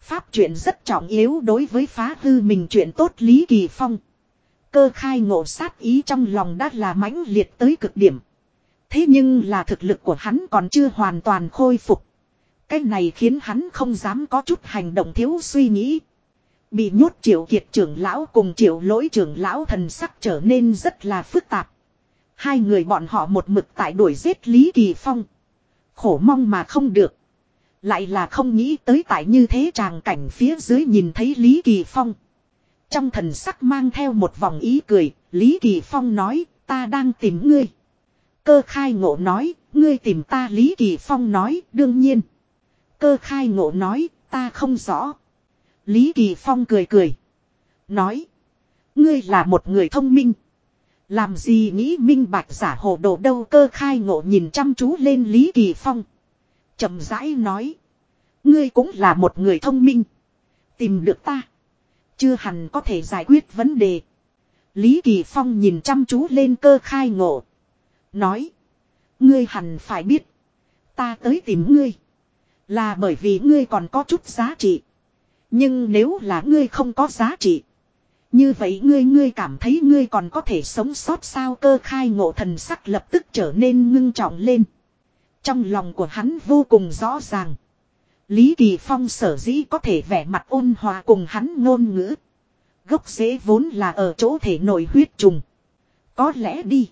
Pháp chuyện rất trọng yếu đối với phá hư mình chuyện tốt Lý Kỳ Phong. Cơ khai ngộ sát ý trong lòng đã là mãnh liệt tới cực điểm. Thế nhưng là thực lực của hắn còn chưa hoàn toàn khôi phục. Cái này khiến hắn không dám có chút hành động thiếu suy nghĩ. Bị nhốt triệu kiệt trưởng lão cùng triệu lỗi trưởng lão thần sắc trở nên rất là phức tạp. Hai người bọn họ một mực tại đuổi giết Lý Kỳ Phong. Khổ mong mà không được. Lại là không nghĩ tới tại như thế tràng cảnh phía dưới nhìn thấy Lý Kỳ Phong. Trong thần sắc mang theo một vòng ý cười, Lý Kỳ Phong nói, ta đang tìm ngươi. Cơ khai ngộ nói, ngươi tìm ta Lý Kỳ Phong nói, đương nhiên. Cơ khai ngộ nói, ta không rõ. Lý Kỳ Phong cười cười. Nói, ngươi là một người thông minh. Làm gì nghĩ minh bạch giả hồ đồ đâu cơ khai ngộ nhìn chăm chú lên Lý Kỳ Phong. chậm rãi nói. Ngươi cũng là một người thông minh. Tìm được ta. Chưa hẳn có thể giải quyết vấn đề. Lý Kỳ Phong nhìn chăm chú lên cơ khai ngộ. Nói. Ngươi hẳn phải biết. Ta tới tìm ngươi. Là bởi vì ngươi còn có chút giá trị. Nhưng nếu là ngươi không có giá trị. Như vậy ngươi ngươi cảm thấy ngươi còn có thể sống sót sao cơ khai ngộ thần sắc lập tức trở nên ngưng trọng lên. Trong lòng của hắn vô cùng rõ ràng. Lý Kỳ Phong sở dĩ có thể vẻ mặt ôn hòa cùng hắn ngôn ngữ. Gốc rễ vốn là ở chỗ thể nội huyết trùng. Có lẽ đi.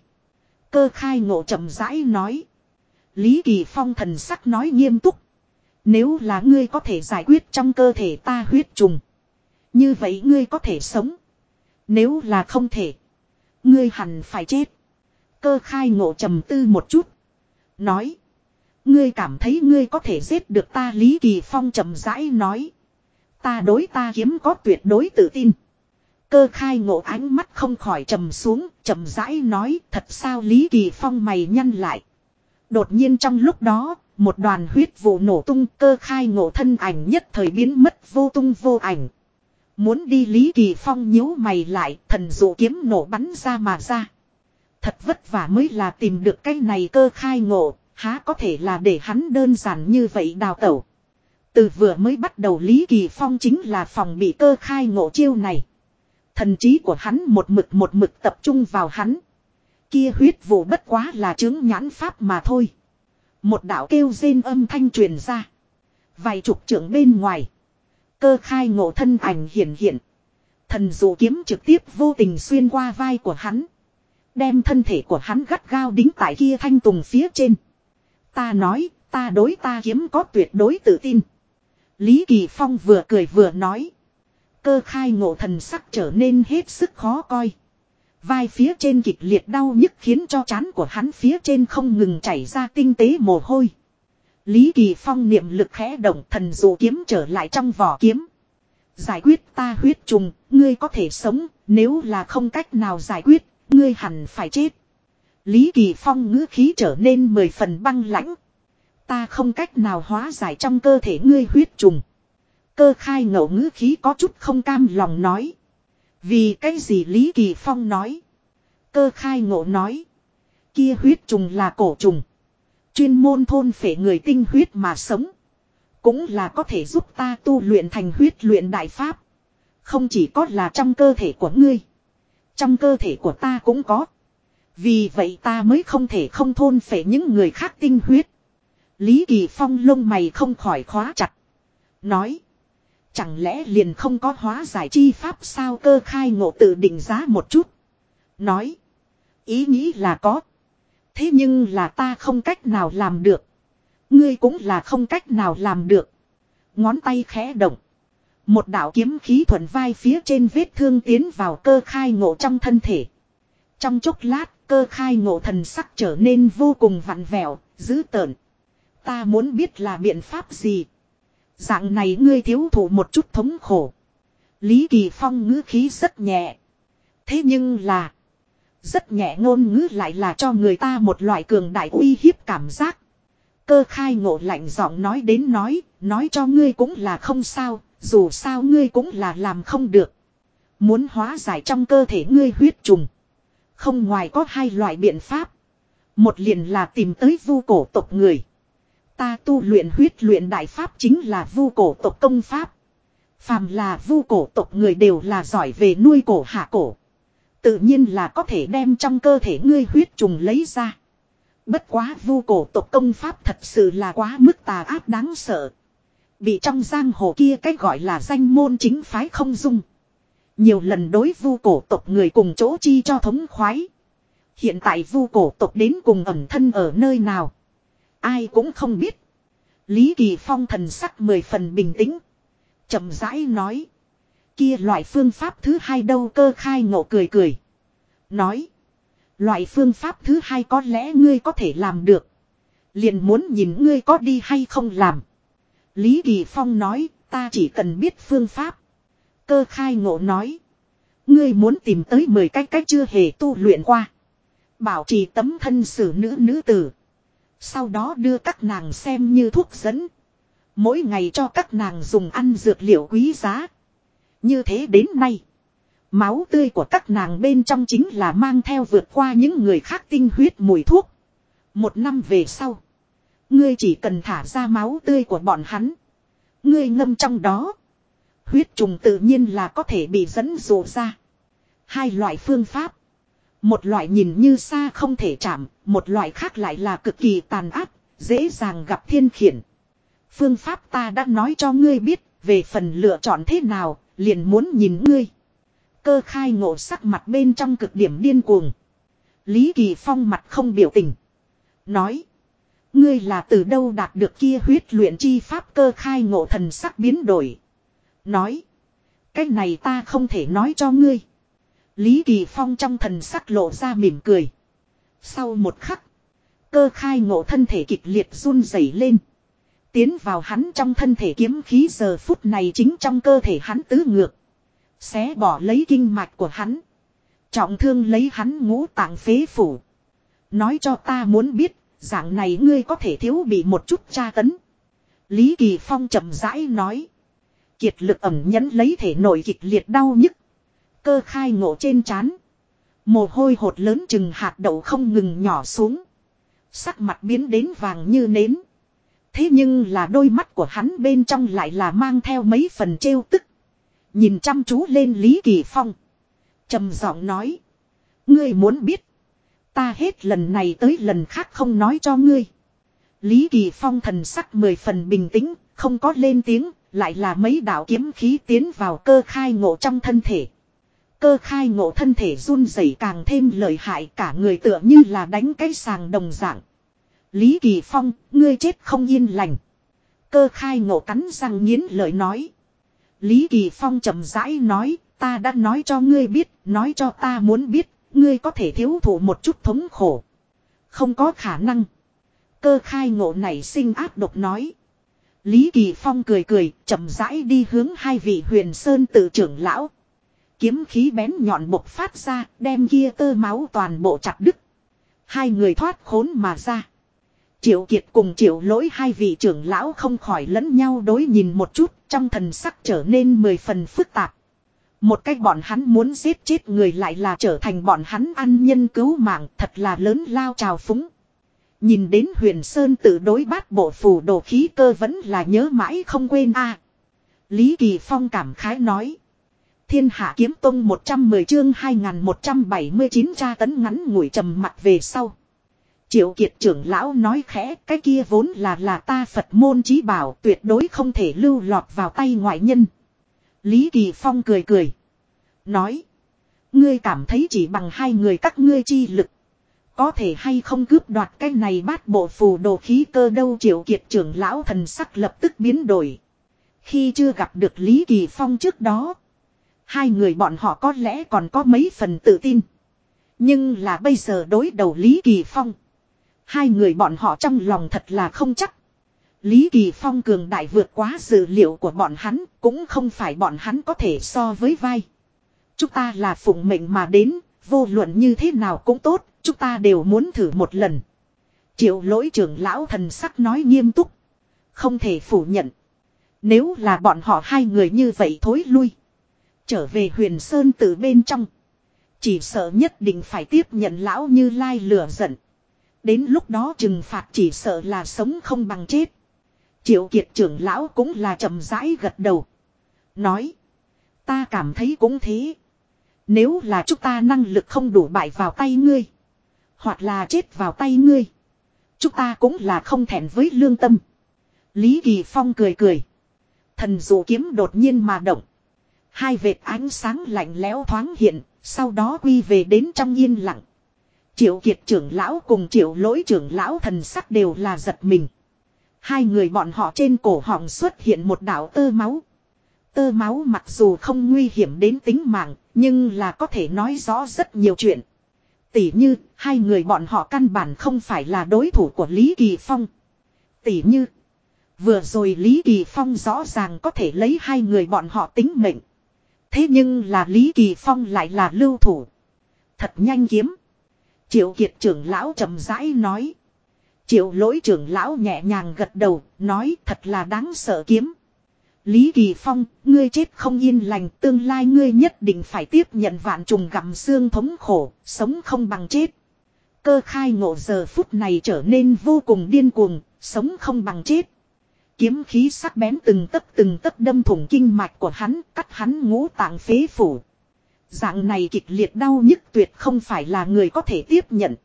Cơ khai ngộ chậm rãi nói. Lý Kỳ Phong thần sắc nói nghiêm túc. Nếu là ngươi có thể giải quyết trong cơ thể ta huyết trùng. Như vậy ngươi có thể sống. Nếu là không thể. Ngươi hẳn phải chết. Cơ khai ngộ trầm tư một chút. Nói. Ngươi cảm thấy ngươi có thể giết được ta Lý Kỳ Phong trầm rãi nói. Ta đối ta kiếm có tuyệt đối tự tin. Cơ khai ngộ ánh mắt không khỏi trầm xuống, trầm rãi nói thật sao Lý Kỳ Phong mày nhăn lại. Đột nhiên trong lúc đó, một đoàn huyết vụ nổ tung cơ khai ngộ thân ảnh nhất thời biến mất vô tung vô ảnh. Muốn đi Lý Kỳ Phong nhíu mày lại, thần dụ kiếm nổ bắn ra mà ra. Thật vất vả mới là tìm được cái này cơ khai ngộ, há có thể là để hắn đơn giản như vậy đào tẩu. Từ vừa mới bắt đầu Lý Kỳ Phong chính là phòng bị cơ khai ngộ chiêu này. Thần trí của hắn một mực một mực tập trung vào hắn. Kia huyết vụ bất quá là chứng nhãn pháp mà thôi. Một đạo kêu rên âm thanh truyền ra. Vài chục trưởng bên ngoài. Cơ khai ngộ thân ảnh hiện hiện. Thần dụ kiếm trực tiếp vô tình xuyên qua vai của hắn. Đem thân thể của hắn gắt gao đính tại kia thanh tùng phía trên. Ta nói, ta đối ta kiếm có tuyệt đối tự tin. Lý Kỳ Phong vừa cười vừa nói. Cơ khai ngộ thần sắc trở nên hết sức khó coi. Vai phía trên kịch liệt đau nhức khiến cho chán của hắn phía trên không ngừng chảy ra tinh tế mồ hôi. Lý Kỳ Phong niệm lực khẽ động thần dụ kiếm trở lại trong vỏ kiếm. Giải quyết ta huyết trùng, ngươi có thể sống, nếu là không cách nào giải quyết, ngươi hẳn phải chết. Lý Kỳ Phong ngữ khí trở nên mười phần băng lãnh. Ta không cách nào hóa giải trong cơ thể ngươi huyết trùng. Cơ khai ngẫu ngữ khí có chút không cam lòng nói. Vì cái gì Lý Kỳ Phong nói. Cơ khai ngộ nói. Kia huyết trùng là cổ trùng. Chuyên môn thôn phệ người tinh huyết mà sống. Cũng là có thể giúp ta tu luyện thành huyết luyện đại pháp. Không chỉ có là trong cơ thể của ngươi. Trong cơ thể của ta cũng có. Vì vậy ta mới không thể không thôn phệ những người khác tinh huyết. Lý Kỳ Phong lông mày không khỏi khóa chặt. Nói. Chẳng lẽ liền không có hóa giải chi pháp sao cơ khai ngộ tự định giá một chút. Nói. Ý nghĩ là có. Thế nhưng là ta không cách nào làm được. Ngươi cũng là không cách nào làm được. Ngón tay khẽ động. Một đạo kiếm khí thuận vai phía trên vết thương tiến vào cơ khai ngộ trong thân thể. Trong chốc lát, cơ khai ngộ thần sắc trở nên vô cùng vặn vẹo, dữ tợn. Ta muốn biết là biện pháp gì. Dạng này ngươi thiếu thủ một chút thống khổ. Lý Kỳ Phong ngữ khí rất nhẹ. Thế nhưng là. Rất nhẹ ngôn ngữ lại là cho người ta một loại cường đại uy hiếp cảm giác. Cơ khai ngộ lạnh giọng nói đến nói, nói cho ngươi cũng là không sao, dù sao ngươi cũng là làm không được. Muốn hóa giải trong cơ thể ngươi huyết trùng. Không ngoài có hai loại biện pháp. Một liền là tìm tới vu cổ tộc người. Ta tu luyện huyết luyện đại pháp chính là vu cổ tộc công pháp. Phàm là vu cổ tộc người đều là giỏi về nuôi cổ hạ cổ. Tự nhiên là có thể đem trong cơ thể ngươi huyết trùng lấy ra. Bất quá vu cổ tộc công pháp thật sự là quá mức tà ác đáng sợ. Bị trong giang hồ kia cách gọi là danh môn chính phái không dung. Nhiều lần đối vu cổ tộc người cùng chỗ chi cho thống khoái. Hiện tại vu cổ tộc đến cùng ẩn thân ở nơi nào. Ai cũng không biết. Lý Kỳ Phong thần sắc mười phần bình tĩnh. chậm rãi nói. Kia loại phương pháp thứ hai đâu cơ khai ngộ cười cười. Nói. Loại phương pháp thứ hai có lẽ ngươi có thể làm được. Liền muốn nhìn ngươi có đi hay không làm. Lý Kỳ Phong nói, ta chỉ cần biết phương pháp. Cơ khai ngộ nói. Ngươi muốn tìm tới 10 cách cách chưa hề tu luyện qua. Bảo trì tấm thân xử nữ nữ tử. Sau đó đưa các nàng xem như thuốc dẫn. Mỗi ngày cho các nàng dùng ăn dược liệu quý giá. Như thế đến nay. Máu tươi của các nàng bên trong chính là mang theo vượt qua những người khác tinh huyết mùi thuốc. Một năm về sau. Ngươi chỉ cần thả ra máu tươi của bọn hắn. Ngươi ngâm trong đó. Huyết trùng tự nhiên là có thể bị dẫn dụ ra. Hai loại phương pháp. Một loại nhìn như xa không thể chạm, một loại khác lại là cực kỳ tàn ác, dễ dàng gặp thiên khiển. Phương pháp ta đã nói cho ngươi biết, về phần lựa chọn thế nào, liền muốn nhìn ngươi. Cơ khai ngộ sắc mặt bên trong cực điểm điên cuồng. Lý Kỳ Phong mặt không biểu tình. Nói. Ngươi là từ đâu đạt được kia huyết luyện chi pháp cơ khai ngộ thần sắc biến đổi. Nói. Cái này ta không thể nói cho ngươi. Lý Kỳ Phong trong thần sắc lộ ra mỉm cười. Sau một khắc. Cơ khai ngộ thân thể kịch liệt run rẩy lên. Tiến vào hắn trong thân thể kiếm khí giờ phút này chính trong cơ thể hắn tứ ngược. Xé bỏ lấy kinh mạch của hắn. Trọng thương lấy hắn ngũ tạng phế phủ. Nói cho ta muốn biết, dạng này ngươi có thể thiếu bị một chút tra tấn. Lý Kỳ Phong chậm rãi nói. Kiệt lực ẩm nhẫn lấy thể nội kịch liệt đau nhức. Cơ khai ngộ trên chán. Mồ hôi hột lớn chừng hạt đậu không ngừng nhỏ xuống. Sắc mặt biến đến vàng như nến. Thế nhưng là đôi mắt của hắn bên trong lại là mang theo mấy phần trêu tức. Nhìn chăm chú lên Lý Kỳ Phong. trầm giọng nói. Ngươi muốn biết. Ta hết lần này tới lần khác không nói cho ngươi. Lý Kỳ Phong thần sắc mười phần bình tĩnh, không có lên tiếng, lại là mấy đạo kiếm khí tiến vào cơ khai ngộ trong thân thể. Cơ khai ngộ thân thể run rẩy càng thêm lợi hại cả người tựa như là đánh cái sàng đồng dạng. Lý Kỳ Phong, ngươi chết không yên lành. Cơ khai ngộ cắn răng nghiến lời nói. Lý Kỳ Phong chậm rãi nói, ta đã nói cho ngươi biết, nói cho ta muốn biết, ngươi có thể thiếu thụ một chút thống khổ. Không có khả năng. Cơ khai ngộ này sinh áp độc nói. Lý Kỳ Phong cười cười, chậm rãi đi hướng hai vị huyền sơn tự trưởng lão. Kiếm khí bén nhọn bộc phát ra, đem kia tơ máu toàn bộ chặt đứt. Hai người thoát khốn mà ra. Triệu Kiệt cùng Triệu Lỗi hai vị trưởng lão không khỏi lẫn nhau đối nhìn một chút, trong thần sắc trở nên mười phần phức tạp. Một cách bọn hắn muốn giết chết người lại là trở thành bọn hắn ăn nhân cứu mạng, thật là lớn lao trào phúng. Nhìn đến huyền Sơn tự đối bát bộ phù đồ khí cơ vẫn là nhớ mãi không quên a Lý Kỳ Phong cảm khái nói. Thiên hạ kiếm tông 110 chương 2179 tra tấn ngắn ngủi trầm mặt về sau. Triệu kiệt trưởng lão nói khẽ, cái kia vốn là là ta Phật môn trí bảo, tuyệt đối không thể lưu lọt vào tay ngoại nhân. Lý Kỳ Phong cười cười. Nói. Ngươi cảm thấy chỉ bằng hai người các ngươi chi lực. Có thể hay không cướp đoạt cái này bát bộ phù đồ khí cơ đâu triệu kiệt trưởng lão thần sắc lập tức biến đổi. Khi chưa gặp được Lý Kỳ Phong trước đó. Hai người bọn họ có lẽ còn có mấy phần tự tin. Nhưng là bây giờ đối đầu Lý Kỳ Phong. Hai người bọn họ trong lòng thật là không chắc. Lý Kỳ Phong cường đại vượt quá dự liệu của bọn hắn, cũng không phải bọn hắn có thể so với vai. Chúng ta là phụng mệnh mà đến, vô luận như thế nào cũng tốt, chúng ta đều muốn thử một lần. Triệu lỗi trưởng lão thần sắc nói nghiêm túc. Không thể phủ nhận. Nếu là bọn họ hai người như vậy thối lui. Trở về huyền sơn từ bên trong. Chỉ sợ nhất định phải tiếp nhận lão như lai lửa giận. Đến lúc đó trừng phạt chỉ sợ là sống không bằng chết. Triệu kiệt trưởng lão cũng là chậm rãi gật đầu. Nói. Ta cảm thấy cũng thế. Nếu là chúng ta năng lực không đủ bại vào tay ngươi. Hoặc là chết vào tay ngươi. Chúng ta cũng là không thẹn với lương tâm. Lý Kỳ Phong cười cười. Thần dụ kiếm đột nhiên mà động. Hai vệt ánh sáng lạnh lẽo thoáng hiện, sau đó quy về đến trong yên lặng. Triệu kiệt trưởng lão cùng triệu lỗi trưởng lão thần sắc đều là giật mình. Hai người bọn họ trên cổ họng xuất hiện một đạo tơ máu. Tơ máu mặc dù không nguy hiểm đến tính mạng, nhưng là có thể nói rõ rất nhiều chuyện. Tỷ như, hai người bọn họ căn bản không phải là đối thủ của Lý Kỳ Phong. Tỷ như, vừa rồi Lý Kỳ Phong rõ ràng có thể lấy hai người bọn họ tính mệnh. Thế nhưng là Lý Kỳ Phong lại là lưu thủ. Thật nhanh kiếm. Triệu Kiệt trưởng lão chậm rãi nói. Triệu lỗi trưởng lão nhẹ nhàng gật đầu, nói thật là đáng sợ kiếm. Lý Kỳ Phong, ngươi chết không yên lành, tương lai ngươi nhất định phải tiếp nhận vạn trùng gặm xương thống khổ, sống không bằng chết. Cơ khai ngộ giờ phút này trở nên vô cùng điên cuồng, sống không bằng chết. Kiếm khí sắc bén từng tấc từng tấc đâm thủng kinh mạch của hắn, cắt hắn ngũ tạng phế phủ. Dạng này kịch liệt đau nhức tuyệt không phải là người có thể tiếp nhận.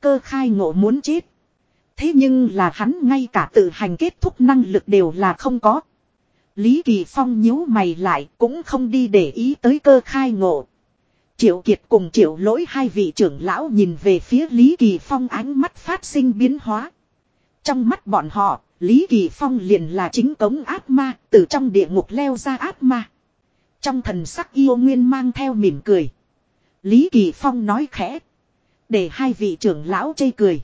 Cơ khai ngộ muốn chết. Thế nhưng là hắn ngay cả tự hành kết thúc năng lực đều là không có. Lý Kỳ Phong nhíu mày lại cũng không đi để ý tới cơ khai ngộ. Triệu Kiệt cùng Triệu Lỗi hai vị trưởng lão nhìn về phía Lý Kỳ Phong ánh mắt phát sinh biến hóa. Trong mắt bọn họ, Lý Kỳ Phong liền là chính cống ác ma, từ trong địa ngục leo ra ác ma. Trong thần sắc yêu nguyên mang theo mỉm cười. Lý Kỳ Phong nói khẽ. Để hai vị trưởng lão chây cười.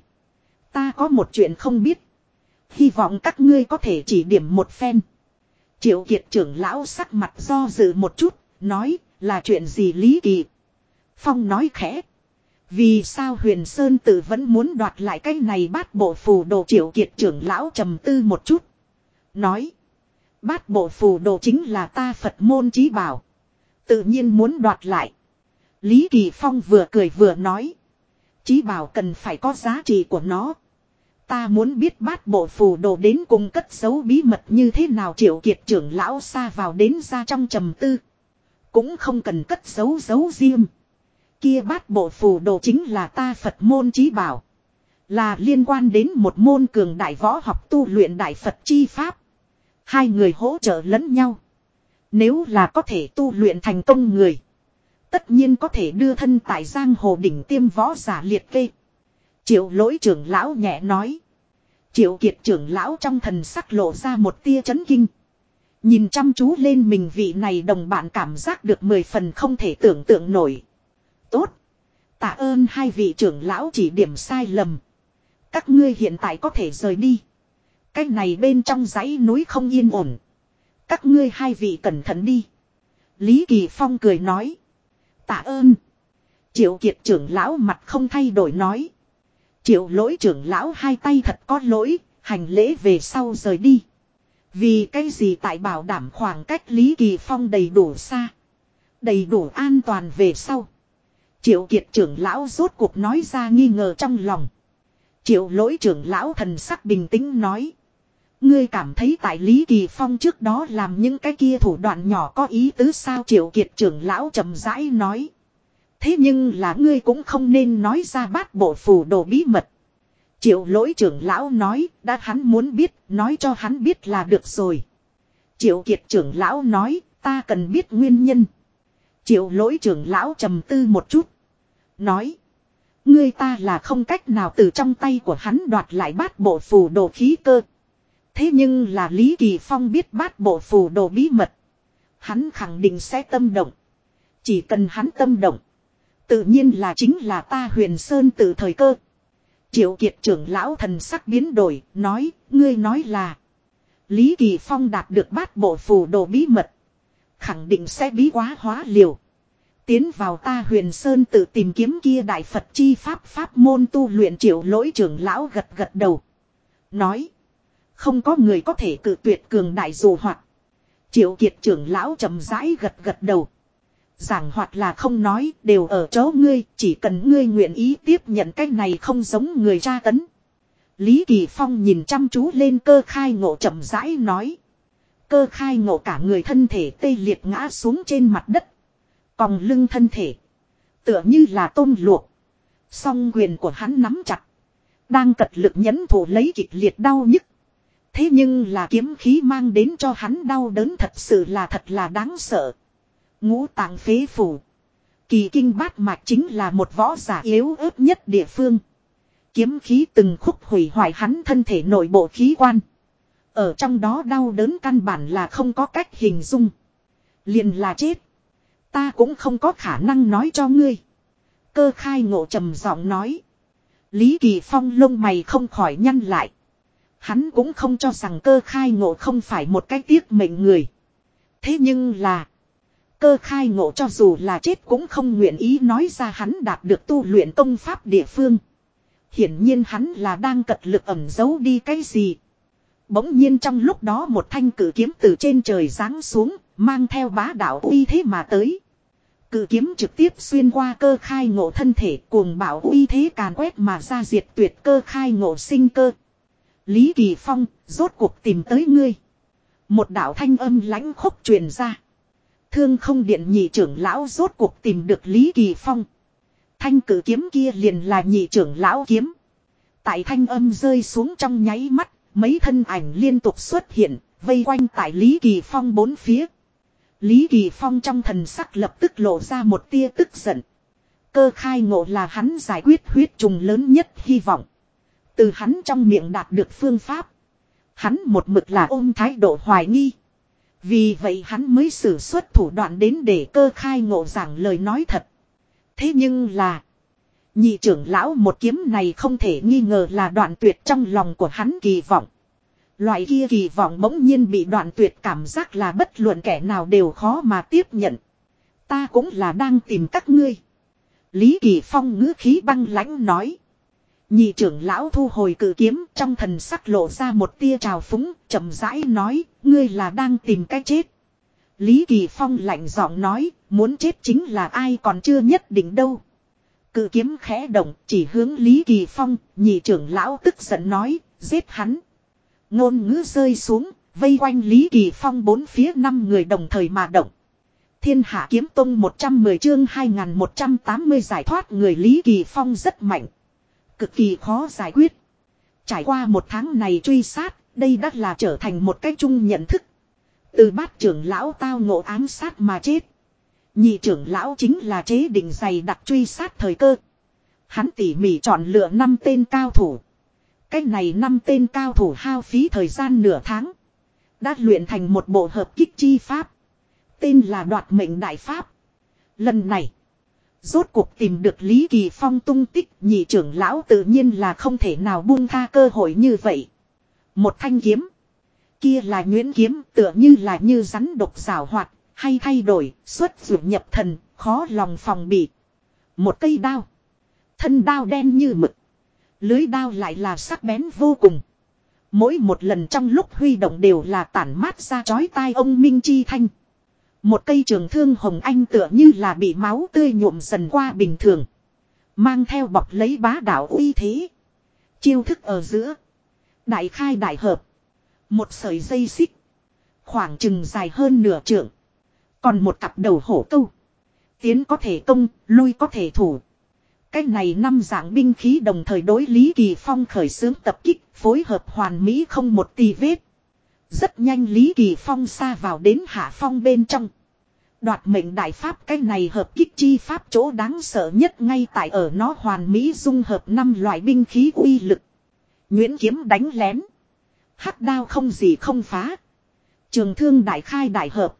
Ta có một chuyện không biết. Hy vọng các ngươi có thể chỉ điểm một phen. Triệu Kiệt trưởng lão sắc mặt do dự một chút, nói là chuyện gì Lý Kỳ. Phong nói khẽ. Vì sao huyền Sơn tự vẫn muốn đoạt lại cái này bát bộ phù đồ triệu kiệt trưởng lão trầm tư một chút. Nói. Bát bộ phù đồ chính là ta Phật môn trí bảo. Tự nhiên muốn đoạt lại. Lý Kỳ Phong vừa cười vừa nói. Trí bảo cần phải có giá trị của nó. Ta muốn biết bát bộ phù đồ đến cùng cất giấu bí mật như thế nào triệu kiệt trưởng lão xa vào đến ra trong trầm tư. Cũng không cần cất giấu giấu riêng. Kia bát bộ phù đồ chính là ta Phật môn trí bảo. Là liên quan đến một môn cường đại võ học tu luyện đại Phật chi pháp. Hai người hỗ trợ lẫn nhau. Nếu là có thể tu luyện thành công người. Tất nhiên có thể đưa thân tại giang hồ đỉnh tiêm võ giả liệt kê. Triệu lỗi trưởng lão nhẹ nói. Triệu kiệt trưởng lão trong thần sắc lộ ra một tia chấn kinh. Nhìn chăm chú lên mình vị này đồng bạn cảm giác được mười phần không thể tưởng tượng nổi. Tốt. Tạ ơn hai vị trưởng lão chỉ điểm sai lầm. Các ngươi hiện tại có thể rời đi. Cái này bên trong dãy núi không yên ổn. Các ngươi hai vị cẩn thận đi. Lý Kỳ Phong cười nói. Tạ ơn. Triệu Kiệt trưởng lão mặt không thay đổi nói. Triệu lỗi trưởng lão hai tay thật có lỗi, hành lễ về sau rời đi. Vì cái gì tại bảo đảm khoảng cách Lý Kỳ Phong đầy đủ xa. Đầy đủ an toàn về sau. Triệu kiệt trưởng lão rốt cuộc nói ra nghi ngờ trong lòng. Triệu lỗi trưởng lão thần sắc bình tĩnh nói. Ngươi cảm thấy tại Lý Kỳ Phong trước đó làm những cái kia thủ đoạn nhỏ có ý tứ sao Triệu Kiệt trưởng lão trầm rãi nói. Thế nhưng là ngươi cũng không nên nói ra bát bộ phù đồ bí mật. Triệu lỗi trưởng lão nói, đã hắn muốn biết, nói cho hắn biết là được rồi. Triệu kiệt trưởng lão nói, ta cần biết nguyên nhân. Triệu lỗi trưởng lão trầm tư một chút. Nói. Ngươi ta là không cách nào từ trong tay của hắn đoạt lại bát bộ phù đồ khí cơ. Thế nhưng là Lý Kỳ Phong biết bát bộ phù đồ bí mật. Hắn khẳng định sẽ tâm động. Chỉ cần hắn tâm động. Tự nhiên là chính là ta huyền sơn từ thời cơ. Triệu kiệt trưởng lão thần sắc biến đổi, nói, ngươi nói là. Lý Kỳ Phong đạt được bát bộ phù đồ bí mật. Khẳng định sẽ bí quá hóa liều. Tiến vào ta huyền sơn tự tìm kiếm kia đại Phật chi pháp pháp môn tu luyện triệu lỗi trưởng lão gật gật đầu. Nói. Không có người có thể cự tuyệt cường đại dù hoạt. Triệu kiệt trưởng lão chậm rãi gật gật đầu. Giảng hoặc là không nói, đều ở chỗ ngươi, chỉ cần ngươi nguyện ý tiếp nhận cái này không giống người tra tấn. Lý Kỳ Phong nhìn chăm chú lên cơ khai ngộ chậm rãi nói. Cơ khai ngộ cả người thân thể tê liệt ngã xuống trên mặt đất. Còng lưng thân thể. Tựa như là tôm luộc. Song quyền của hắn nắm chặt. Đang cật lực nhấn thủ lấy kịch liệt đau nhức. Thế nhưng là kiếm khí mang đến cho hắn đau đớn thật sự là thật là đáng sợ. Ngũ tạng phế phủ. Kỳ kinh bát mạch chính là một võ giả yếu ớt nhất địa phương. Kiếm khí từng khúc hủy hoại hắn thân thể nội bộ khí quan. Ở trong đó đau đớn căn bản là không có cách hình dung. Liền là chết. Ta cũng không có khả năng nói cho ngươi. Cơ khai ngộ trầm giọng nói. Lý Kỳ Phong lông mày không khỏi nhăn lại. Hắn cũng không cho rằng cơ khai ngộ không phải một cái tiếc mệnh người. Thế nhưng là. Cơ khai ngộ cho dù là chết cũng không nguyện ý nói ra hắn đạt được tu luyện công pháp địa phương. Hiển nhiên hắn là đang cật lực ẩm giấu đi cái gì. Bỗng nhiên trong lúc đó một thanh cử kiếm từ trên trời giáng xuống, mang theo bá đạo uy thế mà tới. Cử kiếm trực tiếp xuyên qua cơ khai ngộ thân thể cuồng bảo uy thế càn quét mà ra diệt tuyệt cơ khai ngộ sinh cơ. Lý Kỳ Phong, rốt cuộc tìm tới ngươi. Một đạo thanh âm lãnh khốc truyền ra. Thương không điện nhị trưởng lão rốt cuộc tìm được Lý Kỳ Phong. Thanh cử kiếm kia liền là nhị trưởng lão kiếm. Tại thanh âm rơi xuống trong nháy mắt, mấy thân ảnh liên tục xuất hiện, vây quanh tại Lý Kỳ Phong bốn phía. Lý Kỳ Phong trong thần sắc lập tức lộ ra một tia tức giận. Cơ khai ngộ là hắn giải quyết huyết trùng lớn nhất hy vọng. Từ hắn trong miệng đạt được phương pháp. Hắn một mực là ôm thái độ hoài nghi. Vì vậy hắn mới sử xuất thủ đoạn đến để cơ khai ngộ giảng lời nói thật. Thế nhưng là. Nhị trưởng lão một kiếm này không thể nghi ngờ là đoạn tuyệt trong lòng của hắn kỳ vọng. Loại kia kỳ vọng bỗng nhiên bị đoạn tuyệt cảm giác là bất luận kẻ nào đều khó mà tiếp nhận. Ta cũng là đang tìm các ngươi. Lý Kỳ Phong ngữ khí băng lãnh nói. Nhị trưởng lão thu hồi cử kiếm trong thần sắc lộ ra một tia trào phúng, chậm rãi nói, ngươi là đang tìm cái chết. Lý Kỳ Phong lạnh giọng nói, muốn chết chính là ai còn chưa nhất định đâu. Cự kiếm khẽ động, chỉ hướng Lý Kỳ Phong, nhị trưởng lão tức giận nói, giết hắn. Ngôn ngữ rơi xuống, vây quanh Lý Kỳ Phong bốn phía năm người đồng thời mà động. Thiên Hạ Kiếm Tông 110 chương 2180 giải thoát người Lý Kỳ Phong rất mạnh. Cực kỳ khó giải quyết. Trải qua một tháng này truy sát, đây đã là trở thành một cái chung nhận thức. Từ bát trưởng lão tao ngộ ám sát mà chết. Nhị trưởng lão chính là chế định dày đặc truy sát thời cơ. Hắn tỉ mỉ chọn lựa năm tên cao thủ. Cách này năm tên cao thủ hao phí thời gian nửa tháng. Đã luyện thành một bộ hợp kích chi pháp. Tên là đoạt mệnh đại pháp. Lần này. Rốt cuộc tìm được Lý Kỳ Phong tung tích nhị trưởng lão tự nhiên là không thể nào buông tha cơ hội như vậy. Một thanh kiếm. Kia là nguyễn kiếm tựa như là như rắn độc rào hoạt, hay thay đổi, xuất dụ nhập thần, khó lòng phòng bị. Một cây đao. Thân đao đen như mực. Lưới đao lại là sắc bén vô cùng. Mỗi một lần trong lúc huy động đều là tản mát ra chói tai ông Minh Chi Thanh. Một cây trường thương hồng anh tựa như là bị máu tươi nhuộm dần qua bình thường. Mang theo bọc lấy bá đạo uy thế. Chiêu thức ở giữa. Đại khai đại hợp. Một sợi dây xích. Khoảng chừng dài hơn nửa trượng. Còn một cặp đầu hổ câu. Tiến có thể công, lui có thể thủ. cách này năm dạng binh khí đồng thời đối Lý Kỳ Phong khởi xướng tập kích, phối hợp hoàn mỹ không một tì vết. Rất nhanh Lý Kỳ Phong xa vào đến hạ phong bên trong. Đoạt mệnh đại pháp cái này hợp kích chi pháp chỗ đáng sợ nhất ngay tại ở nó hoàn mỹ dung hợp năm loại binh khí uy lực. Nguyễn kiếm đánh lén. Hắc đao không gì không phá. Trường thương đại khai đại hợp.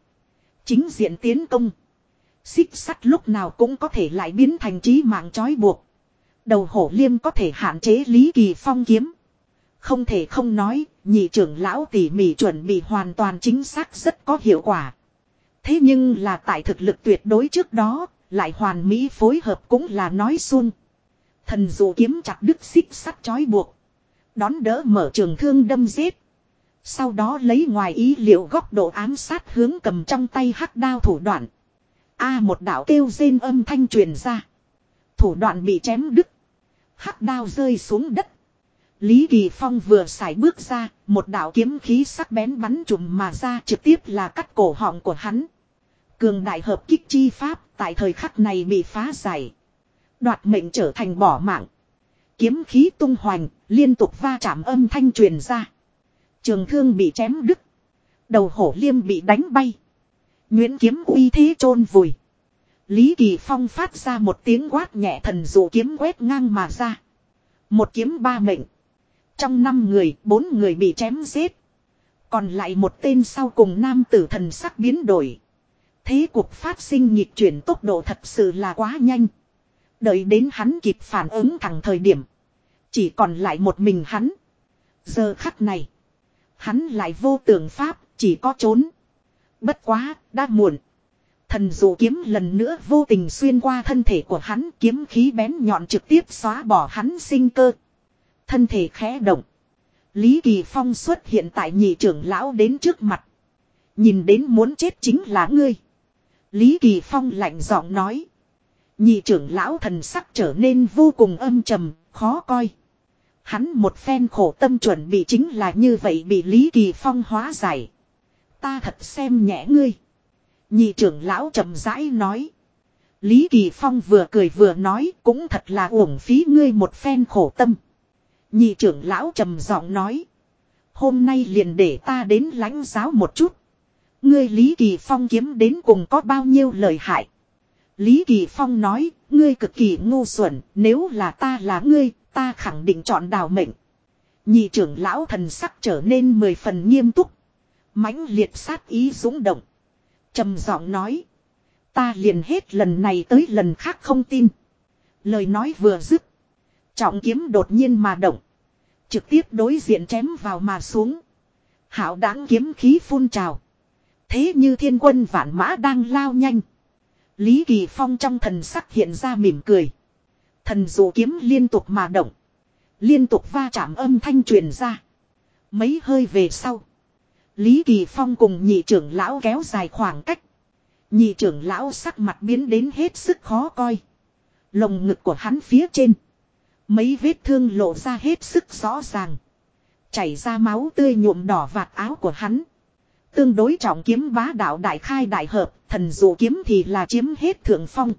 Chính diện tiến công. Xích sắt lúc nào cũng có thể lại biến thành trí mạng trói buộc. Đầu hổ liêm có thể hạn chế Lý Kỳ Phong kiếm. Không thể không nói, nhị trưởng lão tỉ mỉ chuẩn bị hoàn toàn chính xác rất có hiệu quả. Thế nhưng là tại thực lực tuyệt đối trước đó, lại hoàn mỹ phối hợp cũng là nói xuông. Thần dụ kiếm chặt đứt xích sắt chói buộc. Đón đỡ mở trường thương đâm giết. Sau đó lấy ngoài ý liệu góc độ ám sát hướng cầm trong tay hắc đao thủ đoạn. A một đạo kêu rên âm thanh truyền ra. Thủ đoạn bị chém đứt. Hắc đao rơi xuống đất. Lý Kỳ Phong vừa xài bước ra, một đạo kiếm khí sắc bén bắn trùm mà ra trực tiếp là cắt cổ họng của hắn. Cường đại hợp kích chi pháp tại thời khắc này bị phá giải. Đoạt mệnh trở thành bỏ mạng. Kiếm khí tung hoành, liên tục va chạm âm thanh truyền ra. Trường thương bị chém đứt. Đầu hổ liêm bị đánh bay. Nguyễn kiếm uy thế chôn vùi. Lý Kỳ Phong phát ra một tiếng quát nhẹ thần dụ kiếm quét ngang mà ra. Một kiếm ba mệnh. Trong năm người, bốn người bị chém giết. Còn lại một tên sau cùng nam tử thần sắc biến đổi. Thế cuộc phát sinh nhịp chuyển tốc độ thật sự là quá nhanh. Đợi đến hắn kịp phản ứng thẳng thời điểm. Chỉ còn lại một mình hắn. Giờ khắc này. Hắn lại vô tưởng pháp, chỉ có trốn. Bất quá, đã muộn. Thần dụ kiếm lần nữa vô tình xuyên qua thân thể của hắn kiếm khí bén nhọn trực tiếp xóa bỏ hắn sinh cơ. Thân thể khẽ động. Lý Kỳ Phong xuất hiện tại nhị trưởng lão đến trước mặt. Nhìn đến muốn chết chính là ngươi. Lý Kỳ Phong lạnh giọng nói. Nhị trưởng lão thần sắc trở nên vô cùng âm trầm, khó coi. Hắn một phen khổ tâm chuẩn bị chính là như vậy bị Lý Kỳ Phong hóa giải. Ta thật xem nhẹ ngươi. Nhị trưởng lão chậm rãi nói. Lý Kỳ Phong vừa cười vừa nói cũng thật là uổng phí ngươi một phen khổ tâm. Nhị trưởng lão trầm giọng nói. Hôm nay liền để ta đến lãnh giáo một chút. Ngươi Lý Kỳ Phong kiếm đến cùng có bao nhiêu lời hại. Lý Kỳ Phong nói, ngươi cực kỳ ngu xuẩn, nếu là ta là ngươi, ta khẳng định chọn đào mệnh. Nhị trưởng lão thần sắc trở nên mười phần nghiêm túc. mãnh liệt sát ý dũng động. trầm giọng nói. Ta liền hết lần này tới lần khác không tin. Lời nói vừa dứt. Trọng kiếm đột nhiên mà động. Trực tiếp đối diện chém vào mà xuống. Hảo đáng kiếm khí phun trào. Thế như thiên quân vạn mã đang lao nhanh. Lý Kỳ Phong trong thần sắc hiện ra mỉm cười. Thần dụ kiếm liên tục mà động. Liên tục va chạm âm thanh truyền ra. Mấy hơi về sau. Lý Kỳ Phong cùng nhị trưởng lão kéo dài khoảng cách. Nhị trưởng lão sắc mặt biến đến hết sức khó coi. Lồng ngực của hắn phía trên. Mấy vết thương lộ ra hết sức rõ ràng. Chảy ra máu tươi nhuộm đỏ vạt áo của hắn. Tương đối trọng kiếm bá đạo đại khai đại hợp, thần dụ kiếm thì là chiếm hết thượng phong.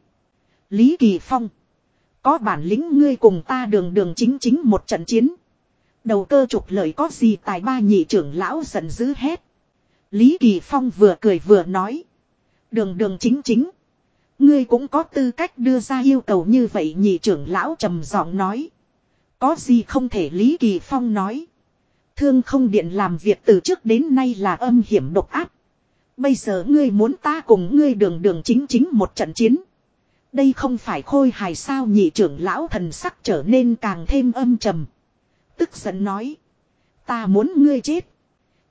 Lý Kỳ Phong. Có bản lĩnh ngươi cùng ta đường đường chính chính một trận chiến. Đầu cơ trục lời có gì tài ba nhị trưởng lão giận dữ hết. Lý Kỳ Phong vừa cười vừa nói. Đường đường chính chính. Ngươi cũng có tư cách đưa ra yêu cầu như vậy, nhị trưởng lão trầm giọng nói. Có gì không thể Lý Kỳ Phong nói. Thương không điện làm việc từ trước đến nay là âm hiểm độc áp. Bây giờ ngươi muốn ta cùng ngươi đường đường chính chính một trận chiến. Đây không phải khôi hài sao, nhị trưởng lão thần sắc trở nên càng thêm âm trầm. Tức giận nói. Ta muốn ngươi chết.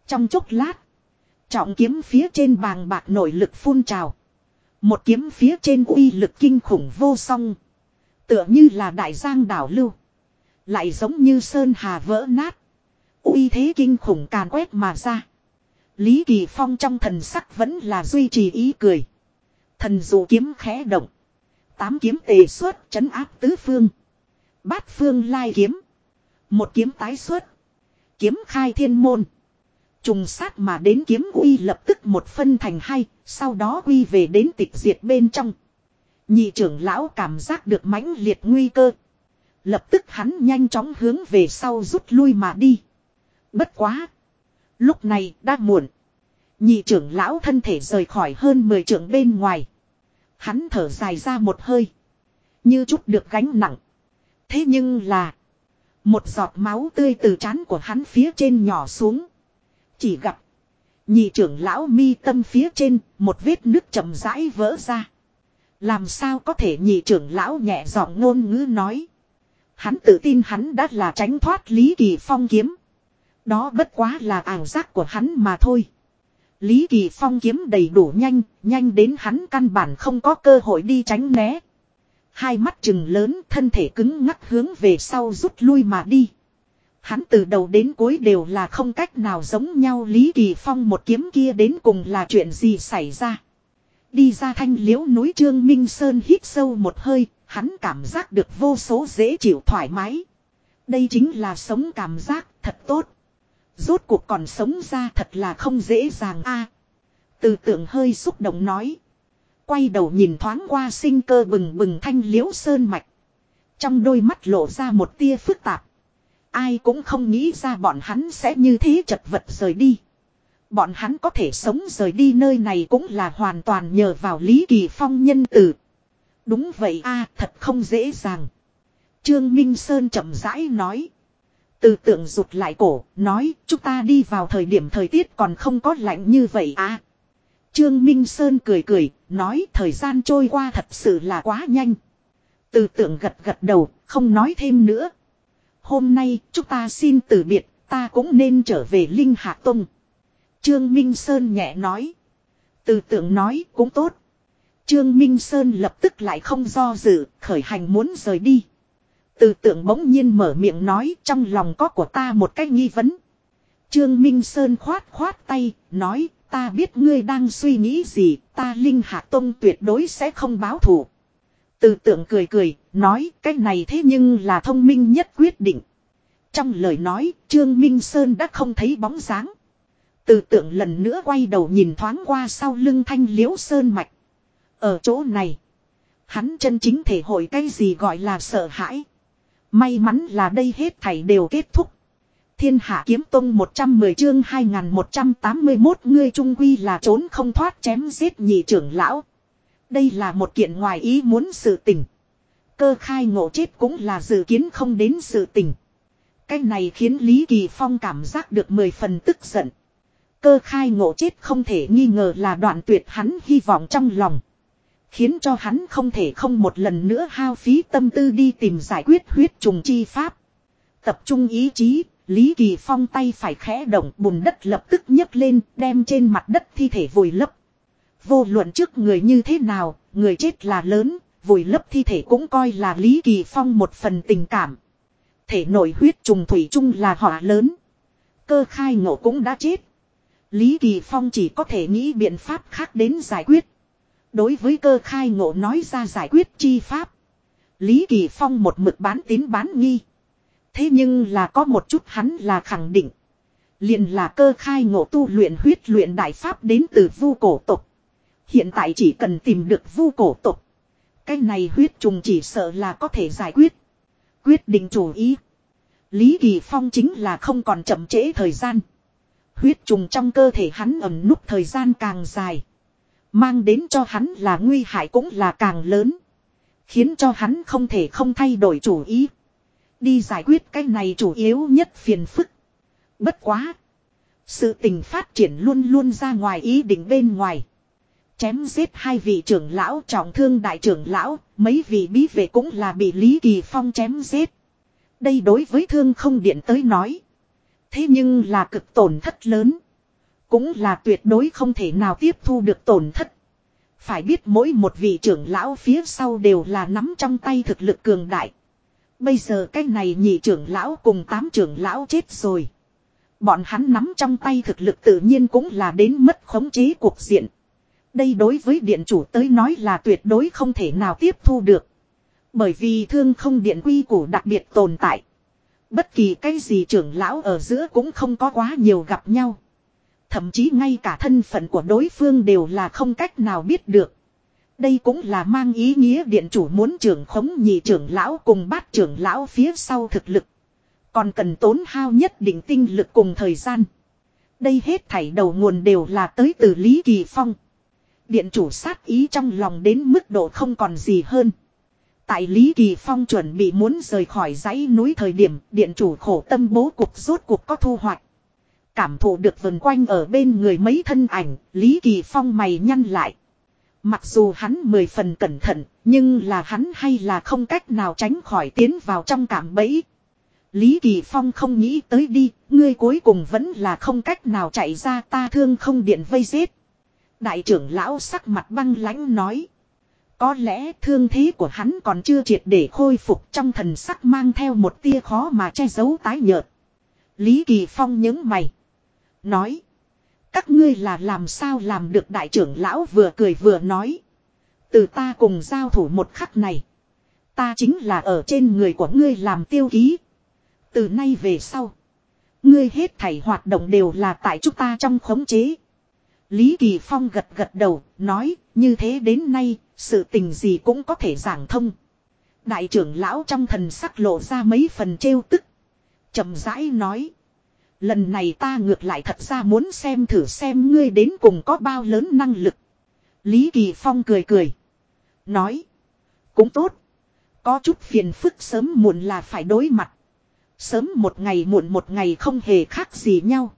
Trong chốc lát. Trọng kiếm phía trên bàng bạc nội lực phun trào. Một kiếm phía trên uy lực kinh khủng vô song. Tựa như là đại giang đảo lưu. Lại giống như sơn hà vỡ nát. uy thế kinh khủng càn quét mà ra. Lý Kỳ Phong trong thần sắc vẫn là duy trì ý cười. Thần dụ kiếm khẽ động. Tám kiếm tề xuất chấn áp tứ phương. Bát phương lai kiếm. Một kiếm tái xuất. Kiếm khai thiên môn. Trùng sát mà đến kiếm uy lập tức một phân thành hai, sau đó uy về đến tịch diệt bên trong. Nhị trưởng lão cảm giác được mãnh liệt nguy cơ. Lập tức hắn nhanh chóng hướng về sau rút lui mà đi. Bất quá. Lúc này đã muộn. Nhị trưởng lão thân thể rời khỏi hơn 10 trưởng bên ngoài. Hắn thở dài ra một hơi. Như chút được gánh nặng. Thế nhưng là. Một giọt máu tươi từ trán của hắn phía trên nhỏ xuống. Chỉ gặp. Nhị trưởng lão mi tâm phía trên. Một vết nước chậm rãi vỡ ra. Làm sao có thể nhị trưởng lão nhẹ giọng ngôn ngữ nói. Hắn tự tin hắn đã là tránh thoát Lý Kỳ Phong kiếm. Đó bất quá là ảo giác của hắn mà thôi. Lý Kỳ Phong kiếm đầy đủ nhanh, nhanh đến hắn căn bản không có cơ hội đi tránh né. Hai mắt trừng lớn, thân thể cứng ngắc hướng về sau rút lui mà đi. Hắn từ đầu đến cuối đều là không cách nào giống nhau Lý Kỳ Phong một kiếm kia đến cùng là chuyện gì xảy ra. Đi ra thanh liễu núi Trương Minh Sơn hít sâu một hơi, hắn cảm giác được vô số dễ chịu thoải mái. Đây chính là sống cảm giác thật tốt. Rốt cuộc còn sống ra thật là không dễ dàng a. từ tượng hơi xúc động nói. Quay đầu nhìn thoáng qua sinh cơ bừng bừng thanh liễu sơn mạch. Trong đôi mắt lộ ra một tia phức tạp. Ai cũng không nghĩ ra bọn hắn sẽ như thế chật vật rời đi. Bọn hắn có thể sống rời đi nơi này cũng là hoàn toàn nhờ vào Lý Kỳ Phong nhân tử. Đúng vậy a thật không dễ dàng. Trương Minh Sơn chậm rãi nói. Từ tượng rụt lại cổ, nói, chúng ta đi vào thời điểm thời tiết còn không có lạnh như vậy à. Trương Minh Sơn cười cười, nói thời gian trôi qua thật sự là quá nhanh. Từ tượng gật gật đầu, không nói thêm nữa. Hôm nay, chúng ta xin từ biệt, ta cũng nên trở về Linh Hạ Tông. Trương Minh Sơn nhẹ nói. Từ tượng nói, cũng tốt. Trương Minh Sơn lập tức lại không do dự, khởi hành muốn rời đi. Từ tượng bỗng nhiên mở miệng nói trong lòng có của ta một cách nghi vấn. Trương Minh Sơn khoát khoát tay, nói ta biết ngươi đang suy nghĩ gì, ta Linh Hạ Tông tuyệt đối sẽ không báo thù. Từ tượng cười cười, nói cái này thế nhưng là thông minh nhất quyết định. Trong lời nói, Trương Minh Sơn đã không thấy bóng dáng. Từ tượng lần nữa quay đầu nhìn thoáng qua sau lưng thanh liễu sơn mạch. Ở chỗ này, hắn chân chính thể hội cái gì gọi là sợ hãi. May mắn là đây hết thảy đều kết thúc. Thiên hạ kiếm tông 110 chương 2181 ngươi trung quy là trốn không thoát chém giết nhị trưởng lão. Đây là một kiện ngoài ý muốn sự tình. Cơ khai ngộ chết cũng là dự kiến không đến sự tình. Cái này khiến Lý Kỳ Phong cảm giác được mười phần tức giận. Cơ khai ngộ chết không thể nghi ngờ là đoạn tuyệt hắn hy vọng trong lòng. Khiến cho hắn không thể không một lần nữa hao phí tâm tư đi tìm giải quyết huyết trùng chi pháp. Tập trung ý chí, Lý Kỳ Phong tay phải khẽ động bùn đất lập tức nhấc lên đem trên mặt đất thi thể vùi lấp. Vô luận trước người như thế nào, người chết là lớn, vùi lấp thi thể cũng coi là Lý Kỳ Phong một phần tình cảm. Thể nội huyết trùng thủy chung là họa lớn. Cơ khai ngộ cũng đã chết. Lý Kỳ Phong chỉ có thể nghĩ biện pháp khác đến giải quyết. Đối với cơ khai ngộ nói ra giải quyết chi pháp. Lý Kỳ Phong một mực bán tín bán nghi. Thế nhưng là có một chút hắn là khẳng định. liền là cơ khai ngộ tu luyện huyết luyện đại pháp đến từ vu cổ tục. Hiện tại chỉ cần tìm được vu cổ tục. Cái này huyết trùng chỉ sợ là có thể giải quyết. Quyết định chủ ý. Lý Kỳ Phong chính là không còn chậm trễ thời gian. Huyết trùng trong cơ thể hắn ẩn núp thời gian càng dài. Mang đến cho hắn là nguy hại cũng là càng lớn. Khiến cho hắn không thể không thay đổi chủ ý. Đi giải quyết cái này chủ yếu nhất phiền phức. Bất quá. Sự tình phát triển luôn luôn ra ngoài ý định bên ngoài. Chém giết hai vị trưởng lão trọng thương đại trưởng lão, mấy vị bí vệ cũng là bị Lý Kỳ Phong chém giết. Đây đối với thương không điện tới nói. Thế nhưng là cực tổn thất lớn. Cũng là tuyệt đối không thể nào tiếp thu được tổn thất. Phải biết mỗi một vị trưởng lão phía sau đều là nắm trong tay thực lực cường đại. Bây giờ cái này nhị trưởng lão cùng tám trưởng lão chết rồi. Bọn hắn nắm trong tay thực lực tự nhiên cũng là đến mất khống chế cuộc diện. Đây đối với điện chủ tới nói là tuyệt đối không thể nào tiếp thu được. Bởi vì thương không điện quy củ đặc biệt tồn tại. Bất kỳ cái gì trưởng lão ở giữa cũng không có quá nhiều gặp nhau. Thậm chí ngay cả thân phận của đối phương đều là không cách nào biết được. Đây cũng là mang ý nghĩa điện chủ muốn trưởng khống nhị trưởng lão cùng bát trưởng lão phía sau thực lực. Còn cần tốn hao nhất định tinh lực cùng thời gian. Đây hết thảy đầu nguồn đều là tới từ Lý Kỳ Phong. Điện chủ sát ý trong lòng đến mức độ không còn gì hơn. Tại Lý Kỳ Phong chuẩn bị muốn rời khỏi dãy núi thời điểm điện chủ khổ tâm bố cục rốt cuộc có thu hoạch. Cảm thụ được vần quanh ở bên người mấy thân ảnh, Lý Kỳ Phong mày nhăn lại. Mặc dù hắn mười phần cẩn thận, nhưng là hắn hay là không cách nào tránh khỏi tiến vào trong cảm bẫy. Lý Kỳ Phong không nghĩ tới đi, ngươi cuối cùng vẫn là không cách nào chạy ra ta thương không điện vây giết. Đại trưởng lão sắc mặt băng lãnh nói. Có lẽ thương thế của hắn còn chưa triệt để khôi phục trong thần sắc mang theo một tia khó mà che giấu tái nhợt. Lý Kỳ Phong nhớ mày. Nói. Các ngươi là làm sao làm được đại trưởng lão vừa cười vừa nói. Từ ta cùng giao thủ một khắc này. Ta chính là ở trên người của ngươi làm tiêu ký. Từ nay về sau. Ngươi hết thảy hoạt động đều là tại chúng ta trong khống chế. Lý Kỳ Phong gật gật đầu, nói, như thế đến nay, sự tình gì cũng có thể giảng thông. Đại trưởng lão trong thần sắc lộ ra mấy phần trêu tức. chậm rãi nói. Lần này ta ngược lại thật ra muốn xem thử xem ngươi đến cùng có bao lớn năng lực. Lý Kỳ Phong cười cười. Nói. Cũng tốt. Có chút phiền phức sớm muộn là phải đối mặt. Sớm một ngày muộn một ngày không hề khác gì nhau.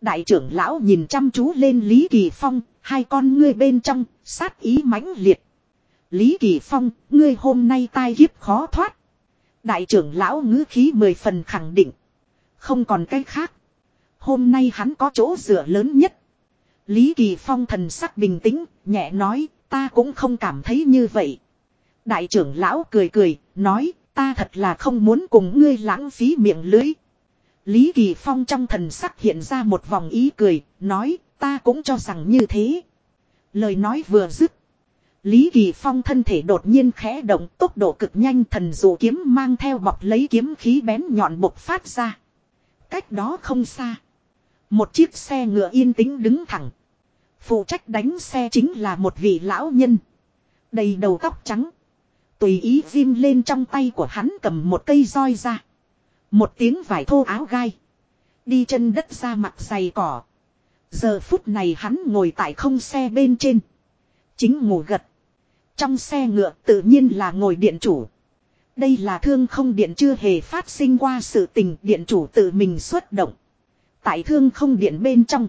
Đại trưởng lão nhìn chăm chú lên Lý Kỳ Phong, hai con ngươi bên trong, sát ý mãnh liệt. Lý Kỳ Phong, ngươi hôm nay tai hiếp khó thoát. Đại trưởng lão ngữ khí mười phần khẳng định. Không còn cái khác. Hôm nay hắn có chỗ dựa lớn nhất. Lý Kỳ Phong thần sắc bình tĩnh, nhẹ nói, ta cũng không cảm thấy như vậy. Đại trưởng lão cười cười, nói, ta thật là không muốn cùng ngươi lãng phí miệng lưới. Lý Kỳ Phong trong thần sắc hiện ra một vòng ý cười, nói, ta cũng cho rằng như thế. Lời nói vừa dứt. Lý Kỳ Phong thân thể đột nhiên khẽ động tốc độ cực nhanh thần dụ kiếm mang theo bọc lấy kiếm khí bén nhọn bộc phát ra. Cách đó không xa. Một chiếc xe ngựa yên tĩnh đứng thẳng. Phụ trách đánh xe chính là một vị lão nhân. Đầy đầu tóc trắng. Tùy ý viêm lên trong tay của hắn cầm một cây roi ra. Một tiếng vải thô áo gai. Đi chân đất ra mặt dày cỏ. Giờ phút này hắn ngồi tại không xe bên trên. Chính ngủ gật. Trong xe ngựa tự nhiên là ngồi điện chủ. Đây là thương không điện chưa hề phát sinh qua sự tình, điện chủ tự mình xuất động. Tại thương không điện bên trong.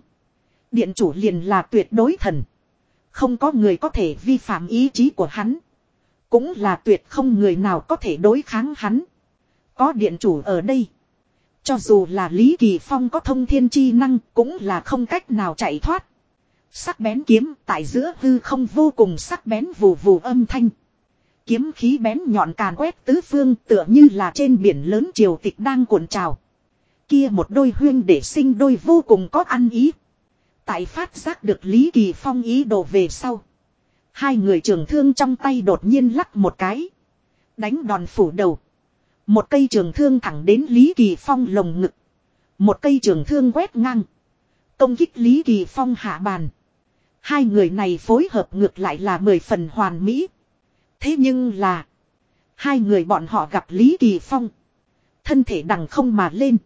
Điện chủ liền là tuyệt đối thần. Không có người có thể vi phạm ý chí của hắn. Cũng là tuyệt không người nào có thể đối kháng hắn. Có điện chủ ở đây. Cho dù là Lý Kỳ Phong có thông thiên chi năng cũng là không cách nào chạy thoát. Sắc bén kiếm tại giữa hư không vô cùng sắc bén vù vù âm thanh. Kiếm khí bén nhọn càn quét tứ phương tựa như là trên biển lớn triều tịch đang cuộn trào. Kia một đôi huyên để sinh đôi vô cùng có ăn ý. Tại phát giác được Lý Kỳ Phong ý đồ về sau. Hai người trường thương trong tay đột nhiên lắc một cái. Đánh đòn phủ đầu. Một cây trường thương thẳng đến Lý Kỳ Phong lồng ngực. Một cây trường thương quét ngang. Công kích Lý Kỳ Phong hạ bàn. Hai người này phối hợp ngược lại là mười phần hoàn mỹ. Thế nhưng là. Hai người bọn họ gặp Lý Kỳ Phong. Thân thể đằng không mà lên.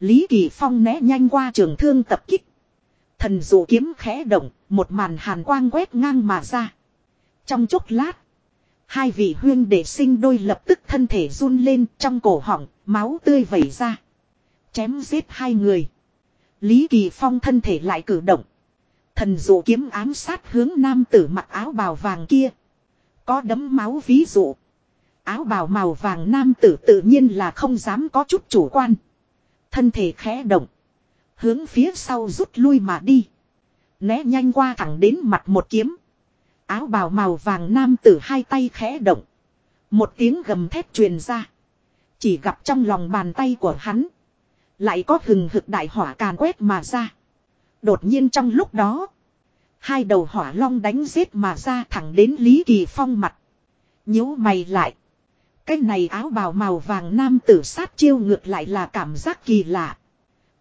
Lý Kỳ Phong né nhanh qua trường thương tập kích. Thần dụ kiếm khẽ động, một màn hàn quang quét ngang mà ra. Trong chốc lát, hai vị huyên đệ sinh đôi lập tức thân thể run lên trong cổ họng, máu tươi vẩy ra. Chém giết hai người. Lý Kỳ Phong thân thể lại cử động. Thần dụ kiếm ám sát hướng nam tử mặc áo bào vàng kia. Có đấm máu ví dụ. Áo bào màu vàng nam tử tự nhiên là không dám có chút chủ quan. Thân thể khẽ động. Hướng phía sau rút lui mà đi. Né nhanh qua thẳng đến mặt một kiếm. Áo bào màu vàng nam tử hai tay khẽ động. Một tiếng gầm thép truyền ra. Chỉ gặp trong lòng bàn tay của hắn. Lại có hừng hực đại hỏa càn quét mà ra. Đột nhiên trong lúc đó. Hai đầu hỏa long đánh giết mà ra thẳng đến Lý Kỳ Phong mặt. nhíu mày lại. Cái này áo bào màu vàng nam tử sát chiêu ngược lại là cảm giác kỳ lạ.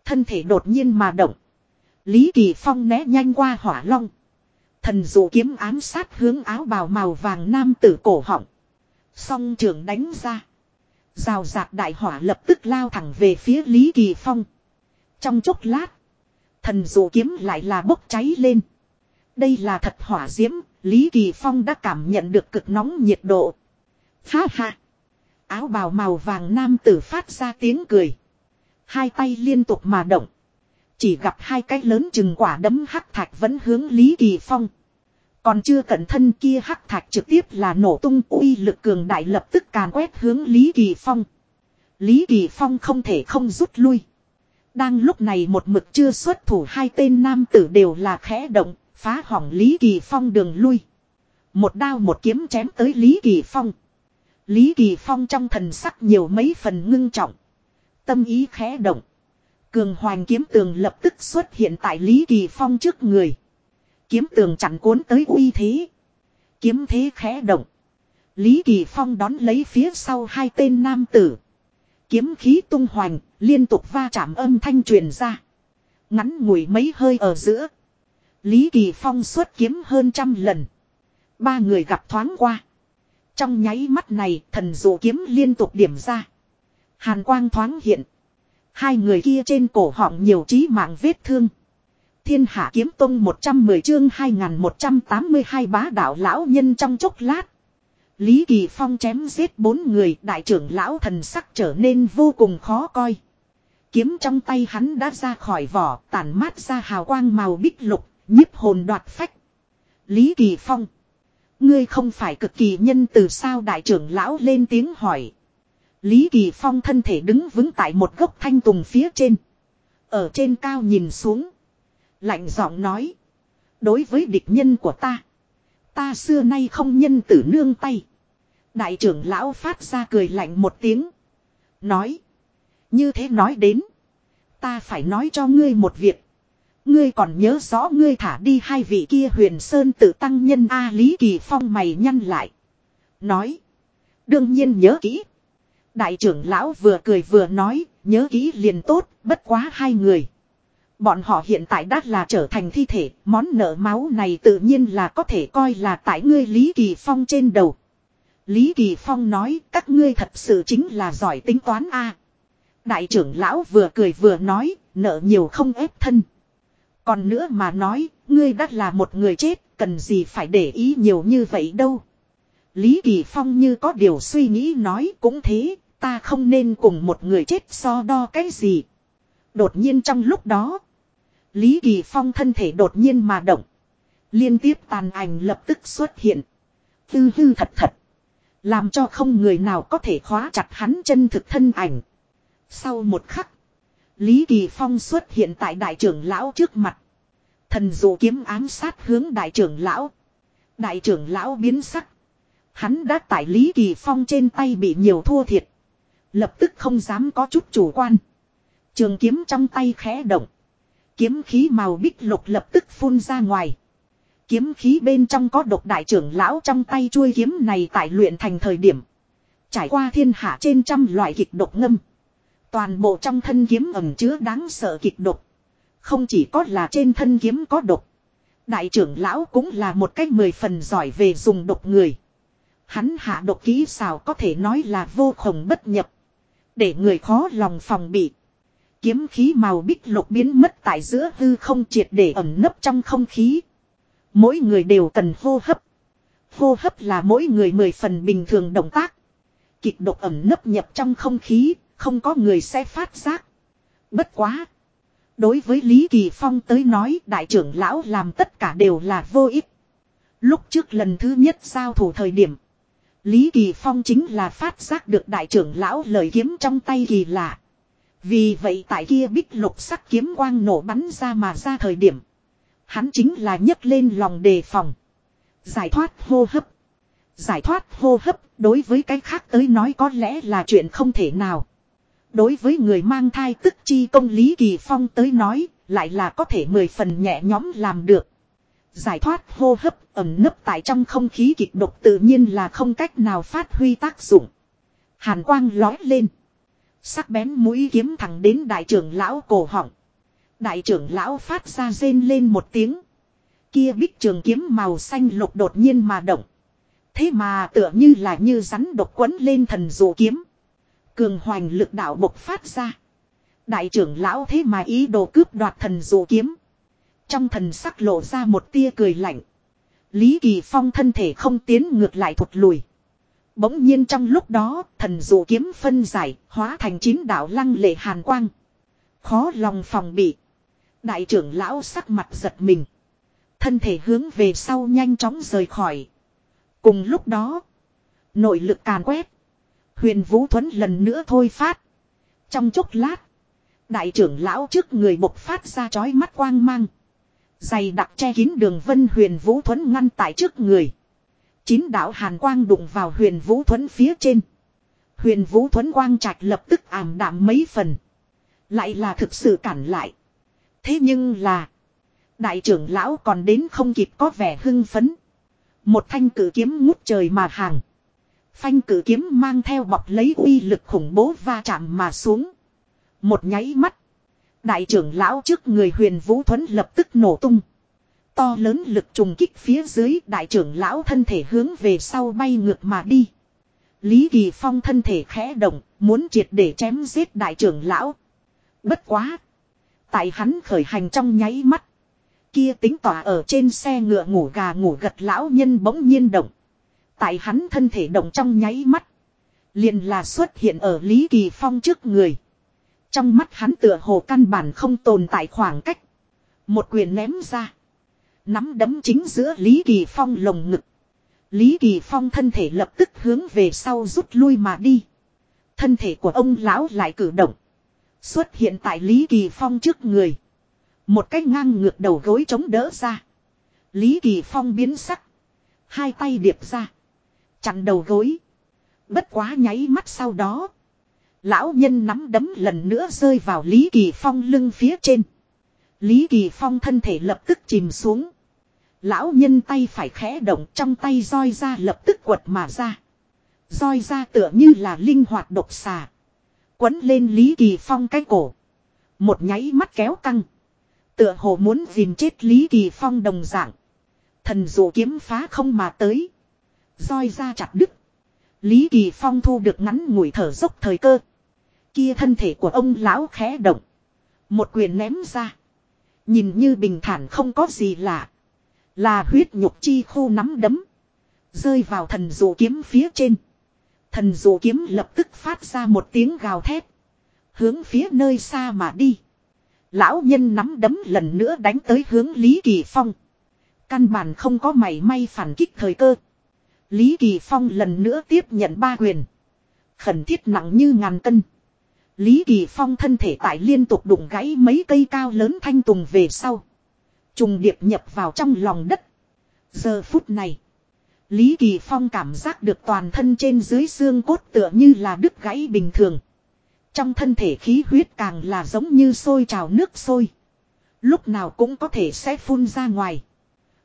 Thân thể đột nhiên mà động. Lý Kỳ Phong né nhanh qua hỏa long. Thần dụ kiếm ám sát hướng áo bào màu vàng nam tử cổ họng. Song trường đánh ra. Rào rạc đại hỏa lập tức lao thẳng về phía Lý Kỳ Phong. Trong chốc lát. Thần dụ kiếm lại là bốc cháy lên. Đây là thật hỏa diễm. Lý Kỳ Phong đã cảm nhận được cực nóng nhiệt độ. Ha ha. Áo bào màu vàng nam tử phát ra tiếng cười. Hai tay liên tục mà động. Chỉ gặp hai cái lớn chừng quả đấm hắc thạch vẫn hướng Lý Kỳ Phong. Còn chưa cẩn thân kia hắc thạch trực tiếp là nổ tung uy lực cường đại lập tức càn quét hướng Lý Kỳ Phong. Lý Kỳ Phong không thể không rút lui. Đang lúc này một mực chưa xuất thủ hai tên nam tử đều là khẽ động, phá hỏng Lý Kỳ Phong đường lui. Một đao một kiếm chém tới Lý Kỳ Phong. Lý Kỳ Phong trong thần sắc nhiều mấy phần ngưng trọng. Tâm ý khẽ động. Cường hoành kiếm tường lập tức xuất hiện tại Lý Kỳ Phong trước người. Kiếm tường chặn cuốn tới uy thế. Kiếm thế khẽ động. Lý Kỳ Phong đón lấy phía sau hai tên nam tử. Kiếm khí tung hoành, liên tục va chạm âm thanh truyền ra. Ngắn ngủi mấy hơi ở giữa. Lý Kỳ Phong xuất kiếm hơn trăm lần. Ba người gặp thoáng qua. Trong nháy mắt này thần dụ kiếm liên tục điểm ra. Hàn quang thoáng hiện. Hai người kia trên cổ họng nhiều trí mạng vết thương. Thiên hạ kiếm tông 110 chương 2182 bá đạo lão nhân trong chốc lát. Lý Kỳ Phong chém giết bốn người đại trưởng lão thần sắc trở nên vô cùng khó coi. Kiếm trong tay hắn đã ra khỏi vỏ tản mát ra hào quang màu bích lục, nhiếp hồn đoạt phách. Lý Kỳ Phong. Ngươi không phải cực kỳ nhân từ sao đại trưởng lão lên tiếng hỏi. Lý Kỳ Phong thân thể đứng vững tại một gốc thanh tùng phía trên. Ở trên cao nhìn xuống. Lạnh giọng nói. Đối với địch nhân của ta. Ta xưa nay không nhân tử nương tay. Đại trưởng lão phát ra cười lạnh một tiếng. Nói. Như thế nói đến. Ta phải nói cho ngươi một việc. Ngươi còn nhớ rõ ngươi thả đi hai vị kia huyền sơn tự tăng nhân A Lý Kỳ Phong mày nhăn lại. Nói. Đương nhiên nhớ kỹ. Đại trưởng lão vừa cười vừa nói, nhớ kỹ liền tốt, bất quá hai người. Bọn họ hiện tại đã là trở thành thi thể, món nợ máu này tự nhiên là có thể coi là tại ngươi Lý Kỳ Phong trên đầu. Lý Kỳ Phong nói các ngươi thật sự chính là giỏi tính toán a. Đại trưởng lão vừa cười vừa nói, nợ nhiều không ép thân. Còn nữa mà nói, ngươi đã là một người chết, cần gì phải để ý nhiều như vậy đâu. Lý Kỳ Phong như có điều suy nghĩ nói cũng thế, ta không nên cùng một người chết so đo cái gì. Đột nhiên trong lúc đó, Lý Kỳ Phong thân thể đột nhiên mà động. Liên tiếp tàn ảnh lập tức xuất hiện. Hư hư thật thật. Làm cho không người nào có thể khóa chặt hắn chân thực thân ảnh. Sau một khắc. Lý Kỳ Phong xuất hiện tại đại trưởng lão trước mặt. Thần dụ kiếm ám sát hướng đại trưởng lão. Đại trưởng lão biến sắc. Hắn đã tại Lý Kỳ Phong trên tay bị nhiều thua thiệt. Lập tức không dám có chút chủ quan. Trường kiếm trong tay khẽ động. Kiếm khí màu bích lục lập tức phun ra ngoài. Kiếm khí bên trong có độc đại trưởng lão trong tay chuôi kiếm này tại luyện thành thời điểm. Trải qua thiên hạ trên trăm loại kịch độc ngâm. Toàn bộ trong thân kiếm ẩm chứa đáng sợ kịch độc. Không chỉ có là trên thân kiếm có độc. Đại trưởng lão cũng là một cách mười phần giỏi về dùng độc người. Hắn hạ độc kỹ xào có thể nói là vô khổng bất nhập. Để người khó lòng phòng bị. Kiếm khí màu bích lục biến mất tại giữa hư không triệt để ẩn nấp trong không khí. Mỗi người đều cần hô hấp. Hô hấp là mỗi người mười phần bình thường động tác. Kịch độc ẩm nấp nhập trong không khí, không có người sẽ phát giác. Bất quá. Đối với Lý Kỳ Phong tới nói đại trưởng lão làm tất cả đều là vô ích. Lúc trước lần thứ nhất giao thủ thời điểm. Lý Kỳ Phong chính là phát giác được đại trưởng lão lời kiếm trong tay kỳ lạ. Vì vậy tại kia bích lục sắc kiếm quang nổ bắn ra mà ra thời điểm. Hắn chính là nhấc lên lòng đề phòng. Giải thoát hô hấp. Giải thoát hô hấp, đối với cái khác tới nói có lẽ là chuyện không thể nào. Đối với người mang thai tức chi công Lý Kỳ Phong tới nói, lại là có thể mười phần nhẹ nhõm làm được. Giải thoát hô hấp ẩm nấp tại trong không khí kịch độc tự nhiên là không cách nào phát huy tác dụng. Hàn quang lói lên. Sắc bén mũi kiếm thẳng đến đại trưởng lão cổ họng. Đại trưởng lão phát ra rên lên một tiếng. Kia bích trường kiếm màu xanh lục đột nhiên mà động. Thế mà tựa như là như rắn độc quấn lên thần dụ kiếm. Cường hoành lực đạo bộc phát ra. Đại trưởng lão thế mà ý đồ cướp đoạt thần dụ kiếm. Trong thần sắc lộ ra một tia cười lạnh. Lý Kỳ Phong thân thể không tiến ngược lại thụt lùi. Bỗng nhiên trong lúc đó, thần dụ kiếm phân giải, hóa thành chín đạo lăng lệ hàn quang. Khó lòng phòng bị. Đại trưởng lão sắc mặt giật mình. Thân thể hướng về sau nhanh chóng rời khỏi. Cùng lúc đó, nội lực càn quét. Huyền Vũ Thuấn lần nữa thôi phát. Trong chốc lát, đại trưởng lão trước người bộc phát ra chói mắt quang mang. Dày đặc che kín đường vân huyền Vũ Thuấn ngăn tại trước người. Chín đạo hàn quang đụng vào huyền Vũ Thuấn phía trên. Huyền Vũ Thuấn quang trạch lập tức ảm đạm mấy phần. Lại là thực sự cản lại. Thế nhưng là. Đại trưởng lão còn đến không kịp có vẻ hưng phấn. Một thanh cử kiếm ngút trời mà hàng. Phanh cử kiếm mang theo bọc lấy uy lực khủng bố va chạm mà xuống. Một nháy mắt. Đại trưởng lão trước người huyền vũ thuấn lập tức nổ tung. To lớn lực trùng kích phía dưới đại trưởng lão thân thể hướng về sau bay ngược mà đi. Lý Kỳ Phong thân thể khẽ động, muốn triệt để chém giết đại trưởng lão. Bất quá. Tại hắn khởi hành trong nháy mắt. Kia tính tỏa ở trên xe ngựa ngủ gà ngủ gật lão nhân bỗng nhiên động. Tại hắn thân thể động trong nháy mắt. Liền là xuất hiện ở Lý Kỳ Phong trước người. Trong mắt hắn tựa hồ căn bản không tồn tại khoảng cách. Một quyền ném ra. Nắm đấm chính giữa Lý Kỳ Phong lồng ngực. Lý Kỳ Phong thân thể lập tức hướng về sau rút lui mà đi. Thân thể của ông lão lại cử động. Xuất hiện tại Lý Kỳ Phong trước người. Một cái ngang ngược đầu gối chống đỡ ra. Lý Kỳ Phong biến sắc. Hai tay điệp ra. Chặn đầu gối. Bất quá nháy mắt sau đó. Lão nhân nắm đấm lần nữa rơi vào Lý Kỳ Phong lưng phía trên. Lý Kỳ Phong thân thể lập tức chìm xuống. Lão nhân tay phải khẽ động trong tay roi ra lập tức quật mà ra. Roi ra tựa như là linh hoạt độc xà. Quấn lên Lý Kỳ Phong cái cổ. Một nháy mắt kéo căng. Tựa hồ muốn dìm chết Lý Kỳ Phong đồng dạng. Thần dụ kiếm phá không mà tới. Roi ra chặt đứt. Lý Kỳ Phong thu được ngắn ngủi thở dốc thời cơ. Kia thân thể của ông lão khẽ động. Một quyền ném ra. Nhìn như bình thản không có gì lạ. Là huyết nhục chi khu nắm đấm. Rơi vào thần dụ kiếm phía trên. Thần dụ kiếm lập tức phát ra một tiếng gào thét. Hướng phía nơi xa mà đi. Lão nhân nắm đấm lần nữa đánh tới hướng Lý Kỳ Phong. Căn bản không có mảy may phản kích thời cơ. Lý Kỳ Phong lần nữa tiếp nhận ba quyền. Khẩn thiết nặng như ngàn cân. Lý Kỳ Phong thân thể tại liên tục đụng gãy mấy cây cao lớn thanh tùng về sau. Trùng điệp nhập vào trong lòng đất. Giờ phút này. Lý Kỳ Phong cảm giác được toàn thân trên dưới xương cốt tựa như là đứt gãy bình thường. Trong thân thể khí huyết càng là giống như sôi trào nước sôi. Lúc nào cũng có thể sẽ phun ra ngoài.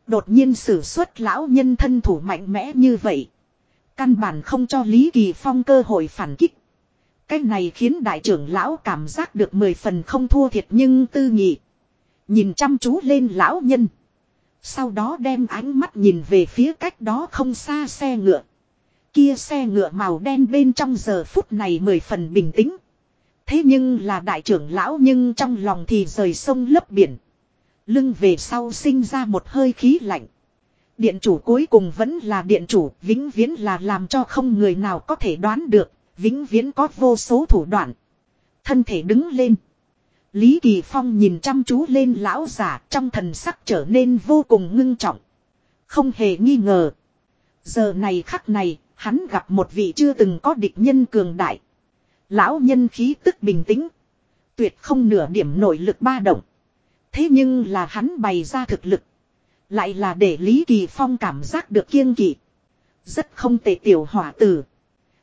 Đột nhiên sử xuất lão nhân thân thủ mạnh mẽ như vậy. Căn bản không cho Lý Kỳ Phong cơ hội phản kích. Cái này khiến đại trưởng lão cảm giác được mười phần không thua thiệt nhưng tư nhị. Nhìn chăm chú lên lão nhân. Sau đó đem ánh mắt nhìn về phía cách đó không xa xe ngựa. Kia xe ngựa màu đen bên trong giờ phút này mười phần bình tĩnh. Thế nhưng là đại trưởng lão nhưng trong lòng thì rời sông lấp biển. Lưng về sau sinh ra một hơi khí lạnh. Điện chủ cuối cùng vẫn là điện chủ, vĩnh viễn là làm cho không người nào có thể đoán được, vĩnh viễn có vô số thủ đoạn. Thân thể đứng lên. Lý Kỳ Phong nhìn chăm chú lên lão giả trong thần sắc trở nên vô cùng ngưng trọng. Không hề nghi ngờ. Giờ này khắc này, hắn gặp một vị chưa từng có địch nhân cường đại. Lão nhân khí tức bình tĩnh. Tuyệt không nửa điểm nội lực ba động. Thế nhưng là hắn bày ra thực lực. Lại là để Lý Kỳ Phong cảm giác được kiêng kỵ. Rất không tệ tiểu hỏa tử.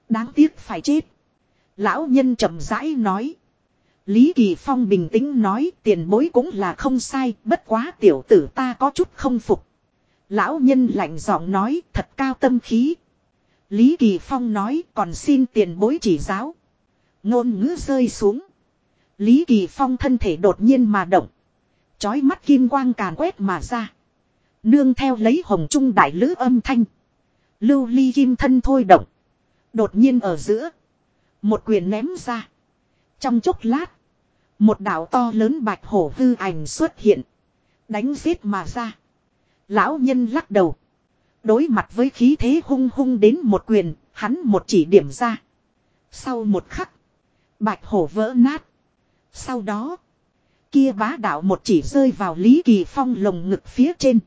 Đáng tiếc phải chết. Lão nhân chậm rãi nói. Lý Kỳ Phong bình tĩnh nói tiền bối cũng là không sai, bất quá tiểu tử ta có chút không phục. Lão nhân lạnh giọng nói thật cao tâm khí. Lý Kỳ Phong nói còn xin tiền bối chỉ giáo. Ngôn ngữ rơi xuống. Lý Kỳ Phong thân thể đột nhiên mà động. Chói mắt kim quang càn quét mà ra. Nương theo lấy hồng trung đại lữ âm thanh. Lưu ly kim thân thôi động. Đột nhiên ở giữa. Một quyền ném ra. Trong chốc lát. Một đảo to lớn bạch hổ hư ảnh xuất hiện. Đánh giết mà ra. Lão nhân lắc đầu. Đối mặt với khí thế hung hung đến một quyền, hắn một chỉ điểm ra. Sau một khắc, bạch hổ vỡ nát. Sau đó, kia bá đạo một chỉ rơi vào Lý Kỳ Phong lồng ngực phía trên.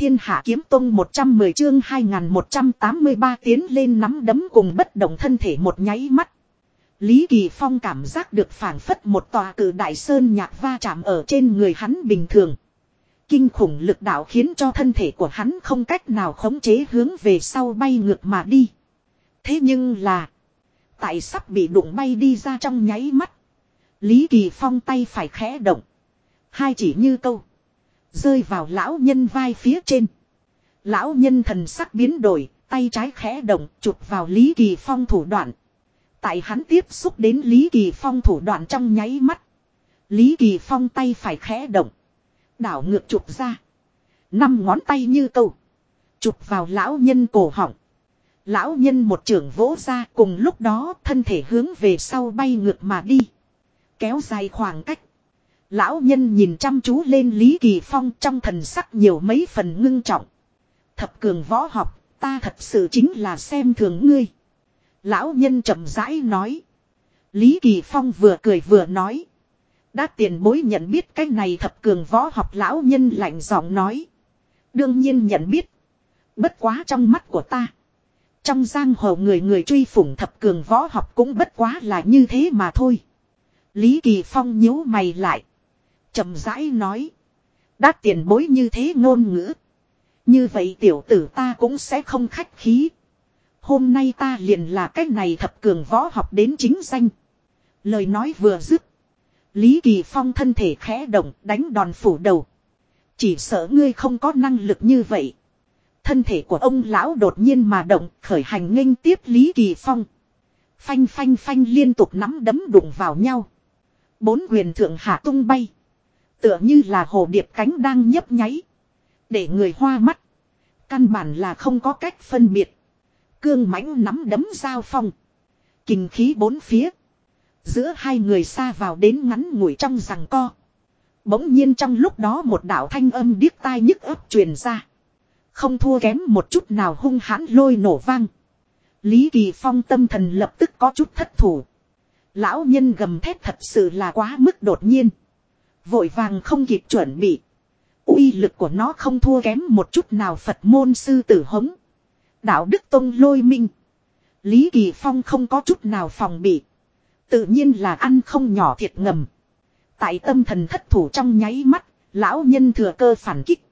Thiên Hạ Kiếm Tông 110 chương 2183 tiến lên nắm đấm cùng bất động thân thể một nháy mắt. Lý Kỳ Phong cảm giác được phảng phất một tòa cử đại sơn nhạc va chạm ở trên người hắn bình thường. Kinh khủng lực đạo khiến cho thân thể của hắn không cách nào khống chế hướng về sau bay ngược mà đi. Thế nhưng là, tại sắp bị đụng bay đi ra trong nháy mắt. Lý Kỳ Phong tay phải khẽ động. Hai chỉ như câu. Rơi vào lão nhân vai phía trên. Lão nhân thần sắc biến đổi, tay trái khẽ động, chụp vào Lý Kỳ Phong thủ đoạn. Tại hắn tiếp xúc đến Lý Kỳ Phong thủ đoạn trong nháy mắt. Lý Kỳ Phong tay phải khẽ động. Đảo ngược chụp ra. Năm ngón tay như câu. Chụp vào lão nhân cổ họng. Lão nhân một trưởng vỗ ra cùng lúc đó thân thể hướng về sau bay ngược mà đi. Kéo dài khoảng cách. Lão nhân nhìn chăm chú lên Lý Kỳ Phong trong thần sắc nhiều mấy phần ngưng trọng. Thập cường võ học, ta thật sự chính là xem thường ngươi. Lão nhân chậm rãi nói. Lý Kỳ Phong vừa cười vừa nói. Đã tiền bối nhận biết cái này thập cường võ học lão nhân lạnh giọng nói. Đương nhiên nhận biết. Bất quá trong mắt của ta. Trong giang hồ người người truy phủng thập cường võ học cũng bất quá là như thế mà thôi. Lý Kỳ Phong nhíu mày lại chậm rãi nói. Đã tiền bối như thế ngôn ngữ. Như vậy tiểu tử ta cũng sẽ không khách khí. Hôm nay ta liền là cách này thập cường võ học đến chính danh. Lời nói vừa dứt. Lý Kỳ Phong thân thể khẽ động, đánh đòn phủ đầu. Chỉ sợ ngươi không có năng lực như vậy. Thân thể của ông lão đột nhiên mà động, khởi hành nghênh tiếp Lý Kỳ Phong. Phanh phanh phanh liên tục nắm đấm đụng vào nhau. Bốn quyền thượng hạ tung bay. Tựa như là hồ điệp cánh đang nhấp nháy. Để người hoa mắt. Căn bản là không có cách phân biệt. Cương mãnh nắm đấm giao phong. Kinh khí bốn phía. Giữa hai người xa vào đến ngắn ngủi trong rằng co. Bỗng nhiên trong lúc đó một đạo thanh âm điếc tai nhức ấp truyền ra. Không thua kém một chút nào hung hãn lôi nổ vang. Lý Kỳ Phong tâm thần lập tức có chút thất thủ. Lão nhân gầm thét thật sự là quá mức đột nhiên. Vội vàng không kịp chuẩn bị. uy lực của nó không thua kém một chút nào Phật môn sư tử hống. Đạo Đức Tông lôi minh. Lý Kỳ Phong không có chút nào phòng bị. Tự nhiên là ăn không nhỏ thiệt ngầm. Tại tâm thần thất thủ trong nháy mắt, lão nhân thừa cơ phản kích.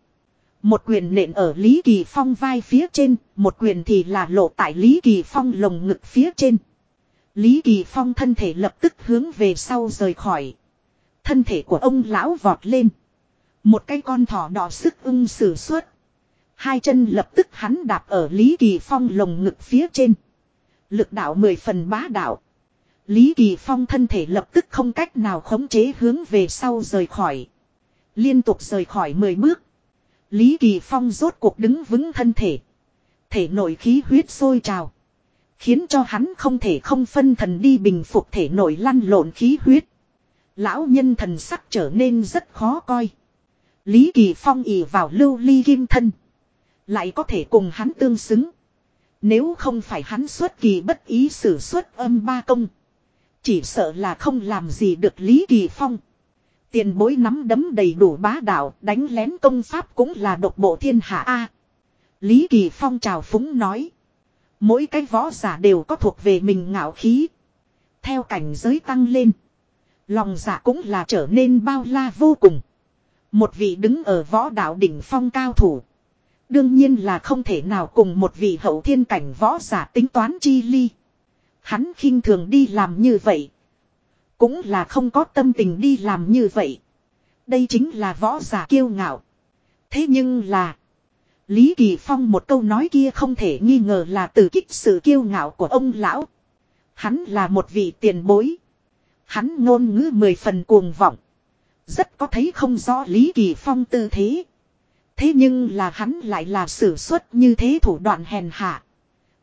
Một quyền nện ở Lý Kỳ Phong vai phía trên, một quyền thì là lộ tại Lý Kỳ Phong lồng ngực phía trên. Lý Kỳ Phong thân thể lập tức hướng về sau rời khỏi. Thân thể của ông lão vọt lên. Một cái con thỏ đỏ sức ưng sử xuất. Hai chân lập tức hắn đạp ở Lý Kỳ Phong lồng ngực phía trên. Lực đạo mười phần bá đạo. Lý Kỳ Phong thân thể lập tức không cách nào khống chế hướng về sau rời khỏi. Liên tục rời khỏi 10 bước. Lý Kỳ Phong rốt cuộc đứng vững thân thể. Thể nội khí huyết sôi trào. Khiến cho hắn không thể không phân thần đi bình phục thể nội lăn lộn khí huyết. Lão nhân thần sắc trở nên rất khó coi. Lý Kỳ Phong ỉ vào lưu ly kim thân. Lại có thể cùng hắn tương xứng. Nếu không phải hắn xuất kỳ bất ý sử xuất âm ba công. Chỉ sợ là không làm gì được Lý Kỳ Phong. Tiền bối nắm đấm đầy đủ bá đạo, đánh lén công pháp cũng là độc bộ thiên hạ A. Lý Kỳ Phong chào phúng nói. Mỗi cái võ giả đều có thuộc về mình ngạo khí. Theo cảnh giới tăng lên. Lòng giả cũng là trở nên bao la vô cùng. Một vị đứng ở võ đạo đỉnh phong cao thủ. Đương nhiên là không thể nào cùng một vị hậu thiên cảnh võ giả tính toán chi ly. Hắn khinh thường đi làm như vậy. Cũng là không có tâm tình đi làm như vậy. Đây chính là võ giả kiêu ngạo. Thế nhưng là. Lý Kỳ Phong một câu nói kia không thể nghi ngờ là từ kích sự kiêu ngạo của ông lão. Hắn là một vị tiền bối. Hắn ngôn ngữ mười phần cuồng vọng. Rất có thấy không rõ Lý Kỳ Phong tư thế. Thế nhưng là hắn lại là sử xuất như thế thủ đoạn hèn hạ.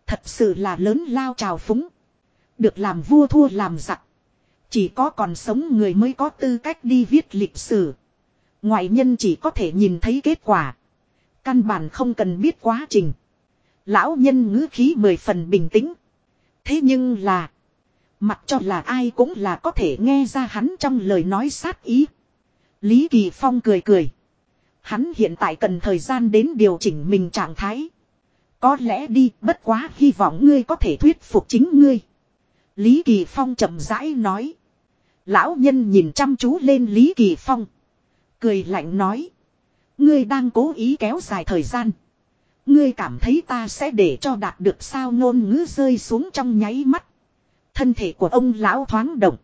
Thật sự là lớn lao trào phúng. Được làm vua thua làm giặc. Chỉ có còn sống người mới có tư cách đi viết lịch sử. Ngoại nhân chỉ có thể nhìn thấy kết quả. Căn bản không cần biết quá trình. Lão nhân ngữ khí mười phần bình tĩnh. Thế nhưng là. Mặc cho là ai cũng là có thể nghe ra hắn trong lời nói sát ý. Lý Kỳ Phong cười cười. Hắn hiện tại cần thời gian đến điều chỉnh mình trạng thái. Có lẽ đi, bất quá hy vọng ngươi có thể thuyết phục chính ngươi. Lý Kỳ Phong chậm rãi nói. Lão nhân nhìn chăm chú lên Lý Kỳ Phong. Cười lạnh nói. Ngươi đang cố ý kéo dài thời gian. Ngươi cảm thấy ta sẽ để cho đạt được sao ngôn ngữ rơi xuống trong nháy mắt. Thân thể của ông lão thoáng động.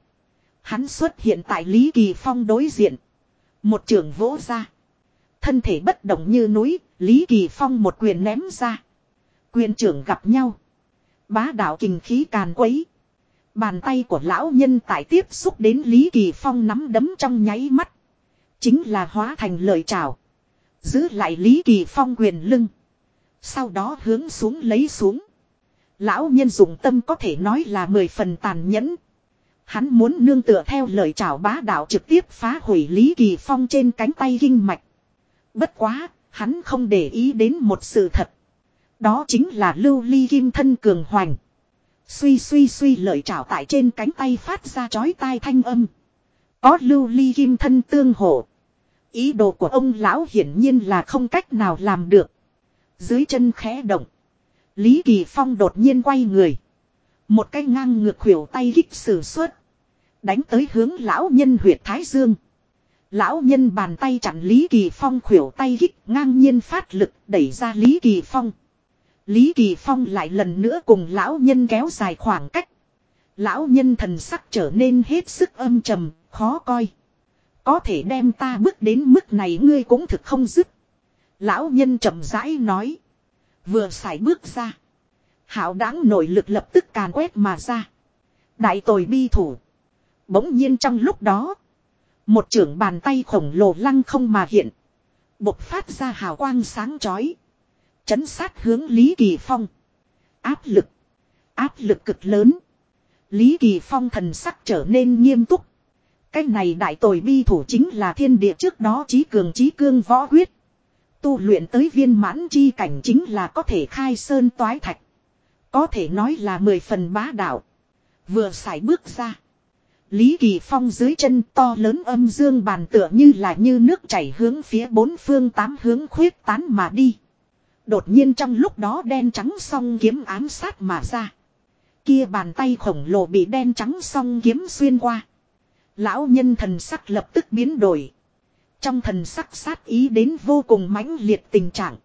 Hắn xuất hiện tại Lý Kỳ Phong đối diện. Một trường vỗ ra. Thân thể bất động như núi, Lý Kỳ Phong một quyền ném ra. Quyền trưởng gặp nhau. Bá đạo kinh khí càn quấy. Bàn tay của lão nhân tại tiếp xúc đến Lý Kỳ Phong nắm đấm trong nháy mắt. Chính là hóa thành lời chào. Giữ lại Lý Kỳ Phong quyền lưng. Sau đó hướng xuống lấy xuống. Lão nhân dụng tâm có thể nói là mười phần tàn nhẫn. Hắn muốn nương tựa theo lời chào bá đạo trực tiếp phá hủy Lý Kỳ Phong trên cánh tay kinh mạch. Bất quá, hắn không để ý đến một sự thật. Đó chính là lưu ly kim thân cường hoành. Suy suy suy lời chào tại trên cánh tay phát ra chói tai thanh âm. Có lưu ly kim thân tương hộ. Ý đồ của ông lão hiển nhiên là không cách nào làm được. Dưới chân khẽ động. Lý Kỳ Phong đột nhiên quay người. Một cái ngang ngược khuỷu tay kích sử xuất. Đánh tới hướng lão nhân huyệt Thái Dương. Lão nhân bàn tay chặn Lý Kỳ Phong khuỷu tay kích ngang nhiên phát lực đẩy ra Lý Kỳ Phong. Lý Kỳ Phong lại lần nữa cùng lão nhân kéo dài khoảng cách. Lão nhân thần sắc trở nên hết sức âm trầm, khó coi. Có thể đem ta bước đến mức này ngươi cũng thực không dứt. Lão nhân trầm rãi nói. Vừa xài bước ra. Hảo đáng nội lực lập tức càn quét mà ra. Đại tồi bi thủ. Bỗng nhiên trong lúc đó. Một trưởng bàn tay khổng lồ lăng không mà hiện. Bộc phát ra hào quang sáng chói. Chấn sát hướng Lý Kỳ Phong. Áp lực. Áp lực cực lớn. Lý Kỳ Phong thần sắc trở nên nghiêm túc. Cái này đại tội bi thủ chính là thiên địa trước đó trí cường trí cương võ quyết. Tu luyện tới viên mãn chi cảnh chính là có thể khai sơn toái thạch. Có thể nói là mười phần bá đạo. Vừa xài bước ra. Lý Kỳ Phong dưới chân to lớn âm dương bàn tựa như là như nước chảy hướng phía bốn phương tám hướng khuyết tán mà đi. Đột nhiên trong lúc đó đen trắng song kiếm ám sát mà ra. Kia bàn tay khổng lồ bị đen trắng song kiếm xuyên qua. Lão nhân thần sắc lập tức biến đổi. Trong thần sắc sát ý đến vô cùng mãnh liệt tình trạng.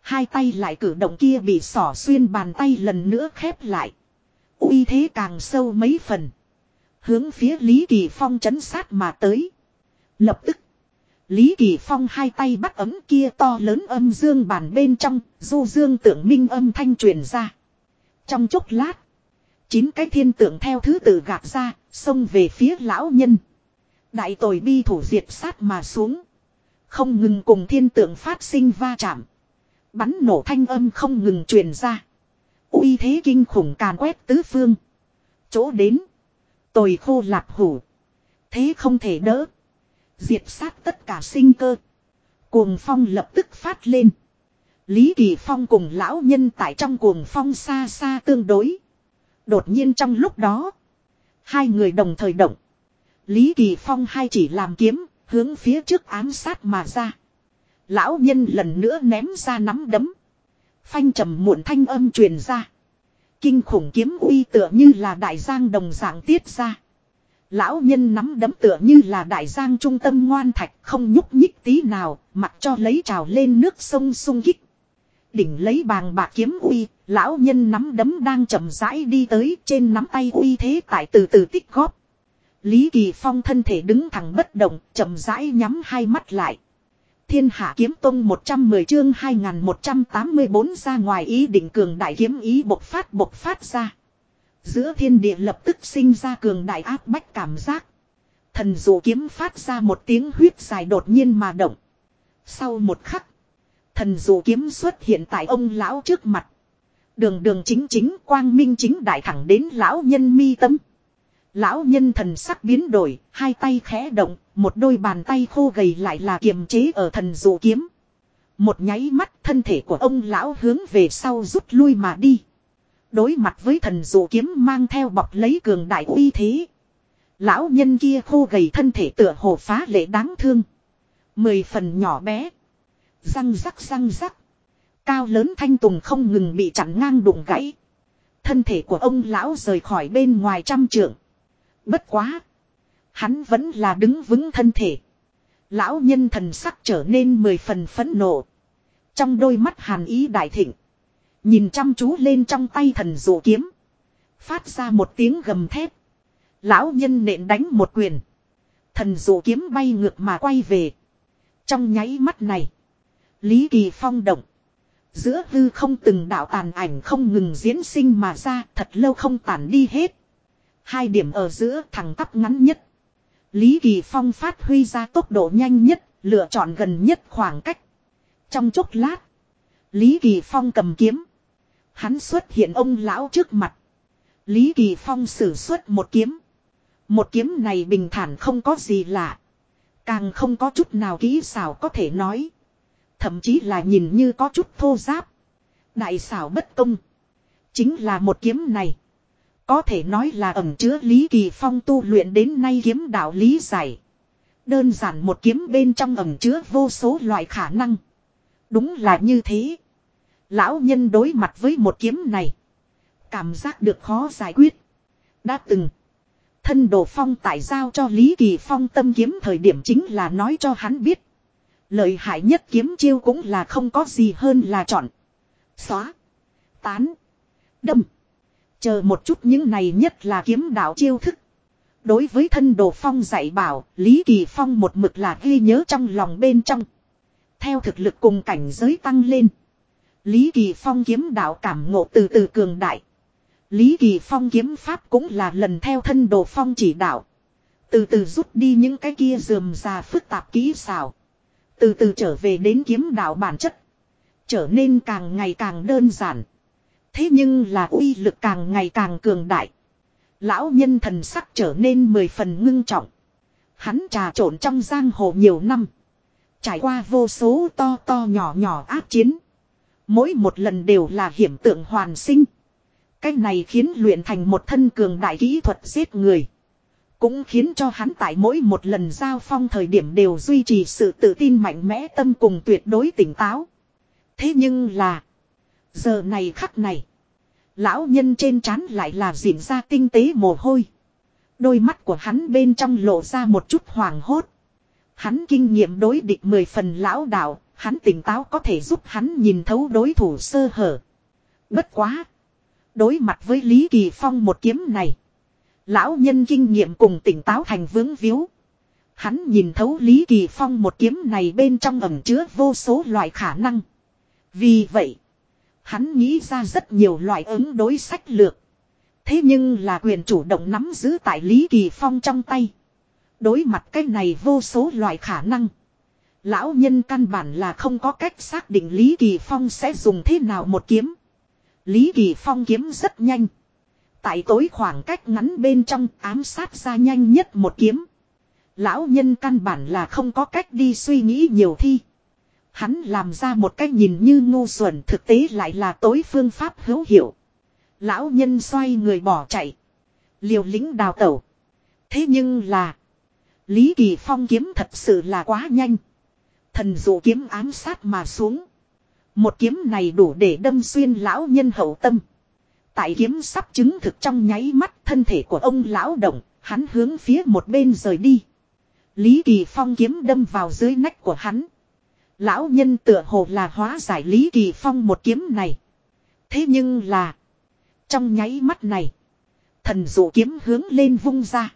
Hai tay lại cử động kia bị sỏ xuyên bàn tay lần nữa khép lại. uy thế càng sâu mấy phần. Hướng phía Lý Kỳ Phong chấn sát mà tới. Lập tức. Lý Kỳ Phong hai tay bắt ấm kia to lớn âm dương bàn bên trong, du dương tượng minh âm thanh truyền ra. Trong chốc lát, chín cái thiên tượng theo thứ tự gạt ra, xông về phía lão nhân. Đại tội bi thủ diệt sát mà xuống. Không ngừng cùng thiên tượng phát sinh va chạm. Bắn nổ thanh âm không ngừng truyền ra. uy thế kinh khủng càn quét tứ phương. Chỗ đến. Tồi khô lạp hủ. Thế không thể đỡ. Diệt sát tất cả sinh cơ. Cuồng phong lập tức phát lên. Lý Kỳ Phong cùng lão nhân tại trong cuồng phong xa xa tương đối. Đột nhiên trong lúc đó. Hai người đồng thời động. Lý Kỳ Phong hai chỉ làm kiếm, hướng phía trước ám sát mà ra. Lão nhân lần nữa ném ra nắm đấm. Phanh trầm muộn thanh âm truyền ra. Kinh khủng kiếm uy tựa như là đại giang đồng dạng tiết ra. Lão nhân nắm đấm tựa như là đại giang trung tâm ngoan thạch không nhúc nhích tí nào, mặc cho lấy trào lên nước sông sung kích. Đỉnh lấy bàng bạc kiếm uy, lão nhân nắm đấm đang chậm rãi đi tới trên nắm tay uy thế tại từ từ tích góp. Lý Kỳ Phong thân thể đứng thẳng bất động, chậm rãi nhắm hai mắt lại. Thiên Hạ Kiếm Tông 110 chương 2184 ra ngoài ý định cường đại kiếm ý bộc phát bộc phát ra. Giữa thiên địa lập tức sinh ra cường đại áp bách cảm giác. Thần dụ kiếm phát ra một tiếng huyết dài đột nhiên mà động. Sau một khắc, thần dụ kiếm xuất hiện tại ông lão trước mặt. Đường đường chính chính quang minh chính đại thẳng đến lão nhân mi tâm. Lão nhân thần sắc biến đổi, hai tay khẽ động, một đôi bàn tay khô gầy lại là kiềm chế ở thần dụ kiếm. Một nháy mắt thân thể của ông lão hướng về sau rút lui mà đi. Đối mặt với thần dụ kiếm mang theo bọc lấy cường đại uy thế. Lão nhân kia khô gầy thân thể tựa hồ phá lệ đáng thương. Mười phần nhỏ bé. Răng rắc răng rắc. Cao lớn thanh tùng không ngừng bị chặn ngang đụng gãy. Thân thể của ông lão rời khỏi bên ngoài trăm trượng. Bất quá. Hắn vẫn là đứng vững thân thể. Lão nhân thần sắc trở nên mười phần phẫn nộ. Trong đôi mắt hàn ý đại thịnh. Nhìn chăm chú lên trong tay thần dụ kiếm. Phát ra một tiếng gầm thép. Lão nhân nện đánh một quyền. Thần dụ kiếm bay ngược mà quay về. Trong nháy mắt này. Lý Kỳ Phong động. Giữa hư không từng đạo tàn ảnh không ngừng diễn sinh mà ra, thật lâu không tàn đi hết. Hai điểm ở giữa thẳng tắp ngắn nhất. Lý Kỳ Phong phát huy ra tốc độ nhanh nhất, lựa chọn gần nhất khoảng cách. Trong chốc lát, Lý Kỳ Phong cầm kiếm. Hắn xuất hiện ông lão trước mặt. Lý Kỳ Phong sử xuất một kiếm. Một kiếm này bình thản không có gì lạ. Càng không có chút nào kỹ xảo có thể nói. Thậm chí là nhìn như có chút thô giáp. Đại xảo bất công. Chính là một kiếm này. Có thể nói là ẩm chứa Lý Kỳ Phong tu luyện đến nay kiếm đạo lý giải. Đơn giản một kiếm bên trong ẩm chứa vô số loại khả năng. Đúng là như thế. Lão nhân đối mặt với một kiếm này. Cảm giác được khó giải quyết. Đã từng. Thân đồ phong tại giao cho Lý Kỳ Phong tâm kiếm thời điểm chính là nói cho hắn biết. Lợi hại nhất kiếm chiêu cũng là không có gì hơn là chọn. Xóa. Tán. Đâm. Chờ một chút những này nhất là kiếm đạo chiêu thức. Đối với thân đồ phong dạy bảo, Lý Kỳ Phong một mực là ghi nhớ trong lòng bên trong. Theo thực lực cùng cảnh giới tăng lên. Lý Kỳ Phong kiếm đạo cảm ngộ từ từ cường đại. Lý Kỳ Phong kiếm pháp cũng là lần theo thân đồ phong chỉ đạo. Từ từ rút đi những cái kia dườm già phức tạp kỹ xảo. Từ từ trở về đến kiếm đạo bản chất. Trở nên càng ngày càng đơn giản. Thế nhưng là uy lực càng ngày càng cường đại. Lão nhân thần sắc trở nên mười phần ngưng trọng. Hắn trà trộn trong giang hồ nhiều năm. Trải qua vô số to to nhỏ nhỏ ác chiến. Mỗi một lần đều là hiểm tượng hoàn sinh. Cái này khiến luyện thành một thân cường đại kỹ thuật giết người. Cũng khiến cho hắn tại mỗi một lần giao phong thời điểm đều duy trì sự tự tin mạnh mẽ tâm cùng tuyệt đối tỉnh táo. Thế nhưng là. Giờ này khắc này. Lão nhân trên trán lại là diễn ra tinh tế mồ hôi. Đôi mắt của hắn bên trong lộ ra một chút hoàng hốt. Hắn kinh nghiệm đối địch mười phần lão đạo, hắn tỉnh táo có thể giúp hắn nhìn thấu đối thủ sơ hở. Bất quá. Đối mặt với Lý Kỳ Phong một kiếm này. Lão nhân kinh nghiệm cùng tỉnh táo thành vướng víu. Hắn nhìn thấu Lý Kỳ Phong một kiếm này bên trong ẩm chứa vô số loại khả năng. Vì vậy, hắn nghĩ ra rất nhiều loại ứng đối sách lược. Thế nhưng là quyền chủ động nắm giữ tại Lý Kỳ Phong trong tay. Đối mặt cái này vô số loại khả năng. Lão nhân căn bản là không có cách xác định Lý Kỳ Phong sẽ dùng thế nào một kiếm. Lý Kỳ Phong kiếm rất nhanh. Tại tối khoảng cách ngắn bên trong ám sát ra nhanh nhất một kiếm. Lão nhân căn bản là không có cách đi suy nghĩ nhiều thi. Hắn làm ra một cách nhìn như ngu xuẩn thực tế lại là tối phương pháp hữu hiệu. Lão nhân xoay người bỏ chạy. Liều lính đào tẩu. Thế nhưng là. Lý Kỳ Phong kiếm thật sự là quá nhanh. Thần dụ kiếm ám sát mà xuống. Một kiếm này đủ để đâm xuyên lão nhân hậu tâm. Tại kiếm sắp chứng thực trong nháy mắt thân thể của ông lão động, hắn hướng phía một bên rời đi. Lý Kỳ Phong kiếm đâm vào dưới nách của hắn. Lão nhân tựa hồ là hóa giải Lý Kỳ Phong một kiếm này. Thế nhưng là. Trong nháy mắt này. Thần dụ kiếm hướng lên vung ra.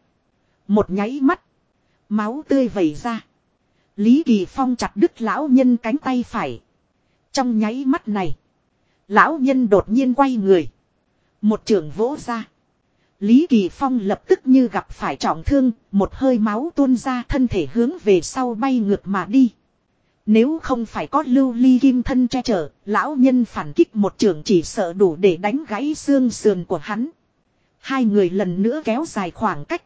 Một nháy mắt. Máu tươi vẩy ra. Lý Kỳ Phong chặt đứt lão nhân cánh tay phải. Trong nháy mắt này. Lão nhân đột nhiên quay người. Một trường vỗ ra. Lý Kỳ Phong lập tức như gặp phải trọng thương, một hơi máu tuôn ra thân thể hướng về sau bay ngược mà đi. Nếu không phải có lưu ly kim thân che chở, lão nhân phản kích một trường chỉ sợ đủ để đánh gãy xương sườn của hắn. Hai người lần nữa kéo dài khoảng cách.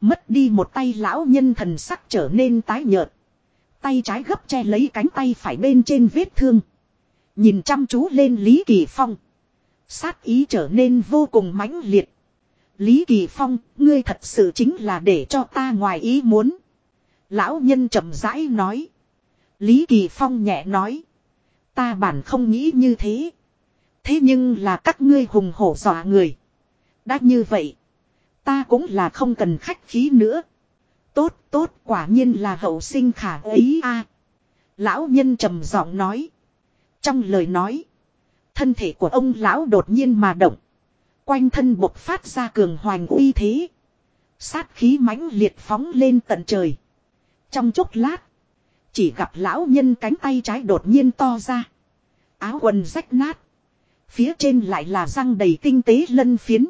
Mất đi một tay lão nhân thần sắc trở nên tái nhợt. Tay trái gấp che lấy cánh tay phải bên trên vết thương. Nhìn chăm chú lên Lý Kỳ Phong. Sát ý trở nên vô cùng mãnh liệt. Lý Kỳ Phong, ngươi thật sự chính là để cho ta ngoài ý muốn. Lão nhân chậm rãi nói. Lý Kỳ Phong nhẹ nói. Ta bản không nghĩ như thế. Thế nhưng là các ngươi hùng hổ dọa người. Đã như vậy. Ta cũng là không cần khách khí nữa. Tốt tốt, quả nhiên là hậu sinh khả ấy a. Lão nhân trầm giọng nói. Trong lời nói. Thân thể của ông lão đột nhiên mà động. Quanh thân bộc phát ra cường hoành uy thế. Sát khí mãnh liệt phóng lên tận trời. Trong chốc lát. Chỉ gặp lão nhân cánh tay trái đột nhiên to ra. Áo quần rách nát. Phía trên lại là răng đầy tinh tế lân phiến.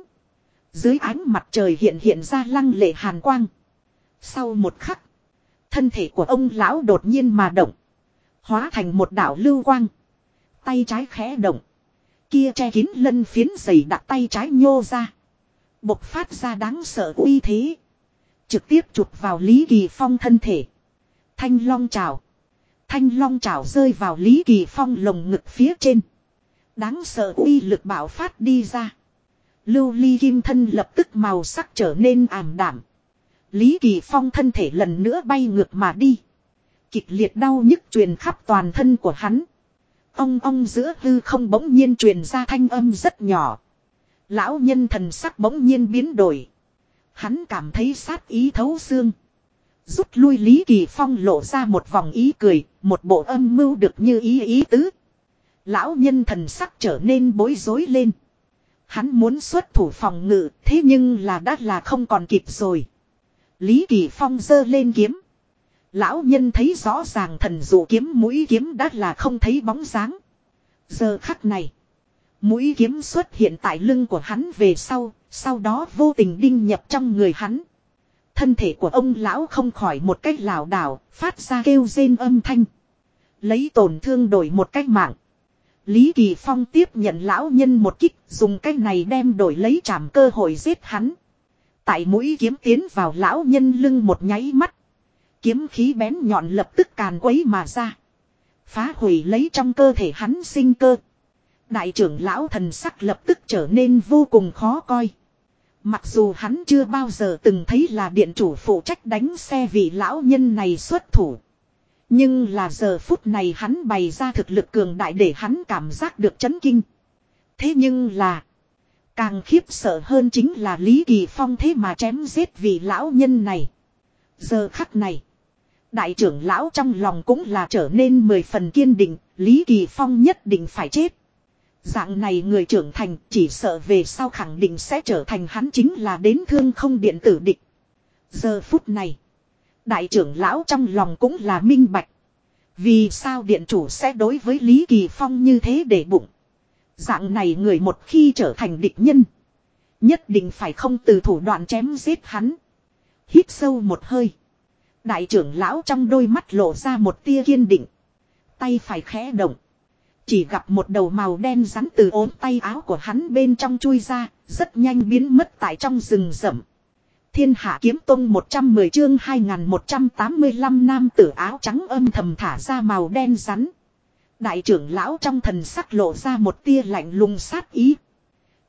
Dưới ánh mặt trời hiện hiện ra lăng lệ hàn quang. Sau một khắc. Thân thể của ông lão đột nhiên mà động. Hóa thành một đảo lưu quang. Tay trái khẽ động. Kia che kín lân phiến dày đặt tay trái nhô ra. Bộc phát ra đáng sợ uy thế. Trực tiếp chụp vào Lý Kỳ Phong thân thể. Thanh long trào. Thanh long trào rơi vào Lý Kỳ Phong lồng ngực phía trên. Đáng sợ uy lực bảo phát đi ra. Lưu ly kim thân lập tức màu sắc trở nên ảm đảm. Lý Kỳ Phong thân thể lần nữa bay ngược mà đi. Kịch liệt đau nhức truyền khắp toàn thân của hắn. Ông ông giữa hư không bỗng nhiên truyền ra thanh âm rất nhỏ. Lão nhân thần sắc bỗng nhiên biến đổi. Hắn cảm thấy sát ý thấu xương. Rút lui Lý Kỳ Phong lộ ra một vòng ý cười, một bộ âm mưu được như ý ý tứ. Lão nhân thần sắc trở nên bối rối lên. Hắn muốn xuất thủ phòng ngự, thế nhưng là đã là không còn kịp rồi. Lý Kỳ Phong giơ lên kiếm. Lão nhân thấy rõ ràng thần dụ kiếm mũi kiếm đã là không thấy bóng dáng. Giờ khắc này. Mũi kiếm xuất hiện tại lưng của hắn về sau, sau đó vô tình đinh nhập trong người hắn. Thân thể của ông lão không khỏi một cách lảo đảo, phát ra kêu rên âm thanh. Lấy tổn thương đổi một cách mạng. Lý Kỳ Phong tiếp nhận lão nhân một kích, dùng cái này đem đổi lấy trảm cơ hội giết hắn. Tại mũi kiếm tiến vào lão nhân lưng một nháy mắt. Kiếm khí bén nhọn lập tức càn quấy mà ra. Phá hủy lấy trong cơ thể hắn sinh cơ. Đại trưởng lão thần sắc lập tức trở nên vô cùng khó coi. Mặc dù hắn chưa bao giờ từng thấy là điện chủ phụ trách đánh xe vị lão nhân này xuất thủ. Nhưng là giờ phút này hắn bày ra thực lực cường đại để hắn cảm giác được chấn kinh. Thế nhưng là. Càng khiếp sợ hơn chính là Lý Kỳ Phong thế mà chém giết vị lão nhân này. Giờ khắc này. Đại trưởng lão trong lòng cũng là trở nên mười phần kiên định. Lý Kỳ Phong nhất định phải chết. Dạng này người trưởng thành, chỉ sợ về sau khẳng định sẽ trở thành hắn chính là đến thương không điện tử địch. Giờ phút này. Đại trưởng lão trong lòng cũng là minh bạch. Vì sao điện chủ sẽ đối với Lý Kỳ Phong như thế để bụng. Dạng này người một khi trở thành địch nhân. Nhất định phải không từ thủ đoạn chém giết hắn. Hít sâu một hơi. Đại trưởng lão trong đôi mắt lộ ra một tia kiên định. Tay phải khẽ động. Chỉ gặp một đầu màu đen rắn từ ốm tay áo của hắn bên trong chui ra, rất nhanh biến mất tại trong rừng rậm. Thiên hạ kiếm tông 110 chương 2185 nam tử áo trắng âm thầm thả ra màu đen rắn. Đại trưởng lão trong thần sắc lộ ra một tia lạnh lùng sát ý.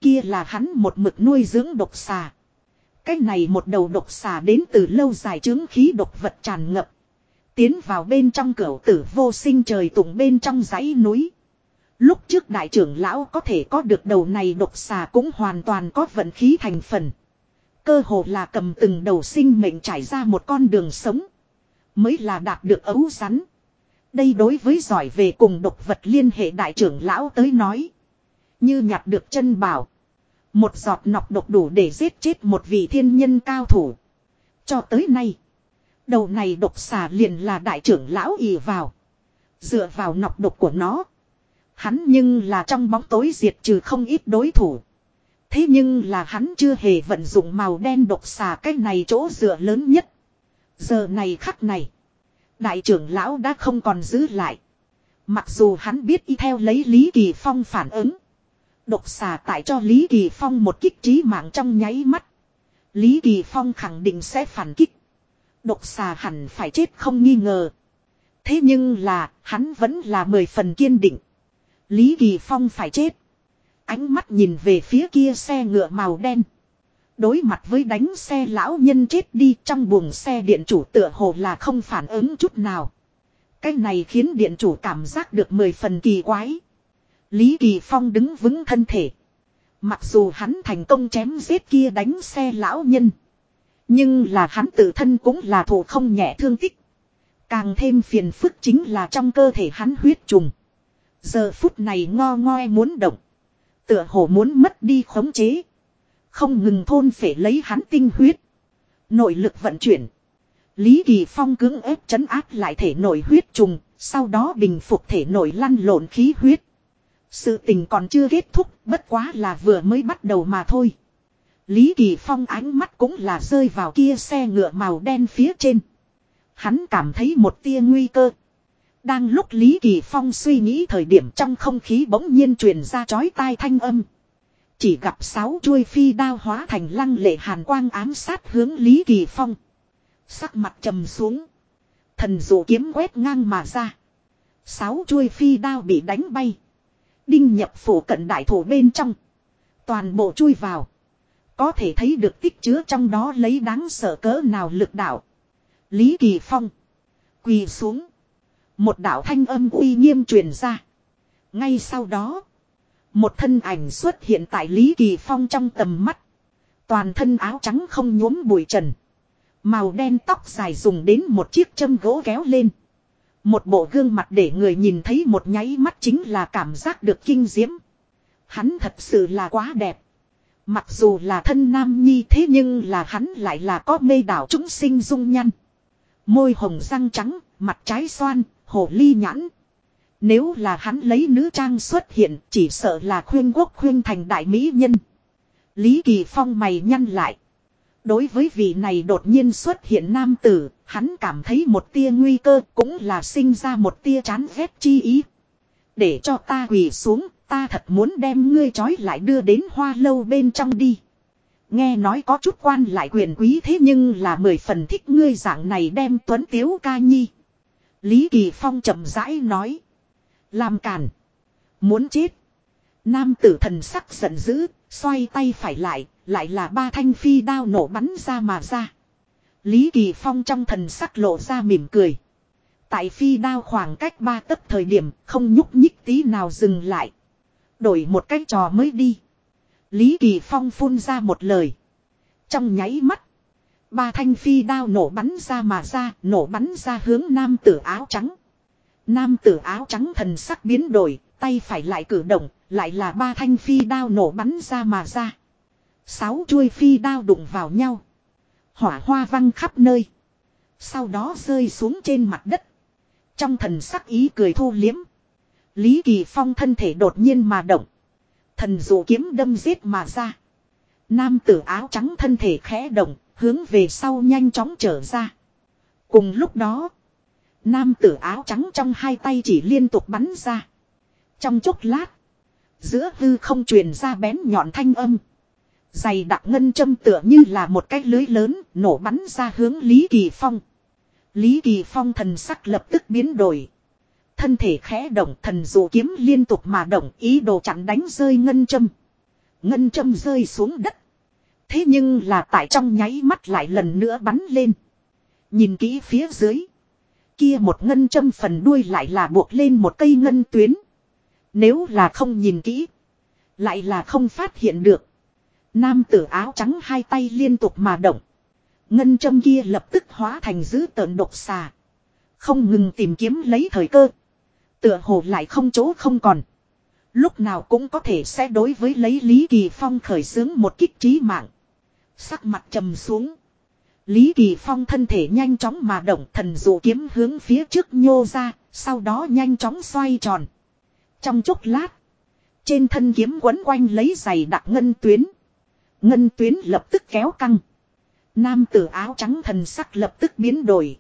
Kia là hắn một mực nuôi dưỡng độc xà. Cái này một đầu độc xà đến từ lâu dài chứng khí độc vật tràn ngập. Tiến vào bên trong cửa tử vô sinh trời tụng bên trong dãy núi. Lúc trước đại trưởng lão có thể có được đầu này độc xà cũng hoàn toàn có vận khí thành phần. Cơ hồ là cầm từng đầu sinh mệnh trải ra một con đường sống. Mới là đạt được ấu rắn. Đây đối với giỏi về cùng độc vật liên hệ đại trưởng lão tới nói. Như nhặt được chân bảo. Một giọt nọc độc đủ để giết chết một vị thiên nhân cao thủ. Cho tới nay. Đầu này độc xà liền là đại trưởng lão ỉ vào. Dựa vào nọc độc của nó. Hắn nhưng là trong bóng tối diệt trừ không ít đối thủ. Thế nhưng là hắn chưa hề vận dụng màu đen độc xà cái này chỗ dựa lớn nhất. Giờ này khắc này. Đại trưởng lão đã không còn giữ lại. Mặc dù hắn biết y theo lấy Lý Kỳ Phong phản ứng. Độc xà tại cho Lý Kỳ Phong một kích trí mạng trong nháy mắt. Lý Kỳ Phong khẳng định sẽ phản kích. Độc xà hẳn phải chết không nghi ngờ. Thế nhưng là, hắn vẫn là mười phần kiên định. Lý Kỳ Phong phải chết. Ánh mắt nhìn về phía kia xe ngựa màu đen. Đối mặt với đánh xe lão nhân chết đi, trong buồng xe điện chủ tựa hồ là không phản ứng chút nào. Cái này khiến điện chủ cảm giác được mười phần kỳ quái. Lý Kỳ Phong đứng vững thân thể. Mặc dù hắn thành công chém giết kia đánh xe lão nhân. Nhưng là hắn tự thân cũng là thủ không nhẹ thương tích. Càng thêm phiền phức chính là trong cơ thể hắn huyết trùng. Giờ phút này ngo ngoe muốn động. Tựa hồ muốn mất đi khống chế. Không ngừng thôn phải lấy hắn tinh huyết. Nội lực vận chuyển. Lý Kỳ Phong cứng ép chấn áp lại thể nội huyết trùng, sau đó bình phục thể nội lăn lộn khí huyết. Sự tình còn chưa kết thúc, bất quá là vừa mới bắt đầu mà thôi. Lý Kỳ Phong ánh mắt cũng là rơi vào kia xe ngựa màu đen phía trên. Hắn cảm thấy một tia nguy cơ. Đang lúc Lý Kỳ Phong suy nghĩ thời điểm trong không khí bỗng nhiên truyền ra chói tai thanh âm. Chỉ gặp sáu chuôi phi đao hóa thành lăng lệ hàn quang ám sát hướng Lý Kỳ Phong. Sắc mặt trầm xuống. Thần dụ kiếm quét ngang mà ra. Sáu chuôi phi đao bị đánh bay. Đinh nhập phủ cận đại thủ bên trong. Toàn bộ chui vào. Có thể thấy được tích chứa trong đó lấy đáng sợ cỡ nào lực đạo. Lý Kỳ Phong. Quỳ xuống. Một đạo thanh âm uy nghiêm truyền ra. Ngay sau đó. Một thân ảnh xuất hiện tại Lý Kỳ Phong trong tầm mắt. Toàn thân áo trắng không nhuốm bụi trần. Màu đen tóc dài dùng đến một chiếc châm gỗ kéo lên. Một bộ gương mặt để người nhìn thấy một nháy mắt chính là cảm giác được kinh diễm. Hắn thật sự là quá đẹp. Mặc dù là thân nam nhi thế nhưng là hắn lại là có mê đảo chúng sinh dung nhăn. Môi hồng răng trắng, mặt trái xoan, hồ ly nhãn. Nếu là hắn lấy nữ trang xuất hiện chỉ sợ là khuyên quốc khuyên thành đại mỹ nhân. Lý Kỳ Phong mày nhăn lại. Đối với vị này đột nhiên xuất hiện nam tử, hắn cảm thấy một tia nguy cơ cũng là sinh ra một tia chán ghét chi ý. Để cho ta quỳ xuống, ta thật muốn đem ngươi trói lại đưa đến hoa lâu bên trong đi. Nghe nói có chút quan lại quyền quý thế nhưng là mười phần thích ngươi dạng này đem tuấn tiếu ca nhi. Lý Kỳ Phong chậm rãi nói. Làm cản. Muốn chết. Nam tử thần sắc giận dữ, xoay tay phải lại, lại là ba thanh phi đao nổ bắn ra mà ra. Lý Kỳ Phong trong thần sắc lộ ra mỉm cười. Tại phi đao khoảng cách ba tấc thời điểm không nhúc nhích tí nào dừng lại. Đổi một cách trò mới đi. Lý Kỳ Phong phun ra một lời. Trong nháy mắt. Ba thanh phi đao nổ bắn ra mà ra, nổ bắn ra hướng nam tử áo trắng. Nam tử áo trắng thần sắc biến đổi, tay phải lại cử động, lại là ba thanh phi đao nổ bắn ra mà ra. Sáu chuôi phi đao đụng vào nhau. Hỏa hoa văng khắp nơi. Sau đó rơi xuống trên mặt đất. Trong thần sắc ý cười thu liếm. Lý Kỳ Phong thân thể đột nhiên mà động. Thần dụ kiếm đâm giết mà ra. Nam tử áo trắng thân thể khẽ động, hướng về sau nhanh chóng trở ra. Cùng lúc đó, nam tử áo trắng trong hai tay chỉ liên tục bắn ra. Trong chốc lát, giữa hư không truyền ra bén nhọn thanh âm. Dày đặc ngân châm tựa như là một cái lưới lớn nổ bắn ra hướng Lý Kỳ Phong. Lý Kỳ Phong thần sắc lập tức biến đổi. Thân thể khẽ động thần dụ kiếm liên tục mà động ý đồ chặn đánh rơi ngân châm. Ngân châm rơi xuống đất. Thế nhưng là tại trong nháy mắt lại lần nữa bắn lên. Nhìn kỹ phía dưới. Kia một ngân châm phần đuôi lại là buộc lên một cây ngân tuyến. Nếu là không nhìn kỹ. Lại là không phát hiện được. Nam tử áo trắng hai tay liên tục mà động. Ngân châm kia lập tức hóa thành dữ tợn độc xà. Không ngừng tìm kiếm lấy thời cơ. Tựa hồ lại không chỗ không còn. Lúc nào cũng có thể sẽ đối với lấy Lý Kỳ Phong khởi xướng một kích trí mạng. Sắc mặt trầm xuống. Lý Kỳ Phong thân thể nhanh chóng mà động thần dụ kiếm hướng phía trước nhô ra, sau đó nhanh chóng xoay tròn. Trong chốc lát, trên thân kiếm quấn quanh lấy giày đặc ngân tuyến. Ngân tuyến lập tức kéo căng. Nam tử áo trắng thần sắc lập tức biến đổi.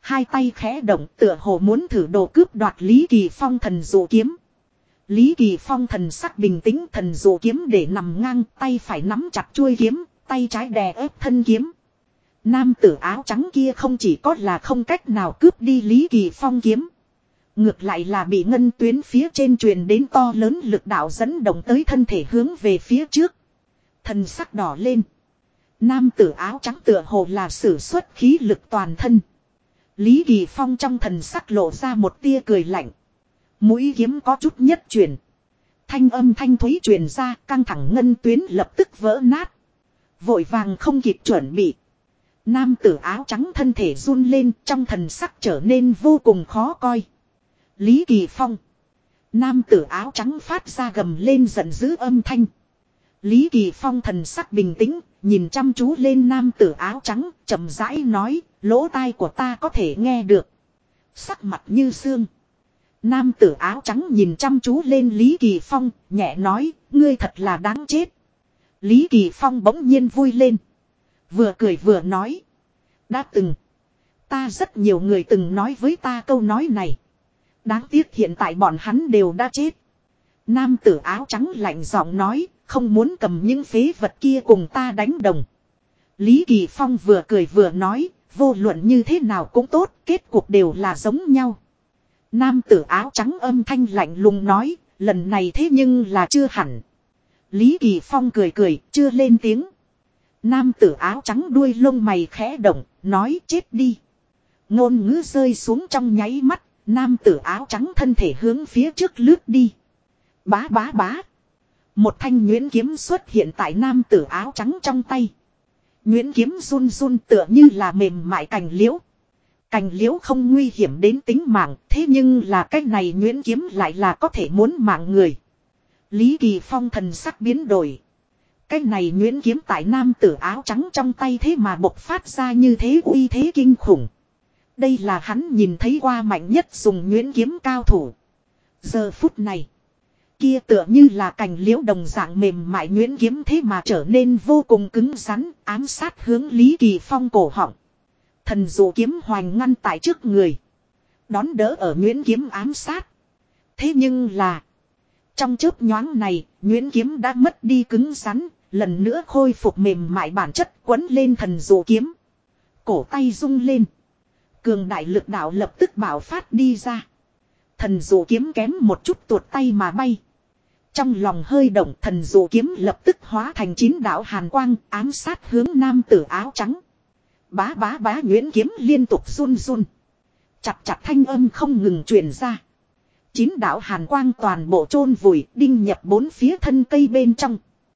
Hai tay khẽ động tựa hồ muốn thử đồ cướp đoạt Lý Kỳ Phong thần dụ kiếm. Lý Kỳ Phong thần sắc bình tĩnh thần dụ kiếm để nằm ngang tay phải nắm chặt chuôi kiếm, tay trái đè ép thân kiếm. Nam tử áo trắng kia không chỉ có là không cách nào cướp đi Lý Kỳ Phong kiếm. Ngược lại là bị ngân tuyến phía trên truyền đến to lớn lực đạo dẫn động tới thân thể hướng về phía trước. Thần sắc đỏ lên. Nam tử áo trắng tựa hồ là sử xuất khí lực toàn thân. Lý Kỳ Phong trong thần sắc lộ ra một tia cười lạnh. Mũi kiếm có chút nhất truyền. Thanh âm thanh thúy truyền ra, căng thẳng ngân tuyến lập tức vỡ nát. Vội vàng không kịp chuẩn bị. Nam tử áo trắng thân thể run lên trong thần sắc trở nên vô cùng khó coi. Lý Kỳ Phong. Nam tử áo trắng phát ra gầm lên giận dữ âm thanh. Lý Kỳ Phong thần sắc bình tĩnh, nhìn chăm chú lên nam tử áo trắng, chậm rãi nói, lỗ tai của ta có thể nghe được. Sắc mặt như xương. Nam tử áo trắng nhìn chăm chú lên Lý Kỳ Phong, nhẹ nói, ngươi thật là đáng chết. Lý Kỳ Phong bỗng nhiên vui lên. Vừa cười vừa nói. Đã từng. Ta rất nhiều người từng nói với ta câu nói này. Đáng tiếc hiện tại bọn hắn đều đã chết. Nam tử áo trắng lạnh giọng nói, không muốn cầm những phế vật kia cùng ta đánh đồng. Lý Kỳ Phong vừa cười vừa nói, vô luận như thế nào cũng tốt, kết cuộc đều là giống nhau. Nam tử áo trắng âm thanh lạnh lùng nói, lần này thế nhưng là chưa hẳn. Lý Kỳ Phong cười cười, chưa lên tiếng. Nam tử áo trắng đuôi lông mày khẽ động, nói chết đi. Ngôn ngữ rơi xuống trong nháy mắt, nam tử áo trắng thân thể hướng phía trước lướt đi. Bá bá bá. Một thanh nguyễn kiếm xuất hiện tại nam tử áo trắng trong tay. Nguyễn kiếm run run tựa như là mềm mại cành liễu. Cành liễu không nguy hiểm đến tính mạng, thế nhưng là cái này nguyễn kiếm lại là có thể muốn mạng người. Lý Kỳ Phong thần sắc biến đổi. Cái này nguyễn kiếm tại nam tử áo trắng trong tay thế mà bộc phát ra như thế uy thế kinh khủng. Đây là hắn nhìn thấy qua mạnh nhất dùng nguyễn kiếm cao thủ. Giờ phút này. Kia tựa như là cành liễu đồng dạng mềm mại nguyễn kiếm thế mà trở nên vô cùng cứng rắn, ám sát hướng Lý Kỳ Phong cổ họng. Thần dụ kiếm hoành ngăn tại trước người. Đón đỡ ở nguyễn kiếm ám sát. Thế nhưng là. Trong chớp nhoáng này, Nguyễn Kiếm đã mất đi cứng rắn, lần nữa khôi phục mềm mại bản chất quấn lên thần dụ kiếm. Cổ tay rung lên. Cường đại lực đạo lập tức bảo phát đi ra. Thần dụ kiếm kém một chút tuột tay mà bay. Trong lòng hơi động thần dụ kiếm lập tức hóa thành chín đạo hàn quang ám sát hướng nam tử áo trắng. Bá bá bá nguyễn kiếm liên tục run run. Chặt chặt thanh âm không ngừng truyền ra. Chín đạo hàn quang toàn bộ chôn vùi, đinh nhập bốn phía thân cây bên trong.